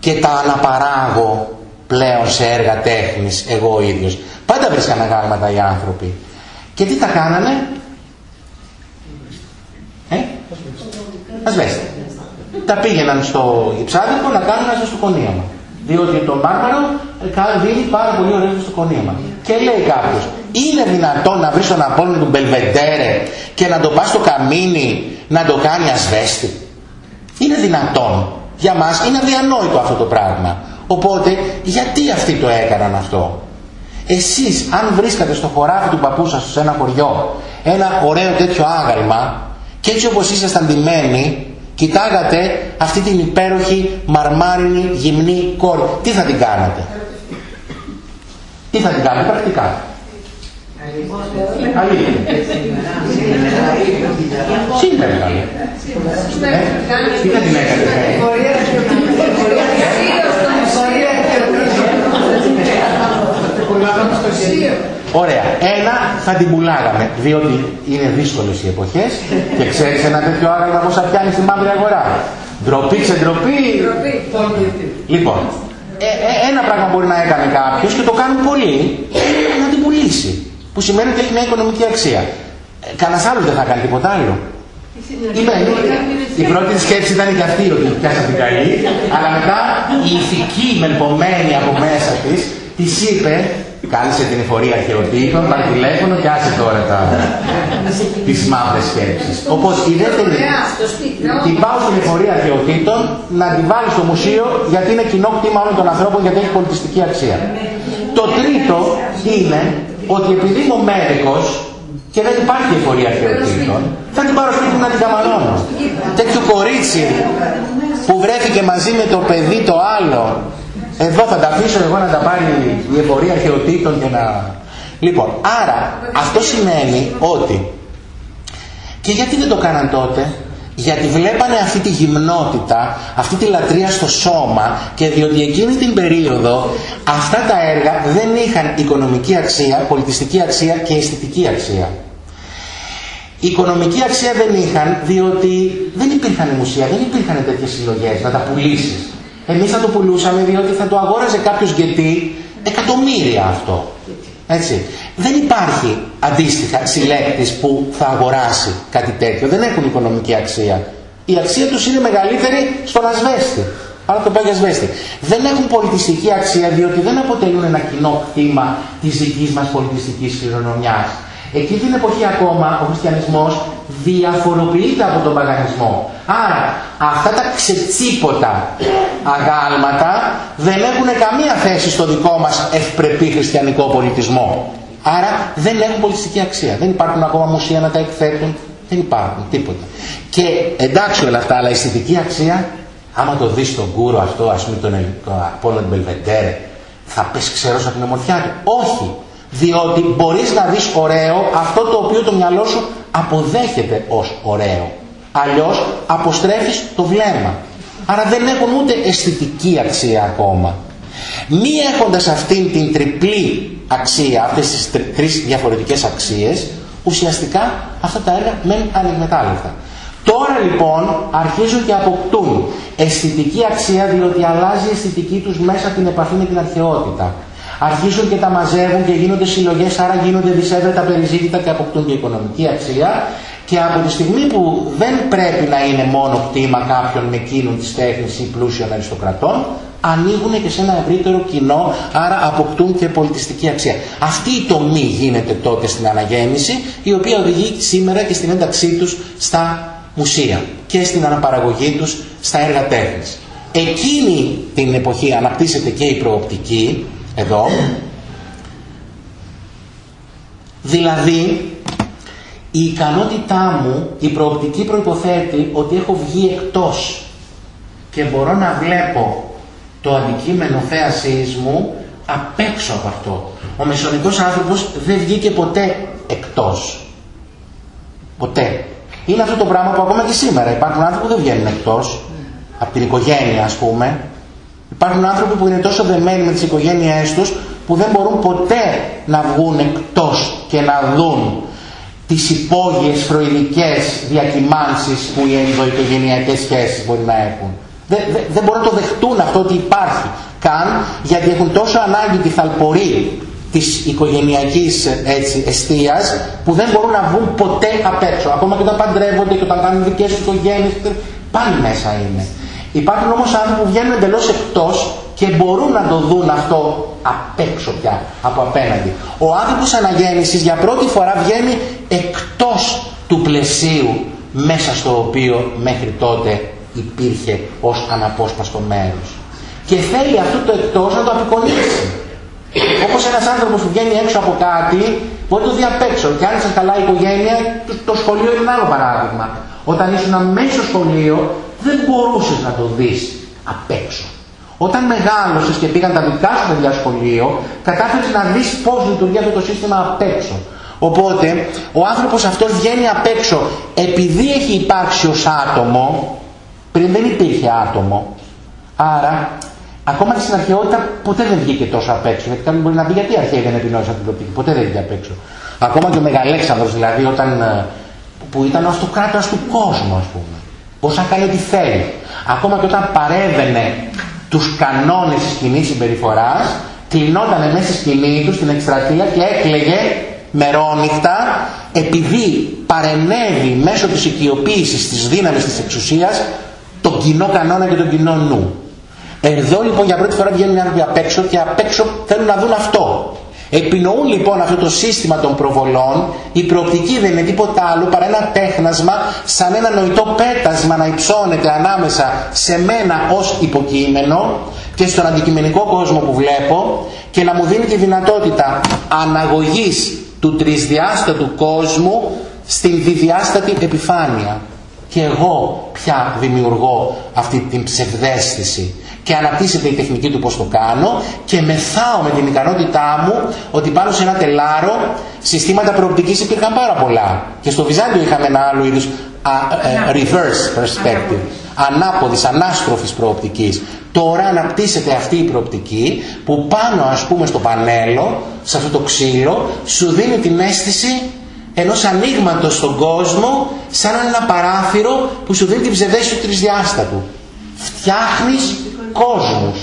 και τα αναπαράγω πλέον σε έργα τέχνης εγώ ο ίδιος. Πάντα βρίσκαν αγάλματα οι άνθρωποι. Και τι τα κάνανε, ε, ασβέστα τα πήγαιναν στο Ιψάδικο να κάνουν ένα ζεστοκονίαμα. Διότι το μάρμαρο ε, δίνει πάρα πολύ ωραίο ζεστοκονίαμα. Και λέει κάποιος, είναι δυνατόν να βρεις τον Απόλλωνα του Μπελβεντέρε και να το πας στο καμίνι να το κάνει ασβέστη. Είναι δυνατόν. Για μας είναι αδιανόητο αυτό το πράγμα. Οπότε γιατί αυτοί το έκαναν αυτό; Εσείς αν βρίσκατε στο χωράφι του παππού σας σε ένα χωριό ένα ωραίο τέτοιο άγαλμα και έτσι όπως ήσασταν ντυμένοι κοιτάγατε αυτή την υπέροχη μαρμάρινη γυμνή κόρη. Τι θα την κάνατε; Τι θα την κάνετε πρακτικά. Αλήθεια. Σήμερα καλή. Τι θα την έκατε. Ωραία. Ένα θα την πουλάγαμε, διότι είναι δύσκολες οι εποχές και ξέρεις ένα τέτοιο άγαλμα πόσα πιάνεις στη μαύρη αγορά. Ντροπή, ξεντροπή. Λοιπόν, ε, ε, ένα πράγμα μπορεί να έκανε κάποιος και το κάνουν πολλοί, να την πουλήσει. Που σημαίνει ότι έχει μια οικονομική αξία. Ε, Κανένας άλλος δεν θα κάνει τίποτα άλλο. η πρώτη σκέψη ήταν και αυτή ότι πιάσα την καλή, αλλά μετά η ηθική μελπομένη από μέσα της της είπε κάλεσε την εφορία αρχαιοτήτων, πάρει τηλέφωνο και άσε τώρα τα, τις μαύρες σκέψεις. Όπως η δεύτερη, την πάω στην εφορία αρχαιοτήτων να την βάλει στο μουσείο γιατί είναι κοινό κτήμα όλων των ανθρώπων γιατί έχει πολιτιστική αξία. Το τρίτο είναι ότι επειδή είμαι ο Μέρικος και δεν υπάρχει εφορία αρχαιοτήτων, θα την πάρω σπίτι να την καμαρώνω. Τέτοιο κορίτσι που βρέθηκε μαζί με το παιδί το άλλο εδώ θα τα αφήσω εγώ να τα πάρει η εμπορία αρχαιοτήτων και να... Λοιπόν, άρα αυτό σημαίνει ότι και γιατί δεν το κάναν τότε, γιατί βλέπανε αυτή τη γυμνότητα, αυτή τη λατρεία στο σώμα και διότι εκείνη την περίοδο αυτά τα έργα δεν είχαν οικονομική αξία, πολιτιστική αξία και αισθητική αξία. Η οικονομική αξία δεν είχαν διότι δεν υπήρχαν μουσεία, δεν υπήρχαν τέτοιες συλλογές να τα πουλήσεις. Εμείς θα το πουλούσαμε διότι θα το αγόραζε κάποιος γιατί εκατομμύρια αυτό. Έτσι. Δεν υπάρχει αντίστοιχα συλλέκτης που θα αγοράσει κάτι τέτοιο. Δεν έχουν οικονομική αξία. Η αξία τους είναι μεγαλύτερη στον ασβέστη. Άρα το πάει ασβέστη. Δεν έχουν πολιτιστική αξία διότι δεν αποτελούν ένα κοινό κτήμα της δικής μας πολιτιστικής κληρονομιάς. Εκεί την εποχή ακόμα ο χριστιανισμός διαφοροποιείται από τον παγανισμό. Άρα αυτά τα ξετσίποτα αγάλματα δεν έχουν καμία θέση στο δικό μας ευπρεπή χριστιανικό πολιτισμό. Άρα δεν έχουν πολιτιστική αξία. Δεν υπάρχουν ακόμα μουσεία να τα εκθέτουν. Δεν υπάρχουν τίποτα. Και εντάξει όλα αυτά, αλλά η αισθητική αξία, άμα το δεις στον κούρο αυτό, ας πούμε τον Απόλλων Μπελβεντέρε, θα πες ξέρω από την ομορφιά του. Όχι. Διότι μπορείς να δεις ωραίο αυτό το οποίο το μυαλό σου αποδέχεται ως ωραίο. Αλλιώς αποστρέφεις το βλέμμα. Άρα δεν έχουν ούτε αισθητική αξία ακόμα. Μη έχοντας αυτήν την τριπλή αξία, αυτές τις τρεις διαφορετικές αξίες, ουσιαστικά αυτά τα έργα μένουν ανεκμετάλλευτα. Τώρα λοιπόν αρχίζουν και αποκτούν αισθητική αξία διότι αλλάζει η αισθητική τους μέσα την επαφή με την αρχαιότητα. Αρχίζουν και τα μαζεύουν και γίνονται συλλογές, άρα γίνονται δυσέβρετα περιζήτητα και αποκτούν και οικονομική αξία. Και από τη στιγμή που δεν πρέπει να είναι μόνο κτήμα κάποιων με κίνουν της τέχνης ή πλούσιων αριστοκρατών, ανοίγουν και σε ένα ευρύτερο κοινό, άρα αποκτούν και πολιτιστική αξία. Αυτή η τομή γίνεται τότε στην αναγέννηση, η οποία οδηγεί σήμερα και στην ένταξή τους στα μουσεία και στην αναπαραγωγή τους στα έργα τέχνης. Εκείνη την εποχή αναπτύσσεται και η προοπτική, εδώ, δηλαδή η ικανότητά μου, η προοπτική προϋποθέτει ότι έχω βγει εκτός και μπορώ να βλέπω το αντικείμενο θέασής μου απ' έξω από αυτό. Ο μεσονικός άνθρωπος δεν βγήκε ποτέ εκτός. Ποτέ. Είναι αυτό το πράγμα που ακόμα και σήμερα υπάρχουν άνθρωποι που δεν βγαίνουν εκτός από την οικογένεια ας πούμε. Υπάρχουν άνθρωποι που είναι τόσο δεμένοι με τις οικογένειές τους που δεν μπορούν ποτέ να βγουν εκτός και να δουν τις υπόγειες φροηδικές διακυμάνσεις που οι ενδοοικογενειακές σχέσεις μπορεί να έχουν. Δεν, δεν, δεν μπορούν να το δεχτούν αυτό ότι υπάρχει καν γιατί έχουν τόσο ανάγκη τη θαλπορή της οικογενειακής έτσι, εστίας που δεν μπορούν να βγουν ποτέ απ' έξω. Ακόμα και όταν παντρεύονται και όταν κάνουν δικές τους οικογένειες πάλι μέσα είναι. Υπάρχουν όμως άνθρωποι που βγαίνουν εντελώς εκτός και μπορούν να το δουν αυτό απ' έξω πια, από απέναντι. Ο άνθρωπος αναγέννησης για πρώτη φορά βγαίνει εκτός του πλαισίου μέσα στο οποίο μέχρι τότε υπήρχε ως αναπόσπαστο μέρος. Και θέλει αυτό το εκτός να το απεικονίσει. Όπως ένας άνθρωπος που βγαίνει έξω από κάτι, μπορεί να το δει απ' έξω. Και αν είσαι καλά η οικογένεια, το σχολείο είναι ένα άλλο παράδειγμα. Όταν ήσουν αμέσως σχολείο, δεν μπορούσες να το δεις απ' έξω. Όταν μεγάλωσες και πήγαν τα δικά σου παιδιά σχολείο, κατάφερες να δεις πώς λειτουργεί αυτό το σύστημα απ' έξω. Οπότε, ο άνθρωπος αυτός βγαίνει απ' έξω επειδή έχει υπάρξει ως άτομο, πριν δεν υπήρχε άτομο. Άρα, ακόμα και στην αρχαιότητα ποτέ δεν βγήκε τόσο απ' έξω. Γιατί μπορεί να πει γιατί οι αρχαίοι δεν επινόησαν την οπτική. Ποτέ δεν βγήκε απ' έξω. Ακόμα και ο Μεγαλέξανδρος δηλαδή, όταν, ε, που ήταν ο αυτοκράτορας του κόσμου, ας πούμε. Μπορούσε να κάνει ό,τι θέλει. Ακόμα και όταν παρέβαινε τους κανόνες της κοινής συμπεριφοράς, κλεινόταν μέσα στη σκηνή του στην εκστρατεία και έκλαιγε μερόνυχτα επειδή παρενέβη μέσω της οικειοποίησης της δύναμης της εξουσίας τον κοινό κανόνα και τον κοινό νου. Εδώ λοιπόν για πρώτη φορά βγαίνουν οι άνθρωποι απ' έξω και απ' έξω θέλουν να δουν αυτό. Επινοούν λοιπόν αυτό το σύστημα των προβολών, η προοπτική δεν είναι τίποτα άλλο παρά ένα τέχνασμα σαν ένα νοητό πέτασμα να υψώνεται ανάμεσα σε μένα ως υποκείμενο και στον αντικειμενικό κόσμο που βλέπω και να μου δίνει τη δυνατότητα αναγωγής του τρισδιάστατου κόσμου στην διδιάστατη επιφάνεια. Και εγώ πια δημιουργώ αυτή την ψευδέστηση και αναπτύσσεται η τεχνική του πώς το κάνω και μεθάω με την ικανότητά μου ότι πάνω σε ένα τελάρο συστήματα προοπτικής υπήρχαν πάρα πολλά. Και στο Βυζάντιο είχαμε ένα άλλο είδους ε, reverse perspective, ανάποδης, ανάστροφης προοπτικής. Τώρα αναπτύσσεται αυτή η προοπτική που πάνω ας πούμε στο πανέλο, σε αυτό το ξύλο, σου δίνει την αίσθηση ενός ανοίγματος στον κόσμο σαν ένα παράθυρο που σου δίνει την ψευδέστηση του τρισδιάστατου. Φτιάχνεις κόσμους.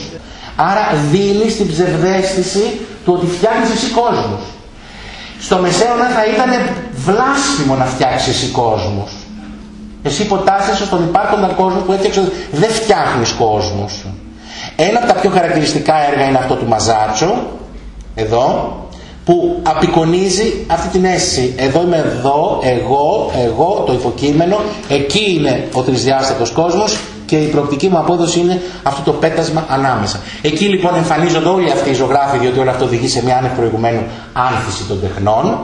Άρα δίνεις την ψευδέστηση του ότι φτιάχνεις εσύ κόσμους. Στο Μεσαίωνα θα ήταν βλάσφημο να φτιάξεις εσύ κόσμους. Εσύ υποτάσσεσαι στον υπάρχοντα κόσμο που έφτιαξε. Δεν φτιάχνεις κόσμους. Ένα από τα πιο χαρακτηριστικά έργα είναι αυτό του Μαζάτσο, εδώ, που απεικονίζει αυτή την αίσθηση. Εδώ είμαι εδώ, εγώ, εγώ, το υποκείμενο, εκεί είναι ο τρισδιάστατος κόσμος και η προοπτική μου απόδοση είναι αυτό το πέτασμα ανάμεσα. Εκεί λοιπόν εμφανίζονται όλοι αυτοί οι ζωγράφοι, διότι όλο αυτό οδηγεί σε μια άνευ προηγουμένου άνθηση των τεχνών,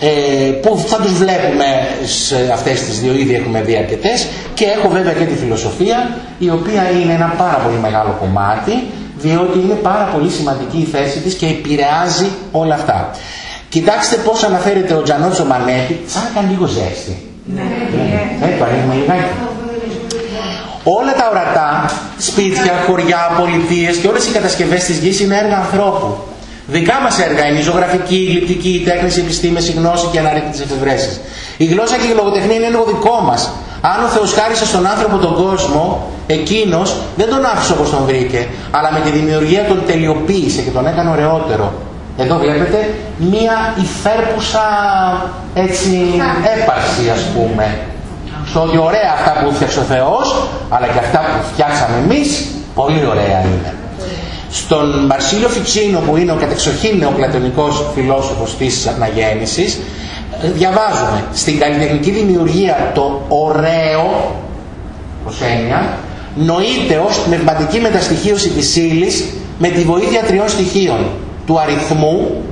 ε, που θα τους βλέπουμε σε αυτές τις δύο, ήδη έχουμε δει αρκετές, και έχω βέβαια και τη φιλοσοφία, η οποία είναι ένα πάρα πολύ μεγάλο κομμάτι, διότι είναι πάρα πολύ σημαντική η θέση της και επηρεάζει όλα αυτά. Κοιτάξτε πώς αναφέρεται ο Τζανότσο Μανέτη, σαν να κάνει λίγο ζέστη. Ναι, ναι. Ε, το ανοίγουμε λιγάκι. Όλα τα ορατά, σπίτια, χωριά, πολιτείες και όλες οι κατασκευές της γης είναι έργα ανθρώπου. Δικά μας έργα είναι η ζωγραφική, η γλυπτική, η τέχνης, η επιστήμη, η γνώση και η αναρρύθμιση της εφευρέσης. Η γλώσσα και η λογοτεχνία είναι έργο δικό μας. Αν ο Θεός χάρισε στον άνθρωπο τον κόσμο, εκείνος δεν τον άφησε όπως τον βρήκε, αλλά με τη δημιουργία τον τελειοποίησε και τον έκανε ωραιότερο. Εδώ βλέπετε μία υφέρπουσα έτσι έπαρση ας πούμε. Στο ότι ωραία αυτά που φτιάξε ο Θεός, αλλά και αυτά που φτιάξαμε εμείς, πολύ ωραία είναι. Στον Μαρσίλιο Φιτσίνο που είναι ο κατεξοχήν νεοπλατωνικός φιλόσοφος της αναγέννησης, διαβάζουμε στην καλλιτεχνική δημιουργία το ωραίο, ως έννοια, νοείται ως πνευματική μεταστοιχείωση της ύλης με τη βοήθεια τριών στοιχείων. Του αριθμού,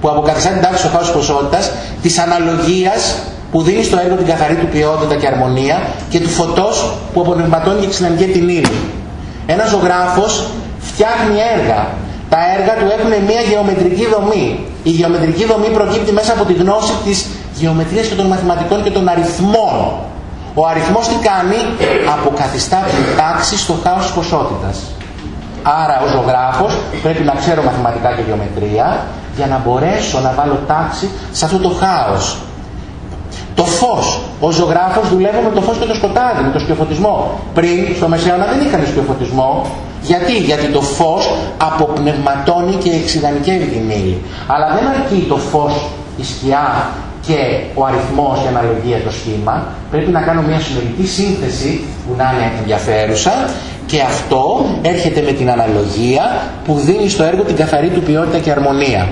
που αποκαθιστά την τάξη στο χάος ποσότητας, της αναλογίας, που δίνει στο έργο την καθαρή του ποιότητα και αρμονία και του φωτός που απονευματώνει και ξυναμικέ την ύλη. Ένας ζωγράφος φτιάχνει έργα. Τα έργα του έχουν μια γεωμετρική δομή. Η γεωμετρική δομή προκύπτει μέσα από τη γνώση της γεωμετρίας και των μαθηματικών και των αριθμών. Ο αριθμός τι κάνει, αποκαθιστά την τάξη στο χάος της ποσότητας. Άρα ο ζωγράφος πρέπει να ξέρω μαθηματικά και γεωμετρία για να μπορέσω να βάλω τάξη σε αυτό το χάος. Το φως. Ο ζωγράφος δουλεύει με το φως και το σκοτάδι, με το σκιοφωτισμό. Πριν στο Μεσαίωνα δεν είχαν σκιοφωτισμό. Γιατί, γιατί το φως αποπνευματώνει και εξειδανικεύει την ύλη. Αλλά δεν αρκεί το φως, η σκιά και ο αριθμός και αναλογία το σχήμα. Πρέπει να κάνω μια συνολική σύνθεση που να είναι ενδιαφέρουσα και αυτό έρχεται με την αναλογία που δίνει στο έργο την καθαρή του ποιότητα και αρμονία.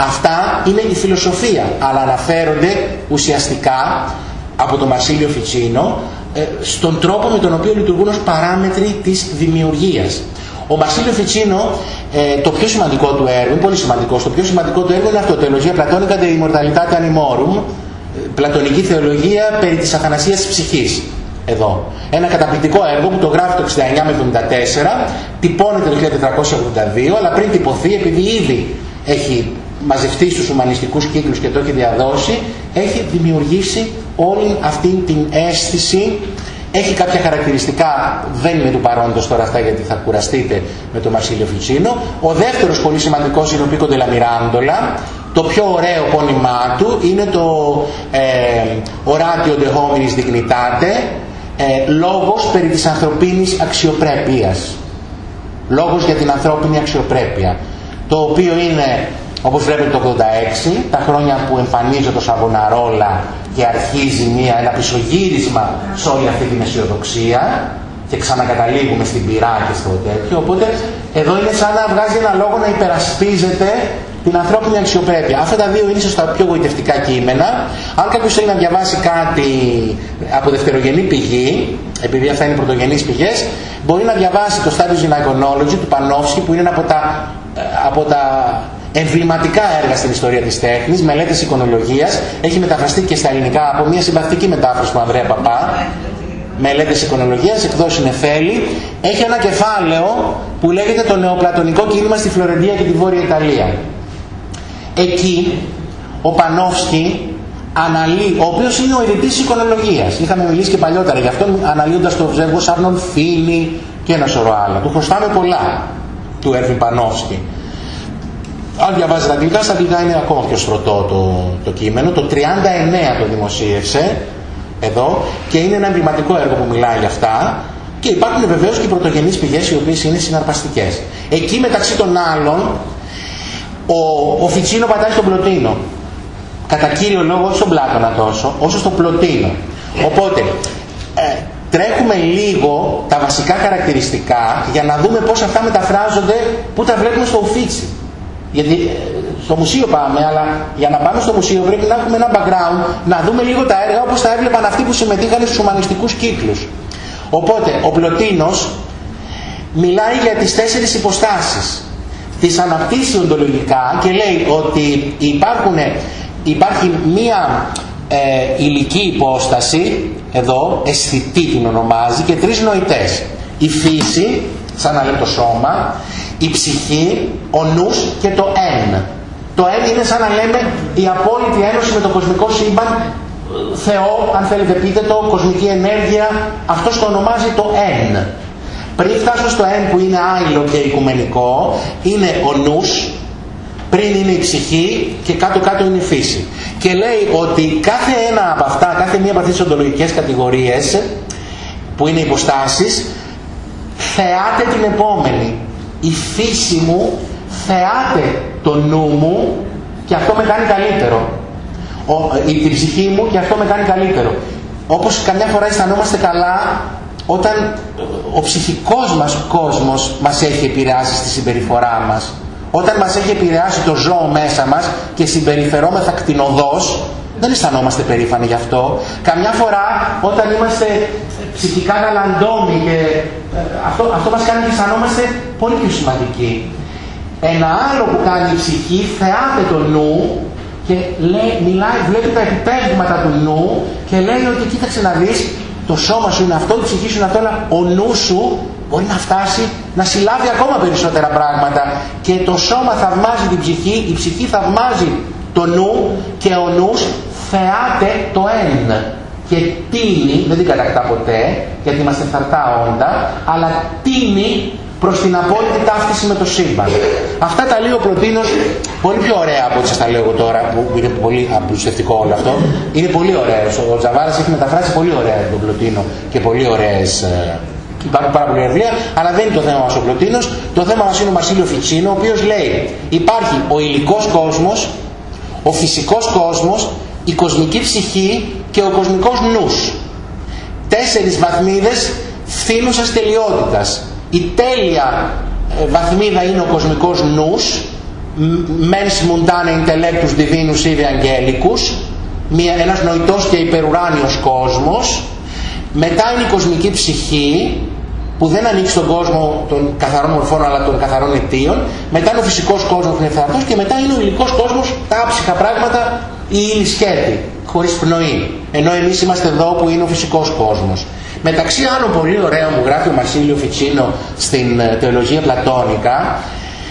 Αυτά είναι η φιλοσοφία, αλλά αναφέρονται ουσιαστικά από τον Μαρσίλιο Φιτσίνο ε, στον τρόπο με τον οποίο λειτουργούν ως παράμετροι της δημιουργίας. Ο Μαρσίλιο Φιτσίνο, ε, το πιο σημαντικό του έργο, είναι πολύ σημαντικό, το πιο σημαντικό του έργο είναι αυτό, Τελογία Πλατώνικα de Immortalitate Animorum, ε, πλατωνική θεολογία περί της αθανασίας της ψυχής. Εδώ. Ένα καταπληκτικό έργο που το γράφει το 69 με 74, τυπώνεται το 1482, αλλά πριν τυπωθεί, επειδή ήδη έχει μαζευτεί στους ουμανιστικούς κύκλους και το έχει διαδώσει, έχει δημιουργήσει όλη αυτή την αίσθηση έχει κάποια χαρακτηριστικά, δεν είναι του παρόντος τώρα αυτά γιατί θα κουραστείτε με τον Μαρσίλιο Φιτσίνο. Ο δεύτερος πολύ σημαντικός είναι ο Πίκο Ντελαμιράντολα. Το πιο ωραίο πόνημά του είναι το ε, Oratio de Hominis Dignitate, ε, λόγος περί της ανθρωπίνης αξιοπρέπειας. Λόγος για την ανθρώπινη αξιοπρέπεια. Το οποίο είναι όπως βλέπετε το 86, τα χρόνια που εμφανίζεται το Σαβοναρόλα και αρχίζει μια, ένα πισωγύρισμα σε όλη αυτή την αισιοδοξία και ξανακαταλήγουμε στην πυρά και στο τέτοιο. Οπότε εδώ είναι σαν να βγάζει ένα λόγο να υπερασπίζεται την ανθρώπινη αξιοπρέπεια. Αυτά τα δύο είναι στα πιο γοητευτικά κείμενα. Αν κάποιος θέλει να διαβάσει κάτι από δευτερογενή πηγή, επειδή αυτά είναι πρωτογενείς πηγές, μπορεί να διαβάσει το Studies in Iconology του Πανόφσκι που είναι από τα, από τα εμβληματικά έργα στην ιστορία της τέχνης, μελέτες εικονολογίας, έχει μεταφραστεί και στα ελληνικά από μια συμπαθητική μετάφραση του Ανδρέα Παπά, μελέτες εικονολογίας, εκδόσεις Νεφέλη, έχει ένα κεφάλαιο που λέγεται το νεοπλατωνικό κίνημα στη Φλωρεντία και τη Βόρεια Ιταλία. Εκεί ο Πανόφσκι αναλύει, ο οποίος είναι ο ειδητής εικονολογίας. Είχαμε μιλήσει και παλιότερα γι' αυτόν αναλύοντας το Ζεύγος Άρνον Φίνι και ένα σωρό άλλα. Του χρωστάμε πολλά του Έρβιν Πανόφσκι. Αν διαβάζεις τα αγγλικά, στα αγγλικά είναι ακόμα πιο στρωτό το, το κείμενο. Το 39 το δημοσίευσε εδώ και είναι ένα εμβληματικό έργο που μιλάει για αυτά και υπάρχουν βεβαίως και οι πρωτογενείς πηγές οι οποίες είναι συναρπαστικές. Εκεί μεταξύ των άλλων ο, ο Φιτσίνο πατάει στον Πλωτίνο. Κατά κύριο λόγο όχι στον Πλάτωνα τόσο, όσο στον Πλωτίνο. Οπότε ε, τρέχουμε λίγο τα βασικά χαρακτηριστικά για να δούμε πώς αυτά μεταφράζονται, πού τα βλέπουμε στο Ουφίτσι. Γιατί ε, στο μουσείο πάμε, αλλά για να πάμε στο μουσείο πρέπει να έχουμε ένα background, να δούμε λίγο τα έργα όπως τα έβλεπαν αυτοί που συμμετείχαν στους ουμανιστικούς κύκλους. Οπότε ο Πλωτίνος μιλάει για τις τέσσερις υποστάσεις. Τις αναπτύσσει οντολογικά και λέει ότι υπάρχουν, υπάρχει μία ε, υλική υπόσταση, εδώ αισθητή την ονομάζει, και τρεις νοητές. Η φύση, σαν να λέει το σώμα, η ψυχή, ο νους και το εν. Το εν είναι σαν να λέμε η απόλυτη ένωση με το κοσμικό σύμπαν Θεό, αν θέλετε πείτε το, κοσμική ενέργεια, αυτός το ονομάζει το εν. Πριν φτάσω στο εν που είναι άειλο και οικουμενικό, είναι ο νους, πριν είναι η ψυχή και κάτω κάτω είναι η φύση. Και λέει ότι κάθε ένα από αυτά, κάθε μία από αυτές τις οντολογικές κατηγορίες, που είναι υποστάσεις, θεάται την επόμενη. Η φύση μου θεάται το νου μου και αυτό με κάνει καλύτερο η, την ψυχή μου και αυτό με κάνει καλύτερο. Όπως καμιά φορά αισθανόμαστε καλά όταν ο ψυχικός μας κόσμος μας έχει επηρεάσει στη συμπεριφορά μας. Όταν μας έχει επηρεάσει το ζώο μέσα μας και συμπεριφερόμεθα κτηνοδός, δεν αισθανόμαστε περήφανοι γι' αυτό. Καμιά φορά όταν είμαστε ψυχικά γαλαντόμοι και ε, αυτό, αυτό μας κάνει να αισθανόμαστε πολύ πιο σημαντικοί. Ένα άλλο που κάνει η ψυχή θεάται το νου και λέει, μιλάει, βλέπει τα επιπέδματα του νου και λέει ότι κοίταξε να δεις το σώμα σου είναι αυτό, η ψυχή σου είναι αυτό, αλλά ο νου σου μπορεί να φτάσει να συλλάβει ακόμα περισσότερα πράγματα και το σώμα θαυμάζει την ψυχή, η ψυχή θαυμάζει το νου και ο νους θεάται το εν και τίνει, δεν την κατακτά ποτέ γιατί είμαστε φθαρτά όντα, αλλά τίνει προς την απόλυτη ταύτιση με το σύμπαν. Αυτά τα λέει ο Πλωτίνος πολύ πιο ωραία από ό,τι σας τα λέω εγώ τώρα, που είναι πολύ απλουστευτικό όλο αυτό. Είναι πολύ ωραίο. Ο Τζαβάρας έχει μεταφράσει πολύ ωραία τον Πλωτίνο και πολύ ωραίες ε, Υπάρχουν πάρα πολλά εργαλεία, αλλά δεν είναι το θέμα μας ο Πλωτίνος. Το θέμα μας είναι ο Μασίλιο Φιτσίνο, ο οποίος λέει υπάρχει ο υλικός κόσμος, ο φυσικός κόσμος, η κοσμική ψυχή και ο κοσμικός νους. Τέσσερις βαθμίδες φθήνουσας τελειότητας. Η τέλεια ε, βαθμίδα είναι ο κοσμικός νους, mens mundane intellectus divinus ivi angelicus, μια, ένας νοητός και υπερουράνιος κόσμος, μετά είναι η κοσμική ψυχή, που δεν ανήκει στον κόσμο των καθαρών μορφών αλλά των καθαρών αιτίων, μετά είναι ο φυσικός κόσμος που είναι θεατός και μετά είναι ο υλικός κόσμος, τα άψυχα πράγματα, η ύλη σκέτη, χωρίς πνοή. Ενώ εμείς είμαστε εδώ που είναι ο φυσικός κόσμος. Μεταξύ άλλων πολύ ωραίο μου γράφει ο Μασίλιο Φιτσίνο στην ε, Θεολογία Πλατώνικα,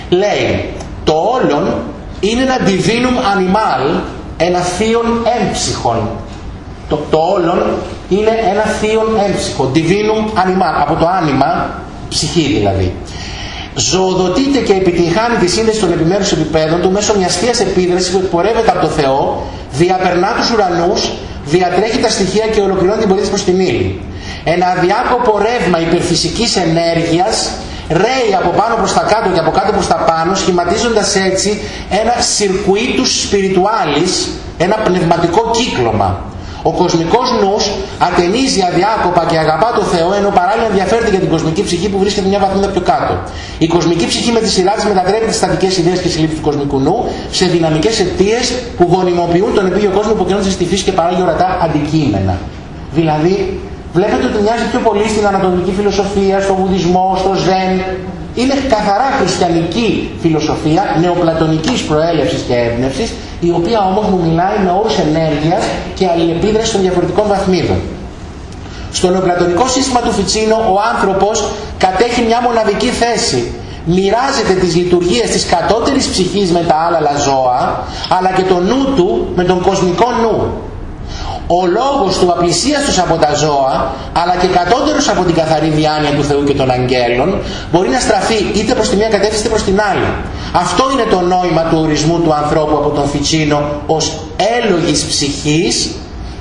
λέει το όλον είναι ένα divinum animal, ένα θείον έμψυχον. Το, το όλον είναι ένα θείον έμψυχο, divinum animal, από το άνιμα, ψυχή δηλαδή. Ζωοδοτείται και επιτυγχάνει τη σύνδεση των επιμέρους επιπέδων του μέσω μιας θείας επίδρασης που εκπορεύεται από το Θεό, διαπερνά τους ουρανούς, διατρέχει τα στοιχεία και ολοκληρώνει την πορεία προς την ύλη. Ένα αδιάκοπο ρεύμα υπερφυσικής ενέργειας ρέει από πάνω προς τα κάτω και από κάτω προς τα πάνω σχηματίζοντας έτσι ένα circuitus spiritualis, ένα πνευματικό κύκλωμα. Ο κοσμικός νους ατενίζει αδιάκοπα και αγαπά το Θεό ενώ παράλληλα ενδιαφέρεται για την κοσμική ψυχή που βρίσκεται μια βαθμίδα πιο κάτω. Η κοσμική ψυχή με τη σειρά της μετατρέπει τις στατικές ιδέες και συλλήψεις του κοσμικού νου σε δυναμικές αιτίες που γονιμοποιούν τον επίγειο κόσμο που καινούργια στη φύση και παράγει ορατά αντικείμενα. Δηλαδή Βλέπετε ότι μοιάζει πιο πολύ στην ανατολική φιλοσοφία, στο βουδισμό, στο ζεν. Είναι καθαρά χριστιανική φιλοσοφία, νεοπλατωνικής προέλευσης και έμπνευσης, η οποία όμως μου μιλάει με όρους ενέργειας και αλληλεπίδρασης των διαφορετικών βαθμίδων. Στο νεοπλατωνικό σύστημα του Φιτσίνο ο άνθρωπος κατέχει μια μοναδική θέση. Μοιράζεται τις λειτουργίες της κατώτερης ψυχής με τα άλλα ζώα, αλλά και το νου του με τον κοσμικό νου. Ο λόγος του απλησίαστος από τα ζώα αλλά και κατώτερος από την καθαρή διάνοια του Θεού και των αγγέλων μπορεί να στραφεί είτε προς τη μία κατεύθυνση είτε προς την άλλη. Αυτό είναι το νόημα του ορισμού του ανθρώπου από τον Φιτσίνο ως έλογης ψυχής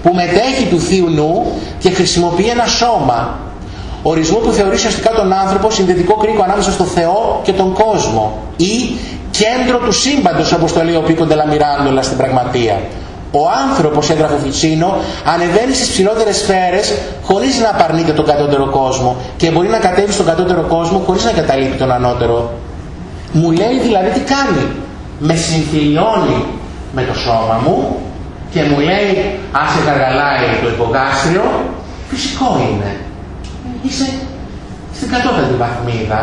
που μετέχει του Θείου Νου και χρησιμοποιεί ένα σώμα. Ορισμό που θεωρεί ουσιαστικά τον άνθρωπο συνδετικό κρίκο ανάμεσα στο Θεό και τον κόσμο ή κέντρο του σύμπαντος όπως το λέει ο Πίκο Ντελαμιράντολα στην πραγματεία. Ο άνθρωπος, έγραφε ο Φιτσίνο, ανεβαίνει στις ψηλότερες σφαίρες χωρίς να απαρνείται τον κατώτερο κόσμο και μπορεί να κατέβει στον κατώτερο κόσμο χωρίς να καταλείπει τον ανώτερο. Μου λέει δηλαδή τι κάνει. Με συμφιλιώνει με το σώμα μου και μου λέει άσε γαργαλάει το υπογάστριο, φυσικό είναι. Είσαι στην κατώτατη βαθμίδα.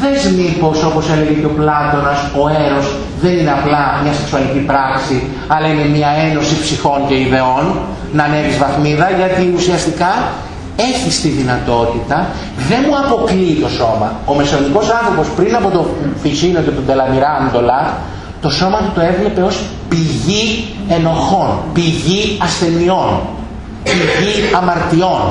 Δες μήπως όπως έλεγε και ο Πλάτωνας ο έρος δεν είναι απλά μια σεξουαλική πράξη αλλά είναι μια ένωση ψυχών και ιδεών να ανέβεις βαθμίδα γιατί ουσιαστικά έχεις τη δυνατότητα, δεν μου αποκλείει το σώμα. Ο μεσαιωνικός άνθρωπος πριν από το Φυσίνο και τον Τελαμιράντολα το σώμα του το έβλεπε ως πηγή ενοχών, πηγή ασθενειών, πηγή αμαρτιών.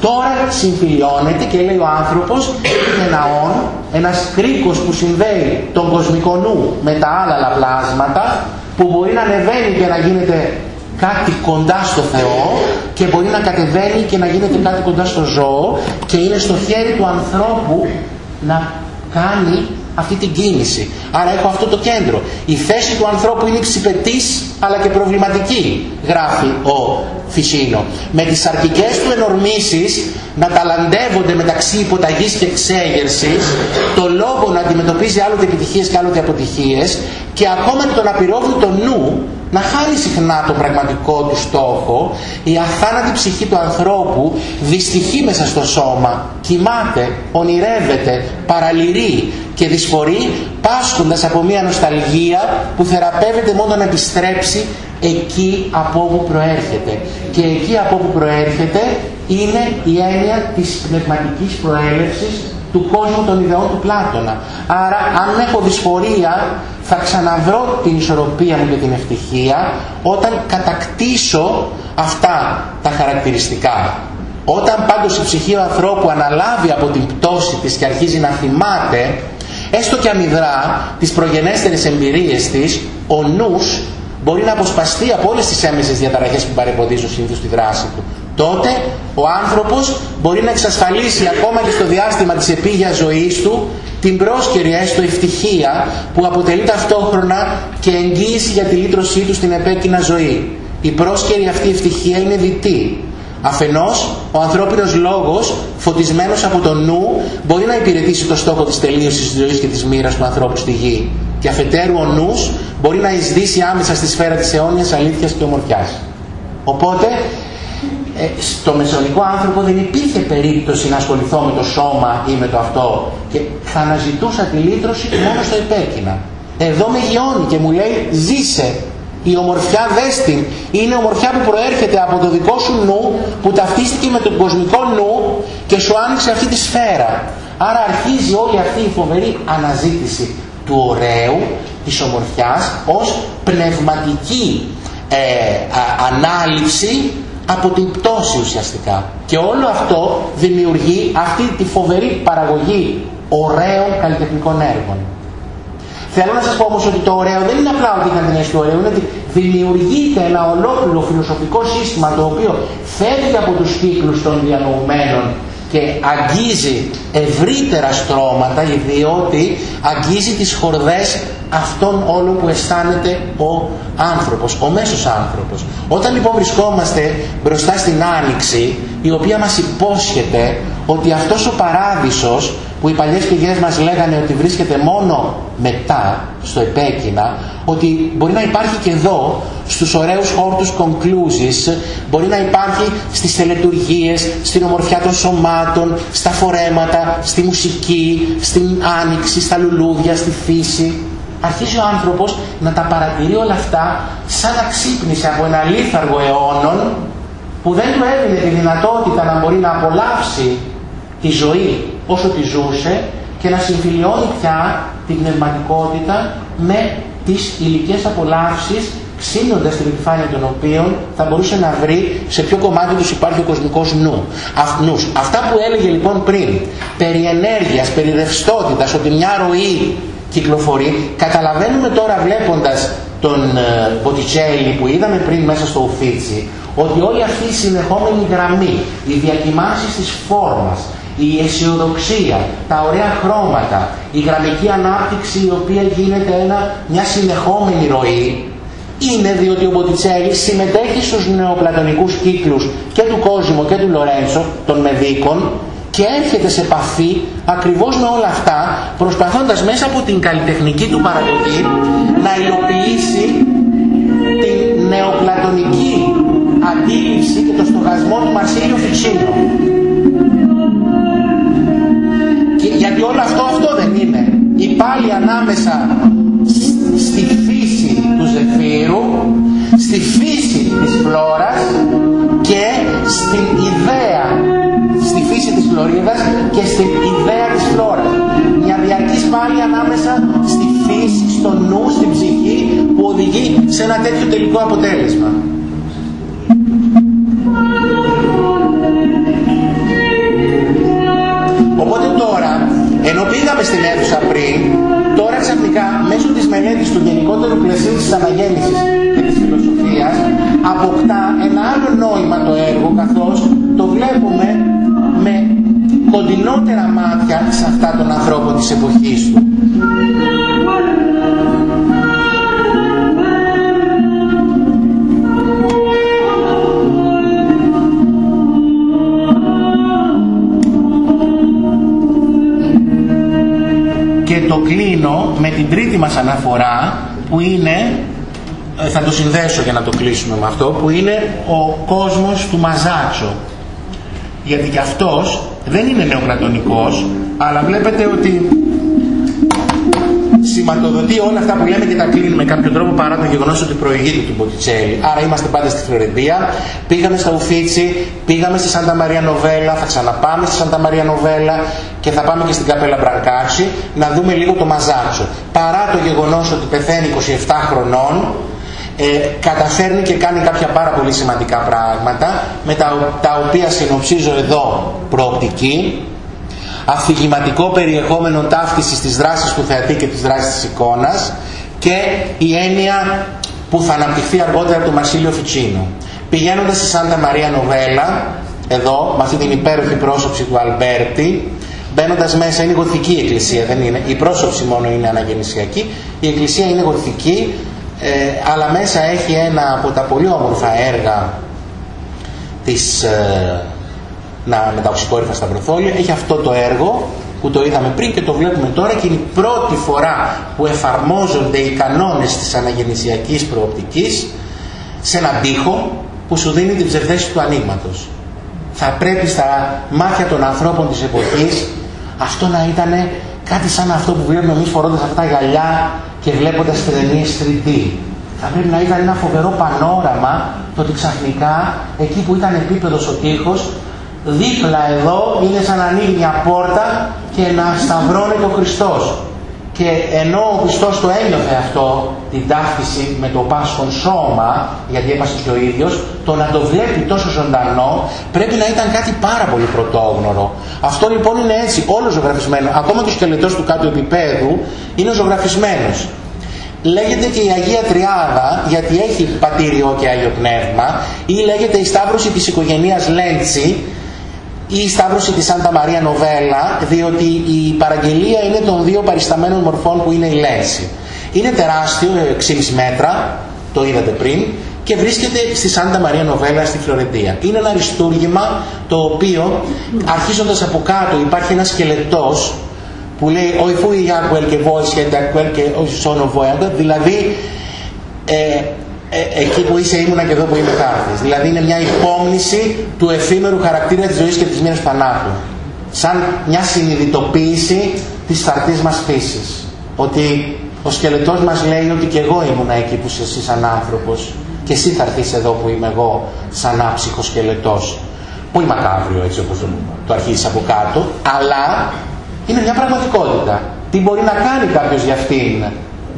Τώρα συμφιλιώνεται και λέει ο άνθρωπος είναι ναόν, ένας κρίκος που συνδέει τον κοσμικό νου με τα άλλα πλάσματα που μπορεί να ανεβαίνει και να γίνεται κάτι κοντά στο Θεό και μπορεί να κατεβαίνει και να γίνεται κάτι κοντά στο ζώο και είναι στο χέρι του ανθρώπου να κάνει αυτή την κίνηση. Άρα έχω αυτό το κέντρο. Η θέση του ανθρώπου είναι ψηπετής αλλά και προβληματική, γράφει ο Φυσίνο. Με τις αρκικές του ενορμήσεις να ταλαντεύονται μεταξύ υποταγής και εξέγερσης, το λόγο να αντιμετωπίζει άλλοτε επιτυχίες και άλλοτε αποτυχίες και ακόμα και τον απειρόβλητο νου να χάνει συχνά το πραγματικό του στόχο, η αθάνατη ψυχή του ανθρώπου δυστυχεί μέσα στο σώμα, κοιμάται, ονειρεύεται, παραλυρεί και δυσφορεί πάσχοντας από μια νοσταλγία που θεραπεύεται μόνο να επιστρέψει εκεί από όπου προέρχεται. Και εκεί από όπου προέρχεται είναι η έννοια της πνευματικής προέλευσης του κόσμου των ιδεών του Πλάτωνα. Άρα αν έχω δυσφορία θα ξαναβρω την ισορροπία μου και την ευτυχία όταν κατακτήσω αυτά τα χαρακτηριστικά. Όταν πάντως η ψυχή του ανθρώπου αναλάβει από την πτώση της και αρχίζει να θυμάται, έστω και αμυδρά τις προγενέστερες εμπειρίες της, ο νους μπορεί να αποσπαστεί από όλες τις έμεσες διαταραχές που παρεμποδίζουν συνήθως τη δράση του. Τότε ο άνθρωπος μπορεί να εξασφαλίσει ακόμα και στο διάστημα της επίγειας ζωής του την πρόσκαιρη έστω ευτυχία που αποτελεί ταυτόχρονα και εγγύηση για τη λύτρωσή του στην επέκεινα ζωή. Η πρόσκαιρη αυτή ευτυχία είναι δυτή. Αφενός, ο ανθρώπινος λόγος, φωτισμένος από το νου, μπορεί να υπηρετήσει το στόχο της τελείωσης της ζωής και της μοίρας του ανθρώπου στη γη. Και αφετέρου ο νους μπορεί να εισδύσει άμεσα στη σφαίρα της αιώνιας αλήθειας και ομορφιάς. Οπότε ε, στο μεσαιωνικό άνθρωπο δεν υπήρχε περίπτωση να ασχοληθώ με το σώμα ή με το αυτό και θα αναζητούσα τη λύτρωση μόνο στο επέκεινα. Εδώ με γιώνει και μου λέει ζήσε η ομορφιά δέστην είναι ομορφιά που προέρχεται από το δικό σου νου που ταυτίστηκε με τον κοσμικό νου και σου άνοιξε αυτή τη σφαίρα. Άρα αρχίζει όλη αυτή η φοβερή αναζήτηση του ωραίου, της ομορφιάς ως πνευματική ε, ανάληψη από την πτώση ουσιαστικά. Και όλο αυτό δημιουργεί αυτή τη φοβερή παραγωγή ωραίων καλλιτεχνικών έργων. Θέλω να σας πω όμως ότι το ωραίο δεν είναι απλά ότι είχαν την αίσθηση ωραίο, είναι ότι δημιουργείται ένα ολόκληρο φιλοσοφικό σύστημα το οποίο φεύγει από τους κύκλους των διανοουμένων και αγγίζει ευρύτερα στρώματα διότι αγγίζει τις χορδές αυτόν όλο που αισθάνεται ο άνθρωπος, ο μέσος άνθρωπος. Όταν λοιπόν βρισκόμαστε μπροστά στην Άνοιξη, η οποία μας υπόσχεται ότι αυτός ο παράδεισος που οι παλιές πηγές μας λέγανε ότι βρίσκεται μόνο μετά, στο επέκεινα, ότι μπορεί να υπάρχει και εδώ, στους ωραίους χόρτους conclusions, μπορεί να υπάρχει στις τελετουργίες, στην ομορφιά των σωμάτων, στα φορέματα, στη μουσική, στην άνοιξη, στα λουλούδια, στη φύση αρχίζει ο άνθρωπος να τα παρατηρεί όλα αυτά σαν να ξύπνησε από ένα λίθαργο αιώνων που δεν του έδινε τη δυνατότητα να μπορεί να απολαύσει τη ζωή όσο τη ζούσε και να συμφιλιώνει πια την πνευματικότητα με τις υλικές απολαύσεις ξύνοντας την επιφάνεια των οποίων θα μπορούσε να βρει σε ποιο κομμάτι τους υπάρχει ο κοσμικός νου. νους. Αυτά που έλεγε λοιπόν πριν, περί ενέργειας, περί ρευστότητας, ότι μια ροή κυκλοφορεί, καταλαβαίνουμε τώρα βλέποντας τον Μποτιτσέλη που είδαμε πριν μέσα στο Ουφίτσι, ότι όλη αυτή η συνεχόμενη γραμμή, οι διακοιμάνσεις της φόρμας, η αισιοδοξία, τα ωραία χρώματα, η γραμμική ανάπτυξη η οποία γίνεται ένα, μια συνεχόμενη ροή, είναι διότι ο Μποτιτσέλη συμμετέχει στους νεοπλατωνικούς κύκλους και του Κόσμου και του Λορένσο, των Μεδίκων, και έρχεται σε επαφή ακριβώς με όλα αυτά, προσπαθώντας μέσα από την καλλιτεχνική του παραγωγή να υλοποιήσει την νεοπλατωνική αντίληψη και το στοχασμό του Μαρσίλιο Φιτσίνο. γιατί όλο αυτό αυτό δεν είναι. Η πάλι ανάμεσα στη φύση του ζεφύρου, στη φύση της φλόρας και στην ιδέα, στη φύση της φλωρίδας και στην ιδέα της φλόρας. Μια διαρκής πάλι ανάμεσα στη φύση, στο νου, στην ψυχή που οδηγεί σε ένα τέτοιο τελικό αποτέλεσμα. Οπότε τώρα, ενώ πήγαμε στην αίθουσα πριν, τώρα ξαφνικά μέσω της μελέτης του γενικότερου πλαισίου της αναγέννησης και της φιλοσοφίας αποκτά ένα άλλο νόημα το έργο καθώς το βλέπουμε με κοντινότερα μάτια σε αυτά των ανθρώπων της εποχής του. το κλείνω με την τρίτη μας αναφορά που είναι, ε, θα το συνδέσω για να το κλείσουμε με αυτό, που είναι ο κόσμος του Μαζάτσο. Γιατί και αυτός δεν είναι νεοκρατονικός, αλλά βλέπετε ότι σηματοδοτεί όλα αυτά που λέμε και τα κλείνει με κάποιο τρόπο παρά το γεγονός ότι προηγείται του Μποτιτσέλη. Άρα είμαστε πάντα στη Φλωρεντία, πήγαμε στα Ουφίτσι, πήγαμε στη Σάντα Μαρία Νοβέλα, θα ξαναπάμε στη Σάντα Μαρία Νοβέλα και θα πάμε και στην Καπέλα Μπρανκάτσι να δούμε λίγο το Μαζάτσο. Παρά το γεγονός ότι πεθαίνει 27 χρονών, ε, καταφέρνει και κάνει κάποια πάρα πολύ σημαντικά πράγματα με τα, τα οποία συνοψίζω εδώ προοπτική αφηγηματικό περιεχόμενο ταύτισης της δράσης του θεατή και της δράσης της εικόνας και η έννοια που θα αναπτυχθεί αργότερα από τον Μαρσίλιο Φιτσίνο. Πηγαίνοντας στη Σάντα Μαρία Νοβέλα, εδώ, με αυτή την υπέροχη πρόσωψη του Αλμπέρτι, μπαίνοντας μέσα, είναι γοτθική η εκκλησία, δεν είναι. Η πρόσωψη μόνο είναι αναγεννησιακή, η εκκλησία είναι γοτθική, ε, αλλά μέσα έχει ένα από τα πολύ όμορφα έργα της ε, να, με τα οξυκόρυφα στα σταυροθόλια. Έχει αυτό το έργο που το είδαμε πριν και το βλέπουμε τώρα και είναι η πρώτη φορά που εφαρμόζονται οι κανόνες της αναγεννησιακής προοπτικής σε έναν τοίχο που σου δίνει την ψευδέση του ανοίγματος. Θα πρέπει στα μάτια των ανθρώπων της εποχής αυτό να ήταν κάτι σαν αυτό που βλέπουμε εμείς φορώντας αυτά τα γυαλιά και βλέποντας ταινίες 3D. Θα πρέπει να ήταν ένα φοβερό πανόραμα το ότι ξαφνικά εκεί που ήταν επίπεδος ο τείχος δίπλα εδώ είναι σαν να ανοίγει μια πόρτα και να σταυρώνει το Χριστός. Και ενώ ο Χριστός το ένιωθε αυτό, την ταύτιση με το πάσχον σώμα, γιατί έπασε και ο ίδιος, το να το βλέπει τόσο ζωντανό πρέπει να ήταν κάτι πάρα πολύ πρωτόγνωρο. Αυτό λοιπόν είναι έτσι, όλος ζωγραφισμένος. Ακόμα και ο σκελετός του κάτω επίπεδου είναι ζωγραφισμένος. Λέγεται και η Αγία Τριάδα γιατί έχει πατήριο και Άγιο Πνεύμα ή λέγεται η Σταύρωση της οικογενείας Λέντσι ή η σταύρωση της Σάντα Μαρία Νοβέλα, διότι η παραγγελία είναι των δύο παρισταμένων μορφών που είναι η Λέξη. Είναι τεράστιο, 6,5 μέτρα, το είδατε πριν, και βρίσκεται στη Σάντα Μαρία Νοβέλα στη Φλωρεντία. Είναι ένα αριστούργημα το οποίο αρχίζοντας από κάτω υπάρχει ένας σκελετός που λέει «Οι φούι Ιάκουελ και Βόης και και Σόνο δηλαδή ε, ε, εκεί που είσαι ήμουνα και εδώ που είμαι χάρτης. Δηλαδή είναι μια υπόμνηση του εφήμερου χαρακτήρα της ζωής και της μοίρας θανάτου. Σαν μια συνειδητοποίηση της θαρτής μας φύσης. Ότι ο σκελετός μας λέει ότι και εγώ ήμουνα εκεί που είσαι εσύ σαν άνθρωπος και εσύ θα έρθεις εδώ που είμαι εγώ σαν άψυχος σκελετός. Πολύ μακάβριο έτσι όπως το αρχίζεις από κάτω, αλλά είναι μια πραγματικότητα. Τι μπορεί να κάνει κάποιος για αυτήν;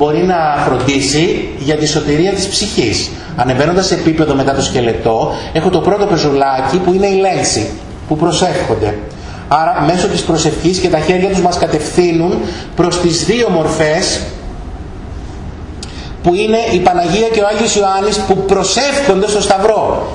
Μπορεί να φροντίσει για τη σωτηρία της ψυχής. Ανεβαίνοντας σε επίπεδο μετά το σκελετό, έχω το πρώτο πεζουλάκι που είναι η λέξη, που προσεύχονται. Άρα μέσω της προσευχής και τα χέρια τους μας κατευθύνουν προς τις δύο μορφές που είναι η Παναγία και ο Άγιος Ιωάννης που προσεύχονται στο Σταυρό.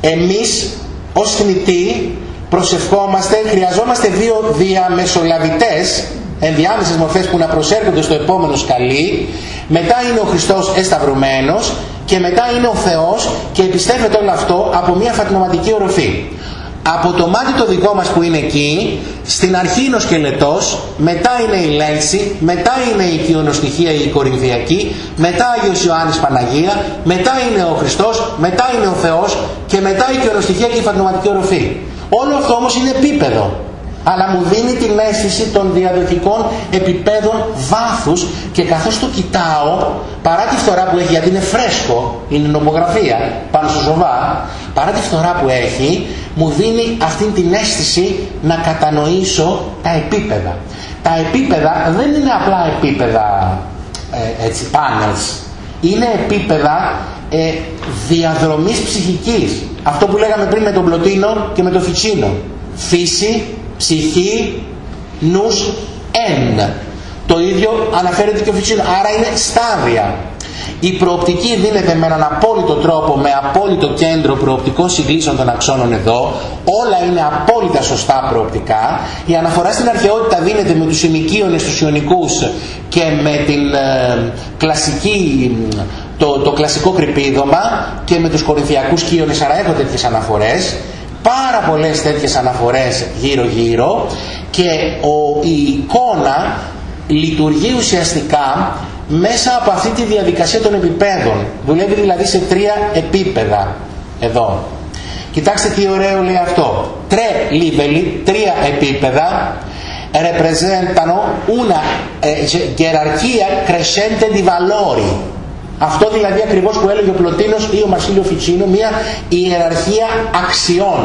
Εμείς ως θνητοί προσευχόμαστε, χρειαζόμαστε δύο διαμεσολαβητές, ενδιάμεσες μορφές που να προσέρχονται στο επόμενο σκαλί, μετά είναι ο Χριστός εσταυρωμένος και μετά είναι ο Θεός και επιστρέφεται όλο αυτό από μια φατνοματική οροφή από το μάτι το δικό μας που είναι εκεί, στην αρχή είναι ο σκελετός, μετά είναι η λέξη, μετά είναι η οικειονοστοιχεία η κορινθιακή, μετά Άγιος Ιωάννης Παναγία, μετά είναι ο Χριστός, μετά είναι ο Θεός και μετά η οικειονοστοιχεία και η φαγνωματική οροφή. Όλο αυτό όμως είναι επίπεδο αλλά μου δίνει την αίσθηση των διαδοχικών επιπέδων βάθους και καθώς το κοιτάω, παρά τη φθορά που έχει, γιατί είναι φρέσκο, είναι νομογραφία πάνω στο ζωβά, παρά τη φθορά που έχει, μου δίνει αυτή την αίσθηση να κατανοήσω τα επίπεδα. Τα επίπεδα δεν είναι απλά επίπεδα ε, έτσι, panels. Είναι επίπεδα ε, διαδρομής ψυχικής. Αυτό που λέγαμε πριν με τον Πλωτίνο και με τον Φιτσίνο. Φύση, ψυχή, νους, εν. Το ίδιο αναφέρεται και ο Φιτσίνο. Άρα είναι στάδια. Η προοπτική δίνεται με έναν απόλυτο τρόπο, με απόλυτο κέντρο προοπτικών συγκλήσεων των αξώνων εδώ. Όλα είναι απόλυτα σωστά προοπτικά. Η αναφορά στην αρχαιότητα δίνεται με τους ημικίονες, τους ιονικούς και με την ε, κλασική, το, το κλασικό κρυπίδωμα και με τους κορινθιακούς κύονες, άρα έχω τέτοιες αναφορές πάρα πολλές τέτοιες αναφορές γύρω γύρω και ο, η εικόνα λειτουργεί ουσιαστικά μέσα από αυτή τη διαδικασία των επιπέδων. Δουλεύει δηλαδή σε τρία επίπεδα εδώ. Κοιτάξτε τι ωραίο λέει αυτό. Τρε livelli, τρία επίπεδα, representano una eh, gerarchia crescente di valori. Αυτό δηλαδή ακριβώς που έλεγε ο Πλωτίνος ή ο Μασίλιο Φιτσίνο, μια ιεραρχία αξιών.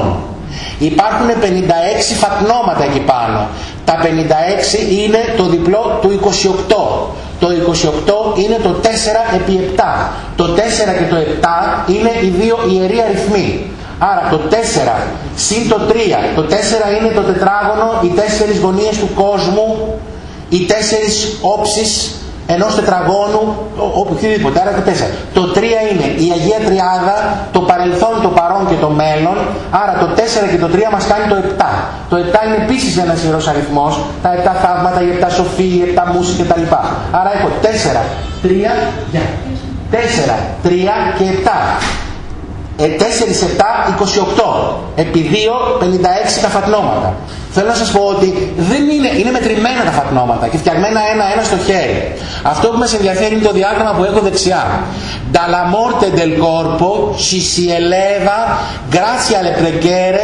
Υπάρχουν 56 φακνώματα εκεί πάνω. Τα 56 είναι το διπλό του 28. Το 28 είναι το 4 επί 7. Το 4 και το 7 είναι οι δύο ιεροί αριθμοί. Άρα το 4 συν το 3. Το 4 είναι το τετράγωνο, οι τέσσερις γωνίες του κόσμου, οι τέσσερις όψεις ενός τετραγώνου, οποιοδήποτε, άρα το τέσσερα. Το τρία είναι η Αγία Τριάδα, το παρελθόν, το παρόν και το μέλλον, άρα το τέσσερα και το τρία μας κάνει το επτά. Το επτά είναι επίσης ένας ιερός αριθμός, τα επτά θαύματα, οι επτά σοφοί, οι επτά μουσοι κτλ. Άρα έχω τέσσερα, τρία, για. Τέσσερα, τρία και επτά. 4, 7, 28. Επί 2, 56 τα φατνώματα. Θέλω να σας πω ότι δεν είναι, είναι μετρημένα τα φατνώματα και φτιαγμένα ένα-ένα στο χέρι. Αυτό που μας ενδιαφέρει είναι το διάγραμμα που έχω δεξιά. Dalla morte del corpo ci si eleva grazie alle preghiere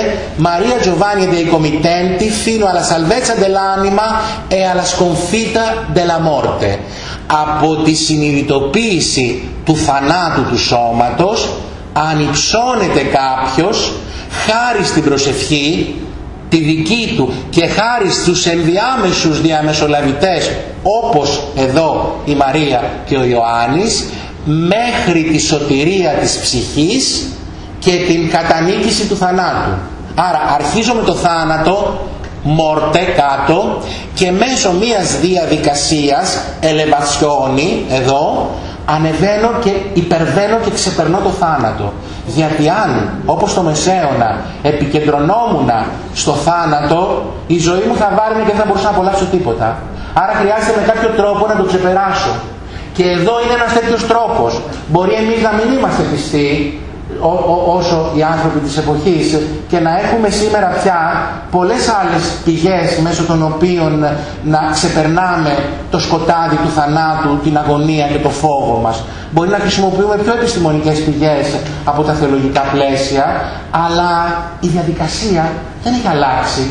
Maria Giovanni dei committenti fino alla salvezza dell'anima e alla sconfitta della morte. Από τη συνειδητοποίηση του θανάτου του σώματος ανυψώνεται κάποιος χάρη στην προσευχή τη δική του και χάρη στους ενδιάμεσους διαμεσολαβητές όπως εδώ η Μαρία και ο Ιωάννης μέχρι τη σωτηρία της ψυχής και την κατανίκηση του θανάτου. Άρα αρχίζω με το θάνατο μόρτε κάτω και μέσω μιας διαδικασίας ελεβασιώνει εδώ ανεβαίνω και υπερβαίνω και ξεπερνώ το θάνατο. Γιατί αν, όπως το Μεσαίωνα, επικεντρωνόμουν στο θάνατο, η ζωή μου θα βάρει και δεν θα μπορούσα να απολαύσω τίποτα. Άρα χρειάζεται με κάποιο τρόπο να το ξεπεράσω. Και εδώ είναι ένας τέτοιος τρόπος. Μπορεί εμείς να μην είμαστε πιστοί, όσο οι άνθρωποι της εποχής και να έχουμε σήμερα πια πολλές άλλες πηγές μέσω των οποίων να ξεπερνάμε το σκοτάδι του θανάτου, την αγωνία και το φόβο μας. Μπορεί να χρησιμοποιούμε πιο επιστημονικές πηγές από τα θεολογικά πλαίσια, αλλά η διαδικασία δεν έχει αλλάξει.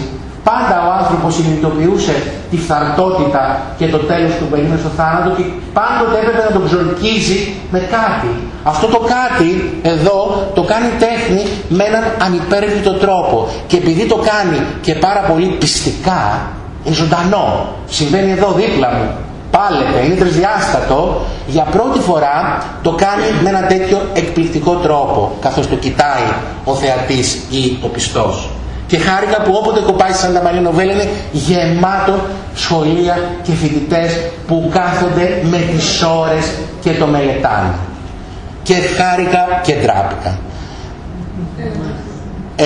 Πάντα ο άνθρωπος συνειδητοποιούσε τη φθαρτότητα και το τέλος του περίμενε στο θάνατο και πάντοτε έπρεπε να τον ξορκίζει με κάτι. Αυτό το κάτι εδώ το κάνει τέχνη με έναν ανυπέρβλητο τρόπο και επειδή το κάνει και πάρα πολύ πιστικά, είναι ζωντανό. Συμβαίνει εδώ δίπλα μου. πάλεται, είναι τρισδιάστατο, για πρώτη φορά το κάνει με ένα τέτοιο εκπληκτικό τρόπο, καθώς το κοιτάει ο θεατής ή ο πιστός. Και χάρηκα που όποτε κοπάει σαν τα Μαρία Νοβέλα είναι γεμάτο σχολεία και φοιτητές που κάθονται με τις ώρες και το μελετάνε. Και χάρηκα και ντράπηκα. Ε,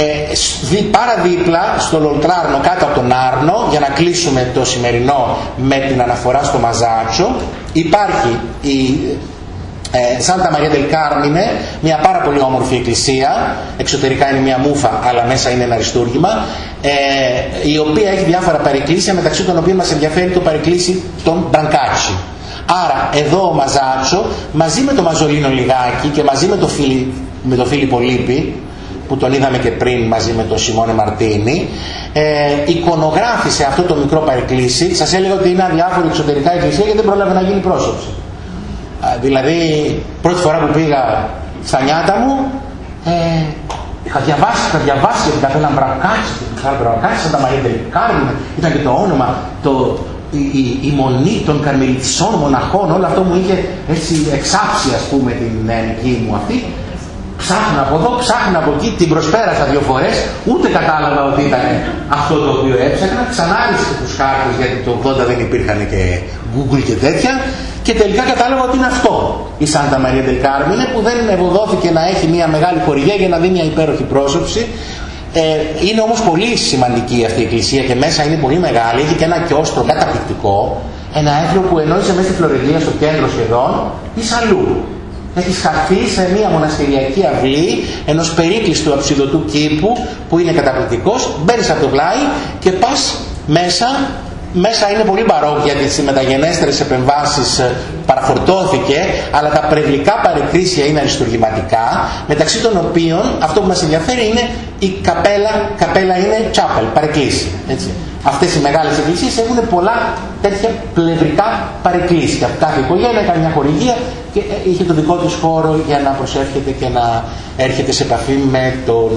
πάρα δίπλα στο Λολτράρνο κάτω από τον Άρνο για να κλείσουμε το σημερινό με την αναφορά στο Μαζάτσο υπάρχει η ε, Σάντα Μαρία Del Κάρμινε, μια πάρα πολύ όμορφη εκκλησία, εξωτερικά είναι μια μούφα αλλά μέσα είναι ένα αριστούργημα, ε, η οποία έχει διάφορα παρεκκλήσια μεταξύ των οποίων μας ενδιαφέρει το παρεκκλήσι των Μπρανκάτσι. Άρα εδώ ο Μαζάτσο μαζί με το Μαζολίνο λιγάκι και μαζί με το, Φίλι, με το Φίλιππο Λίπη που τον είδαμε και πριν μαζί με τον Σιμώνε Μαρτίνη ε, εικονογράφησε αυτό το μικρό παρεκκλήσι. Σας έλεγα ότι είναι αδιάφορη εξωτερικά εκκλησία γιατί δεν πρόλαβε να γίνει πρόσωψη. Δηλαδή πρώτη φορά που πήγα στα νιάτα μου ε, είχα διαβάσει, είχα διαβάσει για την καπέλα Μπρακάτση την καπέλα Μπρακάτση σαν τα Μαρία Τελικάρμινα ήταν και το όνομα το, η, η, η, μονή των καρμελιτισών μοναχών όλο αυτό μου είχε έτσι εξάψει ας πούμε την νεανική μου αυτή. Ψάχνω από εδώ, ψάχνω από εκεί, την προσπέρασα δύο φορές, ούτε κατάλαβα ότι ήταν αυτό το οποίο έψαχνα, ξανάρισε τους χάρτες γιατί το 80 δεν υπήρχαν και Google και τέτοια. Και τελικά κατάλαβα ότι είναι αυτό. Η Σάντα Μαρία Del που δεν ευωδόθηκε να έχει μια μεγάλη χορηγία για να δει μια υπέροχη πρόσωψη ε, είναι όμως πολύ σημαντική αυτή η εκκλησία και μέσα είναι πολύ μεγάλη, έχει και ένα κιόστρο καταπληκτικό. Ένα έθνο που ενώ είσαι μέσα στη Φλωρεντία στο κέντρο σχεδόν είσαι αλλού. Έχεις χαθεί σε μια μοναστηριακή αυλή ενός περίκλειστου αψιδωτού κήπου που είναι καταπληκτικός. Μπαίνεις από το πλάι και πας μέσα μέσα είναι πολύ μπαρόκ γιατί στις μεταγενέστερες επεμβάσεις ε, παραφορτώθηκε αλλά τα πρευλικά παρεκκλήσια είναι αριστουργηματικά μεταξύ των οποίων αυτό που μας ενδιαφέρει είναι η καπέλα, καπέλα είναι chapel, παρεκκλήσια. Έτσι. Αυτές οι μεγάλες εκκλησίες έχουν πολλά τέτοια πλευρικά παρεκκλήσια. Κάθε οικογένεια έκανε μια χορηγία και ε, είχε το δικό της χώρο για να προσεύχεται και να έρχεται σε επαφή με τον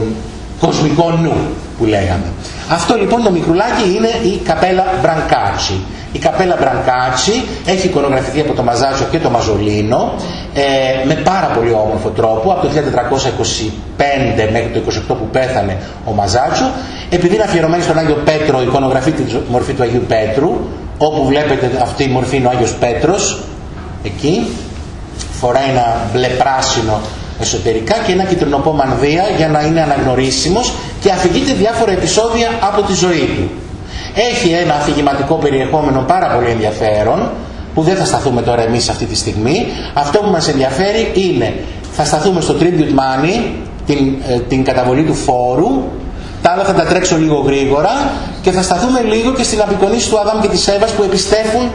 κοσμικό νου που λέγαμε. Αυτό λοιπόν το μικρουλάκι είναι η καπέλα Μπρανκάτσι. Η καπέλα Μπρανκάτσι έχει εικονογραφηθεί από το Μαζάτσο και το Μαζολίνο ε, με πάρα πολύ όμορφο τρόπο από το 1425 μέχρι το 28 που πέθανε ο Μαζάτσο επειδή είναι αφιερωμένη στον Άγιο Πέτρο εικονογραφεί τη μορφή του Αγίου Πέτρου όπου βλέπετε αυτή η μορφή είναι ο Άγιος Πέτρος εκεί φοράει ένα μπλε πράσινο εσωτερικά και ένα κυτρινοπό μανδύα για να είναι αναγνωρίσιμος και αφηγείται διάφορα επεισόδια από τη ζωή του. Έχει ένα αφηγηματικό περιεχόμενο πάρα πολύ ενδιαφέρον που δεν θα σταθούμε τώρα εμείς αυτή τη στιγμή. Αυτό που μας ενδιαφέρει είναι θα σταθούμε στο tribute money, την, ε, την καταβολή του φόρου, τα άλλα θα τα τρέξω λίγο γρήγορα και θα σταθούμε λίγο και στην απεικονίση του Αδάμ και της Εύας που επιστέφουν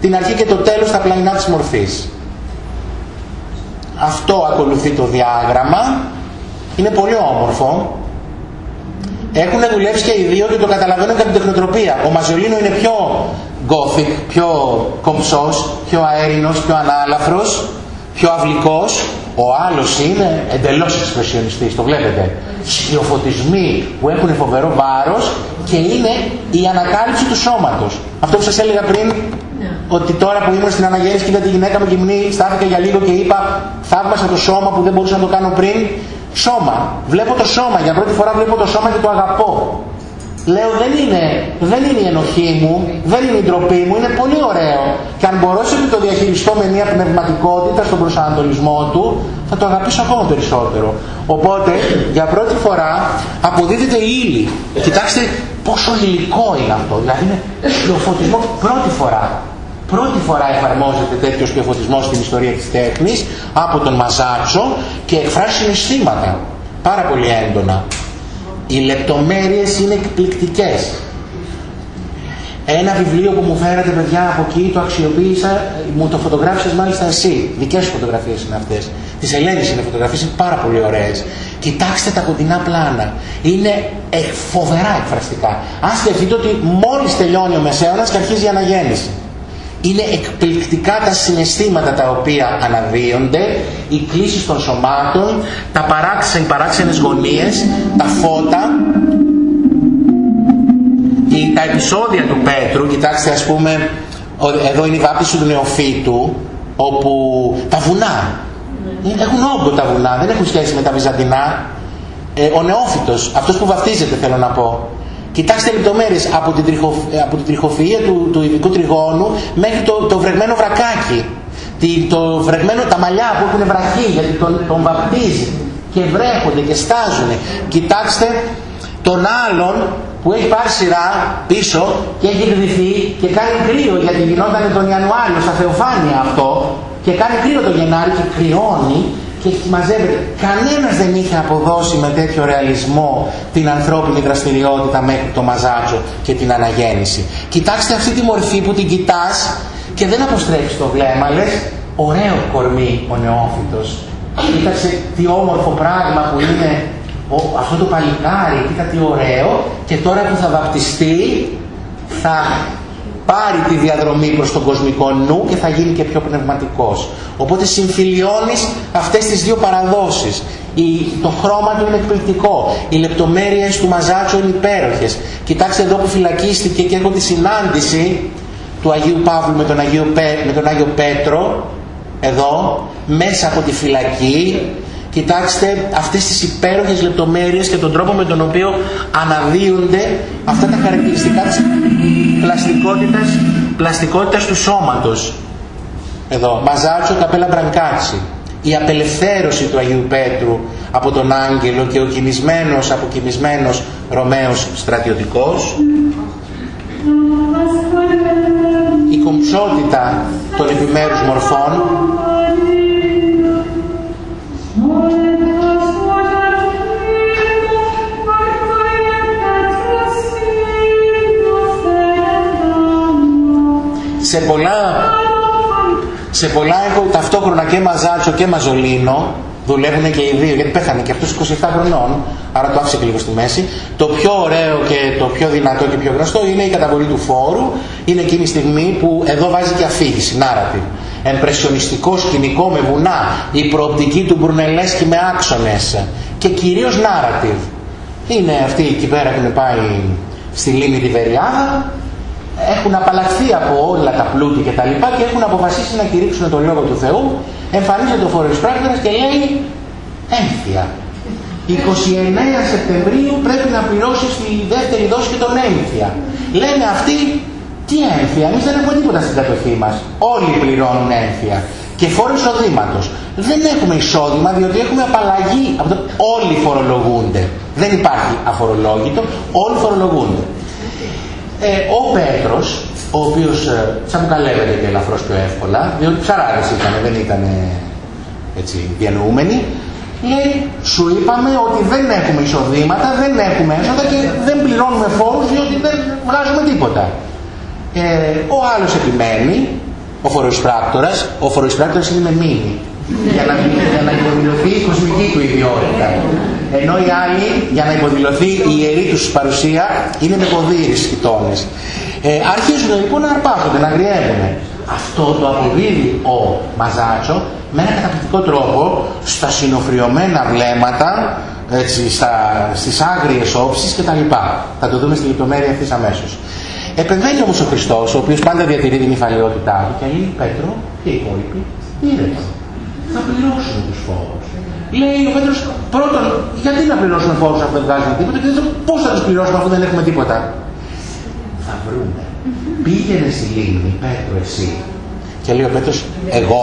την αρχή και το τέλος στα πλανινά της μορφής. Αυτό ακολουθεί το διάγραμμα. Είναι πολύ όμορφο. Έχουν δουλέψει και οι δύο και το καταλαβαίνουν και από την τεχνοτροπία. Ο Μαζολίνο είναι πιο gothic, πιο κομψός, πιο αέρινος, πιο ανάλαφρος, πιο αυλικός. Ο άλλος είναι εντελώς εξπρεσιονιστής, το βλέπετε. Σκιοφωτισμοί που έχουν φοβερό βάρος και είναι η ανακάλυψη του σώματος. Αυτό που σας έλεγα πριν ότι τώρα που ήμουν στην αναγέννηση και είδα τη γυναίκα μου γυμνή, στάθηκα για λίγο και είπα θαύμασα το σώμα που δεν μπορούσα να το κάνω πριν. Σώμα. Βλέπω το σώμα. Για πρώτη φορά βλέπω το σώμα και το αγαπώ. Λέω δεν είναι, δεν είναι η ενοχή μου, δεν είναι η ντροπή μου, είναι πολύ ωραίο. Και αν μπορέσω να το διαχειριστώ με μια πνευματικότητα στον προσανατολισμό του, θα το αγαπήσω ακόμα περισσότερο. Οπότε, για πρώτη φορά αποδίδεται η ύλη. Κοιτάξτε πόσο υλικό είναι αυτό. Δηλαδή είναι φωτισμό πρώτη φορά. Πρώτη φορά εφαρμόζεται τέτοιος σκεφωτισμό στην ιστορία της τέχνης από τον Μαζάτσο και εκφράζει συναισθήματα πάρα πολύ έντονα. Οι λεπτομέρειες είναι εκπληκτικές. Ένα βιβλίο που μου φέρατε παιδιά από εκεί το αξιοποίησα, μου το φωτογράφησες μάλιστα εσύ. Δικές σου φωτογραφίες είναι αυτές. Τις Ελένης είναι φωτογραφίες, είναι πάρα πολύ ωραίες. Κοιτάξτε τα κοντινά πλάνα. Είναι φοβερά εκφραστικά. Αν σκεφτείτε ότι μόλις τελειώνει ο Μεσαίωνας και αρχίζει η αναγέννηση είναι εκπληκτικά τα συναισθήματα τα οποία αναδύονται, οι κλήσεις των σωμάτων, τα παράξενα, οι παράξενες γωνίες, τα φώτα, τα επεισόδια του Πέτρου, κοιτάξτε ας πούμε Εδώ είναι η βάπτιση του νεοφύτου, όπου τα βουνά, έχουν όγκο τα βουνά, δεν έχουν σχέση με τα βυζαντινά. Ε, ο νεόφυτος, αυτός που βαφτίζεται θέλω να πω. Κοιτάξτε λεπτομέρειες από την, τριχο, από την τριχοφυΐα του, του ειδικού τριγώνου μέχρι το, το βρεγμένο βρακάκι. το βρεγμένο, τα μαλλιά που έχουν βραχεί γιατί τον, τον βαπτίζει και βρέχονται και στάζουν. Κοιτάξτε τον άλλον που έχει πάρει σειρά πίσω και έχει κρυφθεί και κάνει κρύο γιατί γινόταν τον Ιανουάριο στα Θεοφάνεια αυτό και κάνει κρύο το Γενάρη και κρυώνει και μαζεύεται. Κανένας δεν είχε αποδώσει με τέτοιο ρεαλισμό την ανθρώπινη δραστηριότητα μέχρι το μαζάτσο και την αναγέννηση. Κοιτάξτε αυτή τη μορφή που την κοιτάς και δεν αποστρέφεις το βλέμμα, λες ωραίο κορμί ο νεόφυτος. Κοίταξε τι όμορφο πράγμα που είναι αυτό το παλικάρι, κοίτα τι ωραίο και τώρα που θα βαπτιστεί θα πάρει τη διαδρομή προς τον κοσμικό νου και θα γίνει και πιο πνευματικός. Οπότε συμφιλιώνεις αυτές τις δύο παραδόσεις. Η, το χρώμα του είναι εκπληκτικό. Οι λεπτομέρειες του Μαζάτσο είναι υπέροχες. Κοιτάξτε εδώ που φυλακίστηκε και έχω τη συνάντηση του Αγίου Παύλου με τον Αγίο, με τον Άγιο Πέτρο εδώ μέσα από τη φυλακή Κοιτάξτε αυτές τις υπέροχες λεπτομέρειες και τον τρόπο με τον οποίο αναδύονται αυτά τα χαρακτηριστικά της πλαστικότητας, πλαστικότητας του σώματος. Εδώ, Μαζάτσο Καπέλα Μπρανκάτσι. Η απελευθέρωση του Αγίου Πέτρου από τον Άγγελο και ο κοιμισμένος, αποκοιμισμένος Ρωμαίος στρατιωτικός. Η κομψότητα των επιμέρους μορφών σε πολλά, σε πολλά έχω ταυτόχρονα και Μαζάτσο και Μαζολίνο, δουλεύουν και οι δύο, γιατί πέθανε και αυτός 27 χρονών, άρα το άφησε και λίγο στη μέση. Το πιο ωραίο και το πιο δυνατό και πιο γνωστό είναι η καταβολή του φόρου, είναι εκείνη η στιγμή που εδώ βάζει και αφήγηση, narrative. Εμπρεσιονιστικό σκηνικό με βουνά, η προοπτική του Μπρουνελέσκι με άξονες και κυρίως narrative. Είναι αυτή εκεί πέρα που είναι πάει στη λίμνη τη Βεριάδα έχουν απαλλαχθεί από όλα τα πλούτη και τα λοιπά και έχουν αποφασίσει να κηρύξουν τον Λόγο του Θεού εμφανίζεται ο φοροεισπράκτορας και λέει έμφυα 29 Σεπτεμβρίου πρέπει να πληρώσεις τη δεύτερη δόση και τον έμφυα λένε αυτοί τι έμφυα, εμείς δεν έχουμε τίποτα στην κατοχή μας όλοι πληρώνουν έμφυα και φόρο εισοδήματος. Δεν έχουμε εισόδημα διότι έχουμε απαλλαγή. Όλοι φορολογούνται. Δεν υπάρχει αφορολόγητο, όλοι φορολογούνται. Ε, ο Πέτρος, ο οποίος ε, τσαμπουκαλεύεται και ελαφρώς πιο εύκολα, διότι ψαράδες ήταν, δεν ήταν έτσι διανοούμενοι, λέει, σου είπαμε ότι δεν έχουμε εισοδήματα, δεν έχουμε έσοδα και δεν πληρώνουμε φόρους διότι δεν βγάζουμε τίποτα. Ε, ο άλλος επιμένει, ο φοροεισπράκτορας, ο φοροεισπράκτορας είναι με μήνυ, για να, για να υποδηλωθεί η κοσμική του ιδιότητα. Ενώ οι άλλοι για να υποδηλωθεί η ιερή τους παρουσία είναι με ποδήρες χιτώνες. Ε, αρχίζουν λοιπόν να αρπάζονται, να γριεύουν. Αυτό το αποδίδει ο Μαζάτσο με ένα καταπληκτικό τρόπο στα συνοφριωμένα βλέμματα, έτσι, στα, στις άγριες όψεις κτλ. Θα το δούμε στη λεπτομέρεια αυτής αμέσως. Επεμβαίνει όμως ο Χριστός, ο οποίος πάντα διατηρεί την υφαλαιότητά του και λέει Πέτρο και οι υπόλοιποι, ήρεμα, θα πληρώσουν τους φόρους. Λέει ο Πέτρος, πρώτον, γιατί να πληρώσουμε φόρους αφού δεν βγάζουμε τίποτα και δεύτερον, πώς θα τους πληρώσουμε αφού δεν έχουμε τίποτα; Θα βρούμε. Πήγαινε στη λίμνη, Πέτρο, εσύ. Και λέει ο Πέτρος, εγώ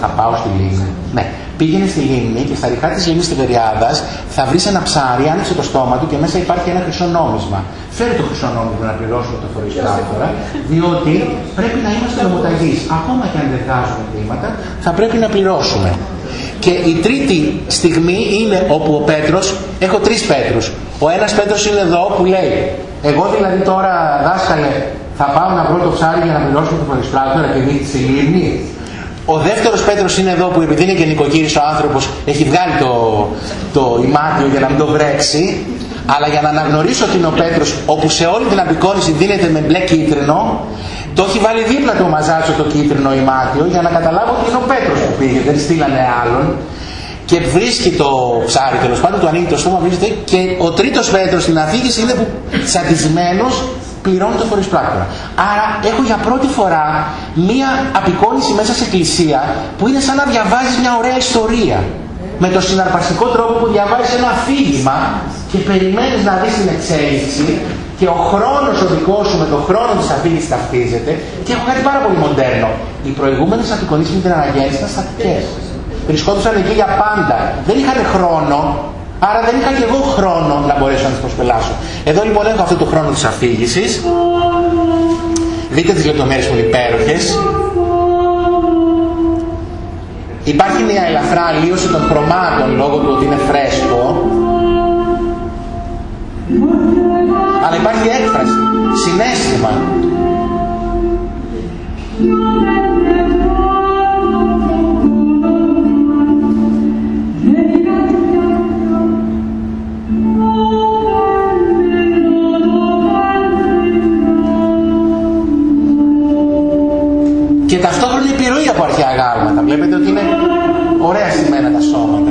θα πάω στη λίμνη. Ναι, πήγαινε στη λίμνη και στα ριχά της λίμνης Τιβεριάδας θα βρεις ένα ψάρι, άνοιξε το στόμα του και μέσα υπάρχει ένα χρυσό νόμισμα. Φέρε το χρυσό νόμισμα να πληρώσουμε το φοριστράκτορα, διότι πρέπει να είμαστε νομοταγείς. Ακόμα και αν δεν βγάζουμε χρήματα, θα πρέπει να πληρώσουμε. Και η τρίτη στιγμή είναι όπου ο Πέτρος, έχω τρεις Πέτρους. Ο ένας Πέτρος είναι εδώ που λέει, εγώ δηλαδή τώρα δάσκαλε θα πάω να βρω το ψάρι για να πληρώσω το φοριστράτορα και δείχνει στη λίμνη. Ο δεύτερος Πέτρος είναι εδώ που επειδή είναι και νοικοκύρης ο άνθρωπος έχει βγάλει το, το ημάτιο για να μην το βρέξει αλλά για να αναγνωρίσω ότι είναι ο Πέτρος όπου σε όλη την απεικόνηση δίνεται με μπλε κίτρινο το έχει βάλει δίπλα το μαζάτσο το κίτρινο ημάτιο για να καταλάβω ότι είναι ο Πέτρος που πήγε, δεν στείλανε άλλον. Και βρίσκει το ψάρι, τέλος πάντων του ανοίγει το στόμα, βρίσκεται και ο τρίτος Πέτρος στην αφήγηση είναι που τσαντισμένος πληρώνει το φορεσπράκτορα. Άρα έχω για πρώτη φορά μία απεικόνηση μέσα σε εκκλησία που είναι σαν να διαβάζεις μια ωραία ιστορία. Με το συναρπαστικό τρόπο που διαβάζεις ένα αφήγημα και περιμένεις να δεις την εξέλιξη και ο χρόνος ο δικός σου με τον χρόνο της αφήγησης ταυτίζεται και έχω κάτι πάρα πολύ μοντέρνο. Οι προηγούμενες απεικονίσεις με την αναγέννηση ήταν στατικές. Βρισκόντουσαν εκεί για πάντα. Δεν είχαν χρόνο Άρα δεν είχα και εγώ χρόνο να μπορέσω να τις προσπελάσω. Εδώ λοιπόν έχω αυτό το χρόνο της αφήγησης. Δείτε τις λεπτομέρειες που είναι υπέροχες. Υπάρχει μια ελαφρά αλλίωση των χρωμάτων λόγω του ότι είναι φρέσκο. Υπάρχει έκφραση, συνέστημα. και ταυτόχρονα επιρροή από αρχαία γάλματα. Βλέπετε ότι είναι ωραία σημαίνα τα σώματα.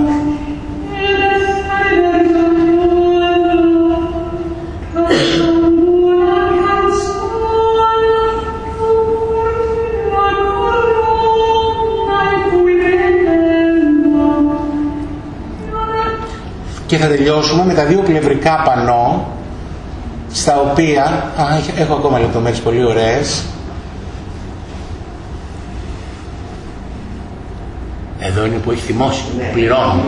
Και θα τελειώσουμε με τα δύο πλευρικά πανό στα οποία, α, έχω ακόμα λεπτομέρειες πολύ ωραίες, Εδώ είναι που έχει θυμώσει, ναι. πληρώνει.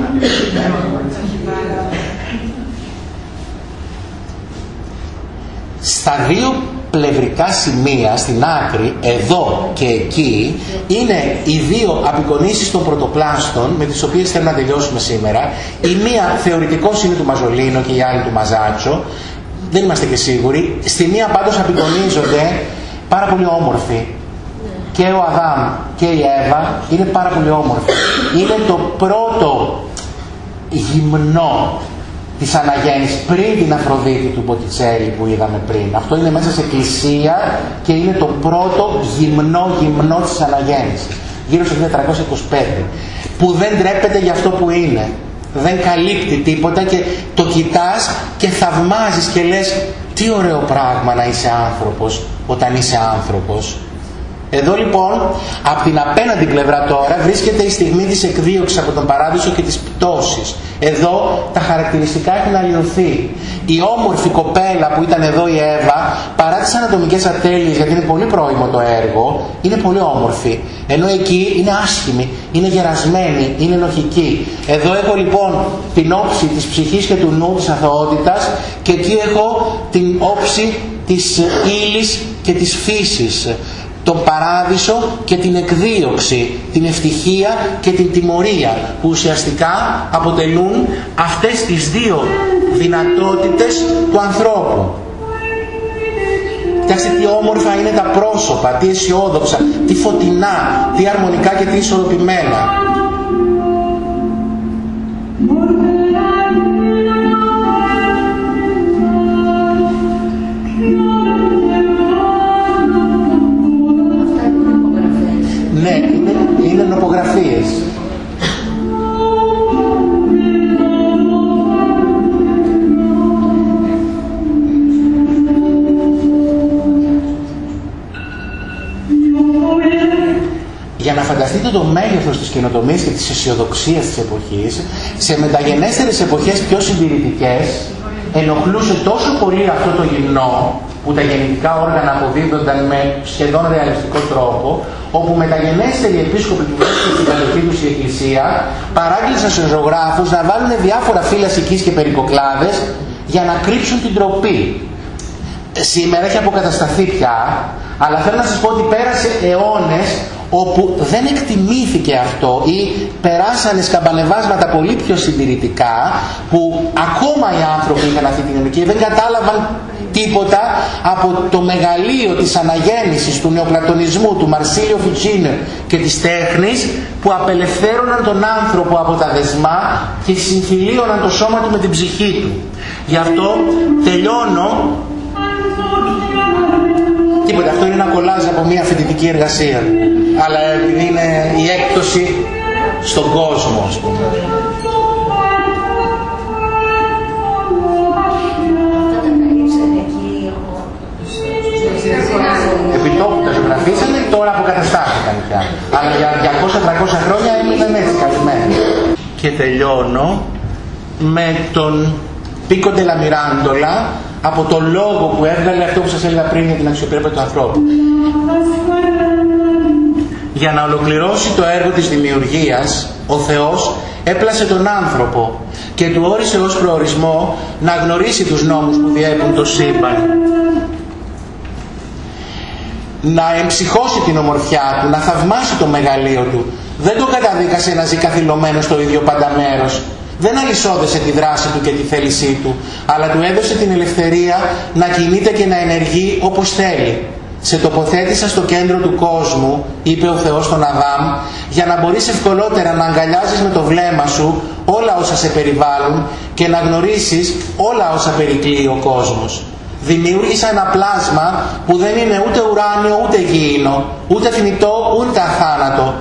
Στα δύο πλευρικά σημεία, στην άκρη, εδώ και εκεί, είναι οι δύο απεικονίσεις των πρωτοπλάστων με τις οποίες θέλουμε να τελειώσουμε σήμερα. Η μία θεωρητικός είναι του Μαζολίνο και η άλλη του Μαζάτσο. Δεν είμαστε και σίγουροι. Στη μία πάντως απεικονίζονται πάρα πολύ όμορφοι και ο Αδάμ και η Εύα είναι πάρα πολύ όμορφοι. Είναι το πρώτο γυμνό της αναγέννησης πριν την Αφροδίτη του Ποτιτσέλη που είδαμε πριν. Αυτό είναι μέσα σε εκκλησία και είναι το πρώτο γυμνό γυμνό της αναγέννησης. Γύρω στο 1325. Που δεν ντρέπεται για αυτό που είναι. Δεν καλύπτει τίποτα και το κοιτάς και θαυμάζεις και λες τι ωραίο πράγμα να είσαι άνθρωπος όταν είσαι άνθρωπος. Εδώ λοιπόν, από την απέναντι πλευρά τώρα, βρίσκεται η στιγμή της εκδίωξης από τον παράδεισο και της πτώσης. Εδώ τα χαρακτηριστικά έχουν αλλοιωθεί. Η όμορφη κοπέλα που ήταν εδώ η Εύα, παρά τις ανατομικές ατέλειες, γιατί είναι πολύ πρόημο το έργο, είναι πολύ όμορφη. Ενώ εκεί είναι άσχημη, είναι γερασμένη, είναι λογική. Εδώ έχω λοιπόν την όψη της ψυχής και του νου της αθωότητας και εκεί έχω την όψη της ύλης και της φύσης τον παράδεισο και την εκδίωξη, την ευτυχία και την τιμωρία που ουσιαστικά αποτελούν αυτές τις δύο δυνατότητες του ανθρώπου. Κοιτάξτε τι όμορφα είναι τα πρόσωπα, τι αισιόδοξα, τι φωτεινά, τι αρμονικά και τι ισορροπημένα. Για να φανταστείτε το μέγεθος της καινοτομίας και της αισιοδοξίας της εποχής, σε μεταγενέστερες εποχές πιο συντηρητικές, ενοχλούσε τόσο πολύ αυτό το γυμνό, που τα γεννητικά όργανα αποδίδονταν με σχεδόν ρεαλιστικό τρόπο, όπου μεταγενέστεροι επίσκοποι που βρίσκονται στην κατοχή τους η Εκκλησία παράγγελσαν σε ζωγράφους να βάλουν διάφορα φύλλα σικής και περικοκλάδες για να κρύψουν την τροπή. Σήμερα έχει αποκατασταθεί πια, αλλά θέλω να σας πω ότι πέρασε αιώνες όπου δεν εκτιμήθηκε αυτό ή περάσανε σκαμπανεβάσματα πολύ πιο συντηρητικά που ακόμα οι άνθρωποι είχαν αυτή την και δεν κατάλαβαν τίποτα από το μεγαλείο της αναγέννησης του νεοπλατωνισμού, του Μαρσίλιο Φιτσίνε και της τέχνης που απελευθέρωναν τον άνθρωπο από τα δεσμά και συμφιλίωναν το σώμα του με την ψυχή του. Γι' αυτό τελειώνω Τίποτα, αυτό είναι ένα κολλάζ από μια φοιτητική εργασία. Αλλά επειδή είναι η έκπτωση στον κόσμο, ας πούμε. αφήσανε, τώρα αποκαταστάθηκαν πια. Αλλά για 200-300 χρόνια έμειναν έτσι καλυμμένοι. Και τελειώνω με τον Πίκο Ντελαμιράντολα από το λόγο που έβγαλε αυτό που σας έλεγα πριν για την αξιοπρέπεια του ανθρώπου. Για να ολοκληρώσει το έργο της δημιουργίας, ο Θεός έπλασε τον άνθρωπο και του όρισε ως προορισμό να γνωρίσει τους νόμους που διέπουν το σύμπαν. Να εμψυχώσει την ομορφιά του, να θαυμάσει το μεγαλείο του. Δεν το καταδίκασε να ζει καθυλωμένος στο ίδιο πάντα μέρος. Δεν αλυσόδεσε τη δράση του και τη θέλησή του, αλλά του έδωσε την ελευθερία να κινείται και να ενεργεί όπως θέλει σε τοποθέτησα στο κέντρο του κόσμου, είπε ο Θεός στον Αδάμ, για να μπορείς ευκολότερα να αγκαλιάζεις με το βλέμμα σου όλα όσα σε περιβάλλουν και να γνωρίσεις όλα όσα περικλείει ο κόσμος. Δημιούργησα ένα πλάσμα που δεν είναι ούτε ουράνιο ούτε γήινο, ούτε θνητό ούτε αθάνατο.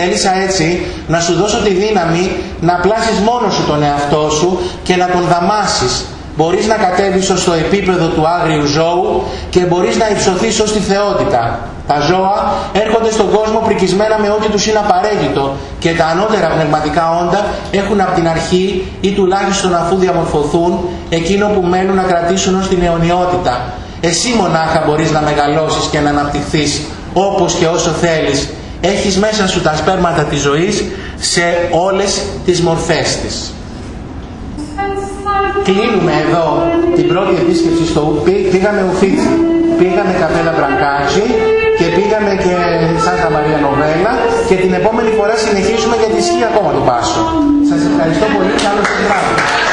Θέλησα έτσι να σου δώσω τη δύναμη να πλάσεις μόνος σου τον εαυτό σου και να τον δαμάσεις μπορείς να κατέβεις ως το επίπεδο του άγριου ζώου και μπορείς να υψωθείς ως τη θεότητα. Τα ζώα έρχονται στον κόσμο πρικισμένα με ό,τι τους είναι απαραίτητο και τα ανώτερα πνευματικά όντα έχουν από την αρχή ή τουλάχιστον αφού διαμορφωθούν εκείνο που μένουν να κρατήσουν ως την αιωνιότητα. Εσύ μονάχα μπορείς να μεγαλώσεις και να αναπτυχθείς όπως και όσο θέλεις. Έχεις μέσα σου τα σπέρματα της ζωής σε όλες τις μορφές της κλείνουμε εδώ την πρώτη επίσκεψη στο πήγαμε Ουφίτσι, πήγαμε Καπέλα Μπραγκάτσι και πήγαμε και Σάντα Μαρία Νοβέλα και την επόμενη φορά συνεχίσουμε γιατί ισχύει ακόμα το Πάσο. Σας ευχαριστώ πολύ. Καλό σας βράδυ.